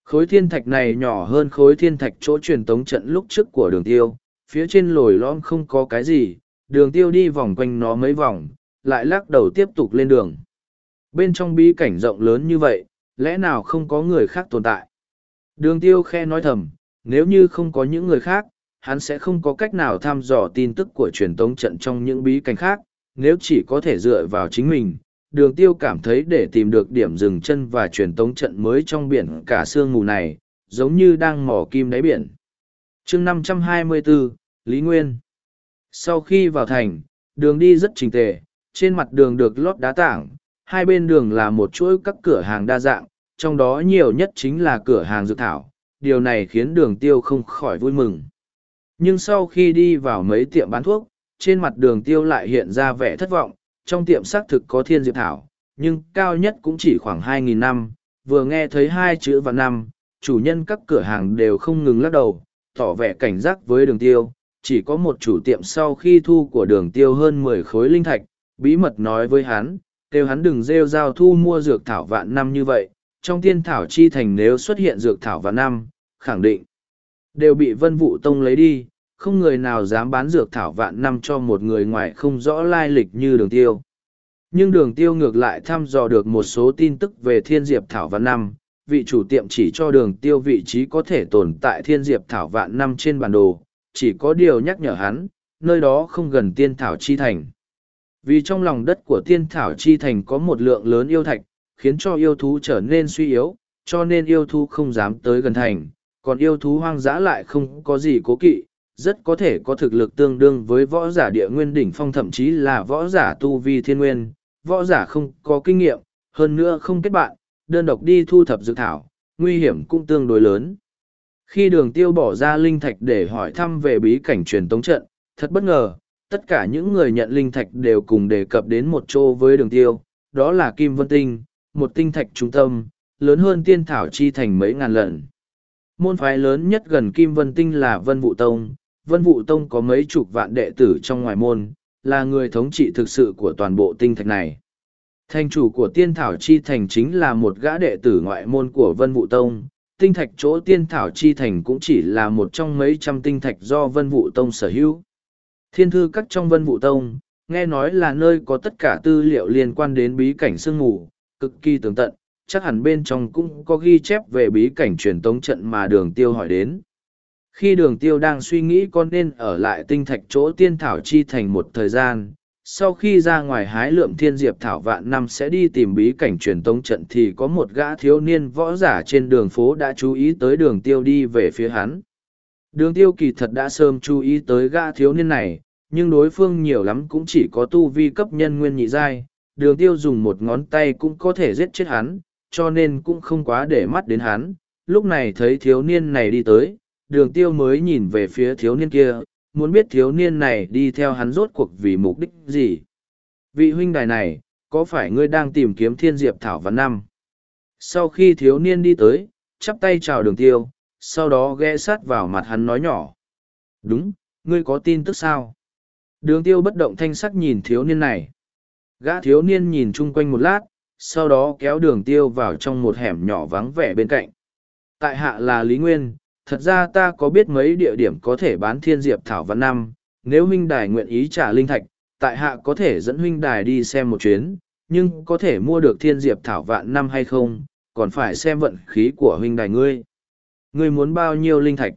Khối thiên thạch này nhỏ hơn khối thiên thạch chỗ truyền tống trận lúc trước của đường tiêu, phía trên lồi lõm không có cái gì, đường tiêu đi vòng quanh nó mấy vòng, lại lắc đầu tiếp tục lên đường. Bên trong bí cảnh rộng lớn như vậy, lẽ nào không có người khác tồn tại? Đường tiêu khe nói thầm, nếu như không có những người khác, hắn sẽ không có cách nào thăm dò tin tức của truyền tống trận trong những bí cảnh khác, nếu chỉ có thể dựa vào chính mình, đường tiêu cảm thấy để tìm được điểm dừng chân và truyền tống trận mới trong biển cả sương mù này, giống như đang mò kim đáy biển. chương 524, Lý Nguyên sau khi vào thành, đường đi rất trình tề, trên mặt đường được lót đá tảng, hai bên đường là một chuỗi các cửa hàng đa dạng, trong đó nhiều nhất chính là cửa hàng dược thảo, điều này khiến đường tiêu không khỏi vui mừng. Nhưng sau khi đi vào mấy tiệm bán thuốc, trên mặt đường tiêu lại hiện ra vẻ thất vọng, trong tiệm xác thực có thiên diệp thảo, nhưng cao nhất cũng chỉ khoảng 2.000 năm, vừa nghe thấy hai chữ và năm, chủ nhân các cửa hàng đều không ngừng lắc đầu, tỏ vẻ cảnh giác với đường tiêu, chỉ có một chủ tiệm sau khi thu của đường tiêu hơn 10 khối linh thạch, bí mật nói với hắn, kêu hắn đừng rêu rao thu mua dược thảo vạn năm như vậy, trong tiên thảo chi thành nếu xuất hiện dược thảo vạn năm, khẳng định, đều bị vân vụ tông lấy đi, không người nào dám bán dược thảo vạn năm cho một người ngoài không rõ lai lịch như đường tiêu. Nhưng đường tiêu ngược lại thăm dò được một số tin tức về thiên diệp thảo vạn năm, vị chủ tiệm chỉ cho đường tiêu vị trí có thể tồn tại thiên diệp thảo vạn năm trên bản đồ, chỉ có điều nhắc nhở hắn, nơi đó không gần tiên thảo chi thành. Vì trong lòng đất của tiên thảo chi thành có một lượng lớn yêu thạch, khiến cho yêu thú trở nên suy yếu, cho nên yêu thú không dám tới gần thành, còn yêu thú hoang dã lại không có gì cố kỵ, rất có thể có thực lực tương đương với võ giả địa nguyên đỉnh phong thậm chí là võ giả tu vi thiên nguyên, võ giả không có kinh nghiệm, hơn nữa không kết bạn, đơn độc đi thu thập dược thảo, nguy hiểm cũng tương đối lớn. Khi đường tiêu bỏ ra linh thạch để hỏi thăm về bí cảnh truyền tống trận, thật bất ngờ, tất cả những người nhận linh thạch đều cùng đề cập đến một chỗ với đường tiêu, đó là Kim Vân Tinh, một tinh thạch trung tâm, lớn hơn tiên thảo chi thành mấy ngàn lần. Môn phái lớn nhất gần Kim Vân Tinh là Vân Vũ Tông, Vân Vũ Tông có mấy chục vạn đệ tử trong ngoài môn, là người thống trị thực sự của toàn bộ tinh thạch này. Thành chủ của tiên thảo chi thành chính là một gã đệ tử ngoại môn của Vân Vũ Tông. Tinh thạch chỗ tiên thảo chi thành cũng chỉ là một trong mấy trăm tinh thạch do Vân Vũ Tông sở hữu. Thiên thư các trong Vân Vũ Tông, nghe nói là nơi có tất cả tư liệu liên quan đến bí cảnh sương mù, cực kỳ tường tận, chắc hẳn bên trong cũng có ghi chép về bí cảnh truyền tống trận mà đường tiêu hỏi đến. Khi đường tiêu đang suy nghĩ con nên ở lại tinh thạch chỗ tiên thảo chi thành một thời gian, sau khi ra ngoài hái lượm thiên diệp thảo vạn năm sẽ đi tìm bí cảnh truyền tống trận thì có một gã thiếu niên võ giả trên đường phố đã chú ý tới đường tiêu đi về phía hắn. Đường tiêu kỳ thật đã sớm chú ý tới gã thiếu niên này, nhưng đối phương nhiều lắm cũng chỉ có tu vi cấp nhân nguyên nhị giai, đường tiêu dùng một ngón tay cũng có thể giết chết hắn, cho nên cũng không quá để mắt đến hắn. Lúc này thấy thiếu niên này đi tới, đường tiêu mới nhìn về phía thiếu niên kia, muốn biết thiếu niên này đi theo hắn rốt cuộc vì mục đích gì. Vị huynh đài này, có phải ngươi đang tìm kiếm thiên diệp thảo văn năm? Sau khi thiếu niên đi tới, chắp tay chào đường tiêu, sau đó ghé sát vào mặt hắn nói nhỏ. Đúng, ngươi có tin tức sao? Đường tiêu bất động thanh sắc nhìn thiếu niên này. Gã thiếu niên nhìn chung quanh một lát, sau đó kéo đường tiêu vào trong một hẻm nhỏ vắng vẻ bên cạnh. Tại hạ là Lý Nguyên, thật ra ta có biết mấy địa điểm có thể bán thiên diệp thảo văn năm, nếu huynh đài nguyện ý trả linh thạch, tại hạ có thể dẫn huynh đài đi xem một chuyến, nhưng có thể mua được thiên diệp thảo vạn năm hay không, còn phải xem vận khí của huynh đài ngươi. Ngươi muốn bao nhiêu linh thạch?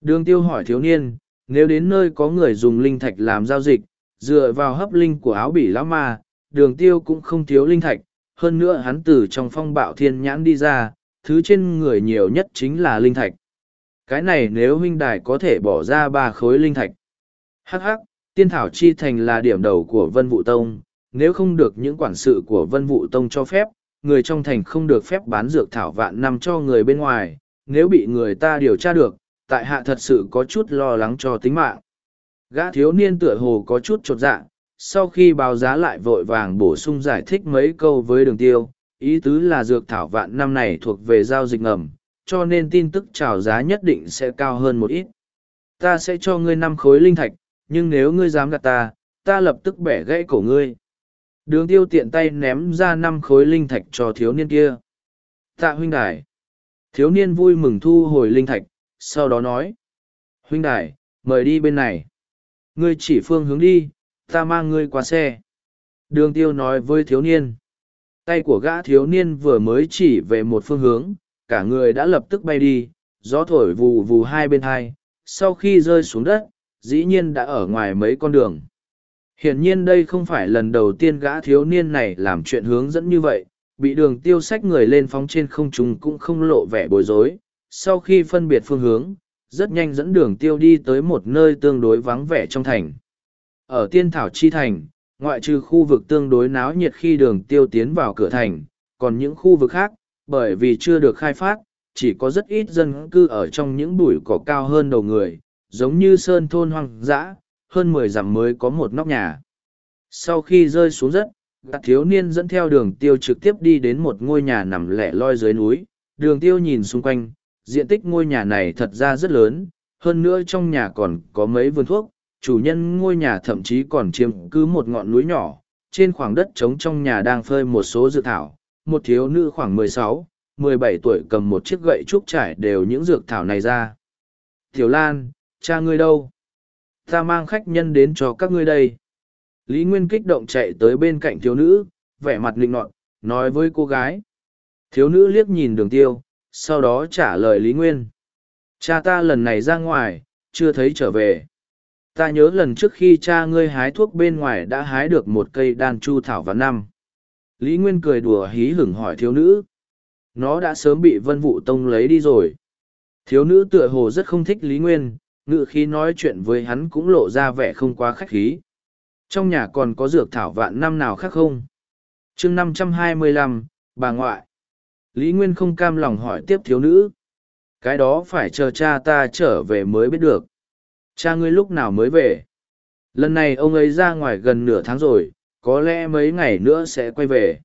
Đường tiêu hỏi thiếu niên, nếu đến nơi có người dùng linh thạch làm giao dịch, dựa vào hấp linh của áo bỉ lão ma, đường tiêu cũng không thiếu linh thạch, hơn nữa hắn từ trong phong bạo thiên nhãn đi ra, thứ trên người nhiều nhất chính là linh thạch. Cái này nếu huynh đài có thể bỏ ra ba khối linh thạch. Hắc hắc, tiên thảo chi thành là điểm đầu của Vân Vũ Tông, nếu không được những quản sự của Vân Vũ Tông cho phép, người trong thành không được phép bán dược thảo vạn năm cho người bên ngoài, nếu bị người ta điều tra được, tại hạ thật sự có chút lo lắng cho tính mạng. Gã thiếu niên tựa hồ có chút chột dạ, sau khi báo giá lại vội vàng bổ sung giải thích mấy câu với đường tiêu, ý tứ là dược thảo vạn năm này thuộc về giao dịch ngầm, cho nên tin tức trào giá nhất định sẽ cao hơn một ít. Ta sẽ cho ngươi năm khối linh thạch, nhưng nếu ngươi dám gạt ta, ta lập tức bẻ gãy cổ ngươi. Đường tiêu tiện tay ném ra năm khối linh thạch cho thiếu niên kia. Tạ huynh đài. Thiếu niên vui mừng thu hồi linh thạch, sau đó nói. Huynh đài, mời đi bên này. Ngươi chỉ phương hướng đi, ta mang ngươi qua xe. Đường tiêu nói với thiếu niên. Tay của gã thiếu niên vừa mới chỉ về một phương hướng, cả người đã lập tức bay đi, gió thổi vù vù hai bên hai, sau khi rơi xuống đất, dĩ nhiên đã ở ngoài mấy con đường. Hiển nhiên đây không phải lần đầu tiên gã thiếu niên này làm chuyện hướng dẫn như vậy, bị đường tiêu sách người lên phóng trên không trung cũng không lộ vẻ bối rối. Sau khi phân biệt phương hướng, rất nhanh dẫn đường tiêu đi tới một nơi tương đối vắng vẻ trong thành. Ở tiên thảo chi thành, ngoại trừ khu vực tương đối náo nhiệt khi đường tiêu tiến vào cửa thành, còn những khu vực khác, bởi vì chưa được khai phát, chỉ có rất ít dân cư ở trong những bụi cỏ cao hơn đầu người, giống như sơn thôn hoang dã, hơn mười dặm mới có một nóc nhà. Sau khi rơi xuống đất, các thiếu niên dẫn theo đường tiêu trực tiếp đi đến một ngôi nhà nằm lẻ loi dưới núi. Đường tiêu nhìn xung quanh, diện tích ngôi nhà này thật ra rất lớn, hơn nữa trong nhà còn có mấy vườn thuốc. Chủ nhân ngôi nhà thậm chí còn chiếm cứ một ngọn núi nhỏ, trên khoảng đất trống trong nhà đang phơi một số dự thảo. Một thiếu nữ khoảng mười sáu, mười bảy tuổi cầm một chiếc gậy trúc trải đều những dược thảo này ra. Tiểu Lan, cha ngươi đâu? Ta mang khách nhân đến cho các ngươi đây. Lý Nguyên kích động chạy tới bên cạnh thiếu nữ, vẻ mặt lịnh nọt, nói với cô gái. Thiếu nữ liếc nhìn đường tiêu, sau đó trả lời Lý Nguyên. Cha ta lần này ra ngoài, chưa thấy trở về. Ta nhớ lần trước khi cha ngươi hái thuốc bên ngoài đã hái được một cây đan chu thảo vào năm. Lý Nguyên cười đùa hí hửng hỏi thiếu nữ. Nó đã sớm bị vân Vũ tông lấy đi rồi. Thiếu nữ tựa hồ rất không thích Lý Nguyên, ngự khi nói chuyện với hắn cũng lộ ra vẻ không quá khách khí. Trong nhà còn có dược thảo vạn năm nào khác không? chương năm trăm hai mươi lăm bà ngoại. Lý Nguyên không cam lòng hỏi tiếp thiếu nữ. Cái đó phải chờ cha ta trở về mới biết được. Cha ngươi lúc nào mới về? Lần này ông ấy ra ngoài gần nửa tháng rồi, có lẽ mấy ngày nữa sẽ quay về.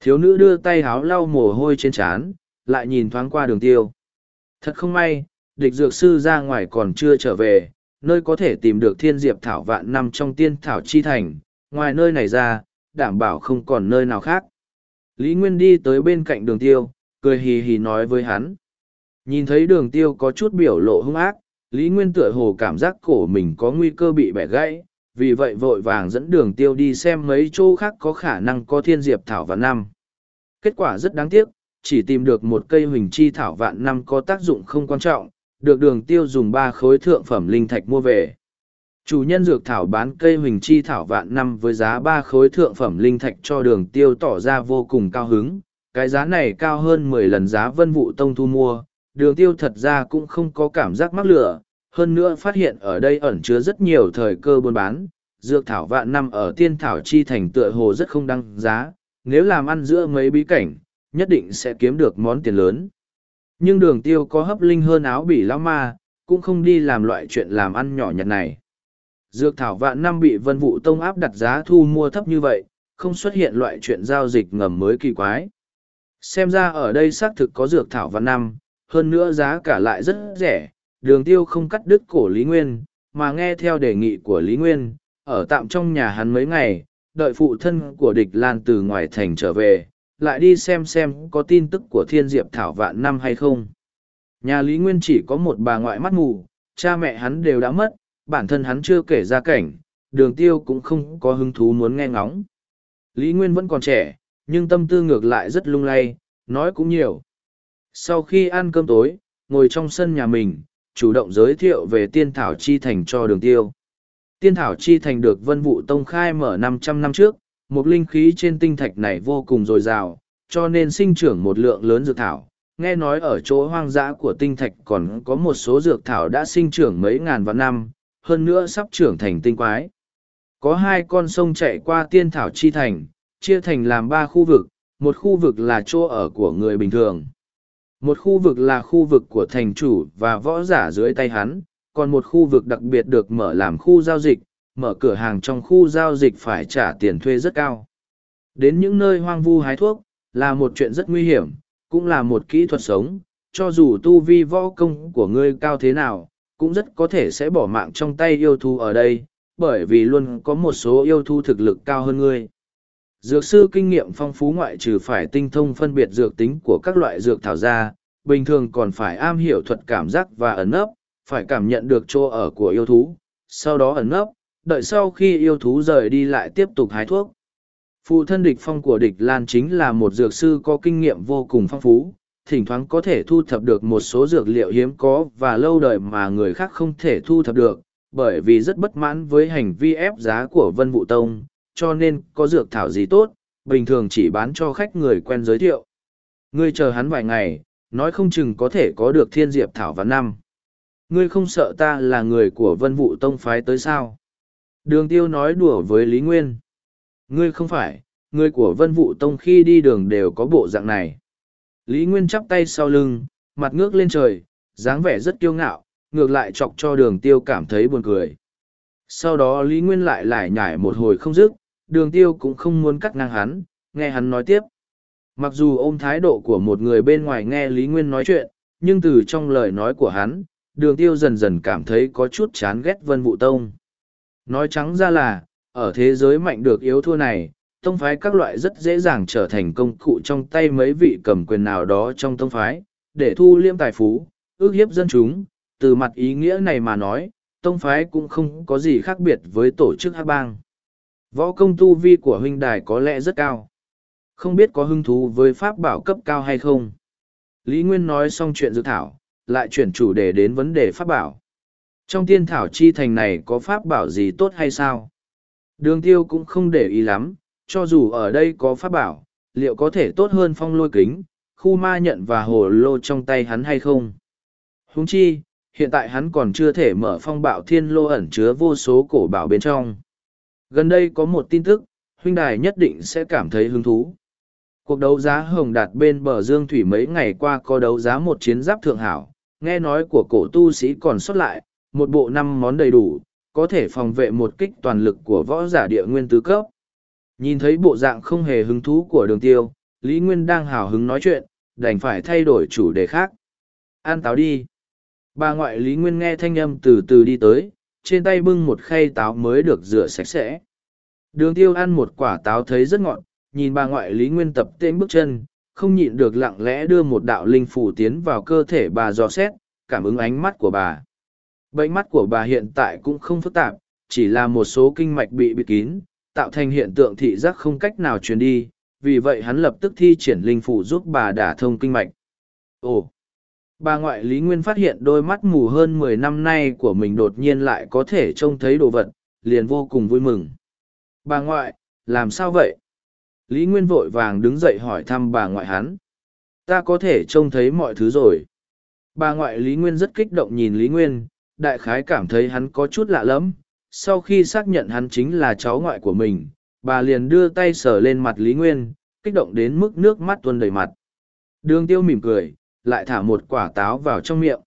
Thiếu nữ đưa tay háo lau mồ hôi trên trán, lại nhìn thoáng qua đường tiêu. Thật không may, địch dược sư ra ngoài còn chưa trở về, nơi có thể tìm được thiên diệp thảo vạn năm trong tiên thảo chi thành, ngoài nơi này ra, đảm bảo không còn nơi nào khác. Lý Nguyên đi tới bên cạnh đường tiêu, cười hì hì nói với hắn. Nhìn thấy đường tiêu có chút biểu lộ hung ác, Lý Nguyên tựa hồ cảm giác cổ mình có nguy cơ bị bẻ gãy, vì vậy vội vàng dẫn đường tiêu đi xem mấy chỗ khác có khả năng có thiên diệp thảo vạn năm. Kết quả rất đáng tiếc, chỉ tìm được một cây huỳnh chi thảo vạn năm có tác dụng không quan trọng, được đường tiêu dùng ba khối thượng phẩm linh thạch mua về. Chủ nhân dược thảo bán cây huỳnh chi thảo vạn năm với giá ba khối thượng phẩm linh thạch cho đường tiêu tỏ ra vô cùng cao hứng. Cái giá này cao hơn mười lần giá vân vụ tông thu mua, đường tiêu thật ra cũng không có cảm giác mắc lửa. Hơn nữa phát hiện ở đây ẩn chứa rất nhiều thời cơ buôn bán, dược thảo vạn năm ở tiên thảo chi thành tựa hồ rất không đăng giá, nếu làm ăn giữa mấy bí cảnh, nhất định sẽ kiếm được món tiền lớn. Nhưng đường tiêu có hấp linh hơn áo bỉ lão ma, cũng không đi làm loại chuyện làm ăn nhỏ nhặt này. Dược thảo vạn năm bị vân vụ tông áp đặt giá thu mua thấp như vậy, không xuất hiện loại chuyện giao dịch ngầm mới kỳ quái. Xem ra ở đây xác thực có dược thảo vạn năm, hơn nữa giá cả lại rất rẻ, đường tiêu không cắt đứt cổ Lý Nguyên, mà nghe theo đề nghị của Lý Nguyên, ở tạm trong nhà hắn mấy ngày, đợi phụ thân của địch lan từ ngoài thành trở về, lại đi xem xem có tin tức của thiên diệp thảo vạn năm hay không. Nhà Lý Nguyên chỉ có một bà ngoại mắt mù, cha mẹ hắn đều đã mất, bản thân hắn chưa kể ra cảnh, đường tiêu cũng không có hứng thú muốn nghe ngóng. Lý Nguyên vẫn còn trẻ, nhưng tâm tư ngược lại rất lung lay, nói cũng nhiều. Sau khi ăn cơm tối, ngồi trong sân nhà mình, chủ động giới thiệu về tiên thảo chi thành cho đường tiêu. Tiên thảo chi thành được vân vụ tông khai mở 500 năm trước, một linh khí trên tinh thạch này vô cùng dồi dào, cho nên sinh trưởng một lượng lớn dược thảo. Nghe nói ở chỗ hoang dã của tinh thạch còn có một số dược thảo đã sinh trưởng mấy ngàn vạn năm, hơn nữa sắp trưởng thành tinh quái. Có hai con sông chạy qua tiên thảo chi thành, chia thành làm ba khu vực, một khu vực là chỗ ở của người bình thường. Một khu vực là khu vực của thành chủ và võ giả dưới tay hắn, còn một khu vực đặc biệt được mở làm khu giao dịch, mở cửa hàng trong khu giao dịch phải trả tiền thuê rất cao. Đến những nơi hoang vu hái thuốc, là một chuyện rất nguy hiểm, cũng là một kỹ thuật sống, cho dù tu vi võ công của ngươi cao thế nào, cũng rất có thể sẽ bỏ mạng trong tay yêu thú ở đây, bởi vì luôn có một số yêu thú thực lực cao hơn ngươi. Dược sư kinh nghiệm phong phú ngoại trừ phải tinh thông phân biệt dược tính của các loại dược thảo ra, bình thường còn phải am hiểu thuật cảm giác và ẩn ấp, phải cảm nhận được chỗ ở của yêu thú, sau đó ẩn ấp, đợi sau khi yêu thú rời đi lại tiếp tục hái thuốc. Phụ thân địch phong của địch Lan chính là một dược sư có kinh nghiệm vô cùng phong phú, thỉnh thoảng có thể thu thập được một số dược liệu hiếm có và lâu đời mà người khác không thể thu thập được, bởi vì rất bất mãn với hành vi ép giá của Vân Vũ Tông, cho nên có dược thảo gì tốt, bình thường chỉ bán cho khách người quen giới thiệu. Ngươi chờ hắn vài ngày, nói không chừng có thể có được thiên diệp thảo và năm. Ngươi không sợ ta là người của Vân Vũ Tông phái tới sao? Đường tiêu nói đùa với Lý Nguyên. Ngươi không phải, người của Vân Vũ Tông khi đi đường đều có bộ dạng này. Lý Nguyên chắp tay sau lưng, mặt ngước lên trời, dáng vẻ rất kiêu ngạo, ngược lại chọc cho đường tiêu cảm thấy buồn cười. Sau đó Lý Nguyên lại lại nhải một hồi không dứt, đường tiêu cũng không muốn cắt ngang hắn, nghe hắn nói tiếp. Mặc dù ôm thái độ của một người bên ngoài nghe Lý Nguyên nói chuyện, nhưng từ trong lời nói của hắn, đường tiêu dần dần cảm thấy có chút chán ghét vân vụ tông. Nói trắng ra là, ở thế giới mạnh được yếu thua này, tông phái các loại rất dễ dàng trở thành công cụ trong tay mấy vị cầm quyền nào đó trong tông phái, để thu liêm tài phú, ước hiếp dân chúng. Từ mặt ý nghĩa này mà nói, tông phái cũng không có gì khác biệt với tổ chức hát bang. Võ công tu vi của huynh đài có lẽ rất cao. Không biết có hứng thú với pháp bảo cấp cao hay không. Lý Nguyên nói xong chuyện dự thảo, lại chuyển chủ đề đến vấn đề pháp bảo. Trong tiên thảo chi thành này có pháp bảo gì tốt hay sao? Đường tiêu cũng không để ý lắm, cho dù ở đây có pháp bảo, liệu có thể tốt hơn phong lôi kính, khu ma nhận và hồ lô trong tay hắn hay không? Húng chi, hiện tại hắn còn chưa thể mở phong bạo thiên lô ẩn chứa vô số cổ bảo bên trong. Gần đây có một tin tức, huynh đài nhất định sẽ cảm thấy hứng thú. Cuộc đấu giá hồng đạt bên bờ Dương Thủy mấy ngày qua có đấu giá một chiến giáp thượng hảo, nghe nói của cổ tu sĩ còn xuất lại, một bộ năm món đầy đủ, có thể phòng vệ một kích toàn lực của võ giả địa nguyên tứ cấp. Nhìn thấy bộ dạng không hề hứng thú của đường tiêu, Lý Nguyên đang hào hứng nói chuyện, đành phải thay đổi chủ đề khác. An táo đi. Bà ngoại Lý Nguyên nghe thanh âm từ từ đi tới, trên tay bưng một khay táo mới được rửa sạch sẽ. Đường tiêu ăn một quả táo thấy rất ngọt, nhìn bà ngoại Lý Nguyên tập tên bước chân, không nhịn được lặng lẽ đưa một đạo linh phủ tiến vào cơ thể bà dò xét, cảm ứng ánh mắt của bà. Bệnh mắt của bà hiện tại cũng không phức tạp, chỉ là một số kinh mạch bị bịt kín, tạo thành hiện tượng thị giác không cách nào truyền đi, vì vậy hắn lập tức thi triển linh phủ giúp bà đả thông kinh mạch. Ồ! Bà ngoại Lý Nguyên phát hiện đôi mắt mù hơn mười năm nay của mình đột nhiên lại có thể trông thấy đồ vật, liền vô cùng vui mừng. Bà ngoại, làm sao vậy? Lý Nguyên vội vàng đứng dậy hỏi thăm bà ngoại hắn. Ta có thể trông thấy mọi thứ rồi. Bà ngoại Lý Nguyên rất kích động nhìn Lý Nguyên, đại khái cảm thấy hắn có chút lạ lắm. Sau khi xác nhận hắn chính là cháu ngoại của mình, bà liền đưa tay sờ lên mặt Lý Nguyên, kích động đến mức nước mắt tuôn đầy mặt. Đường tiêu mỉm cười, lại thả một quả táo vào trong miệng.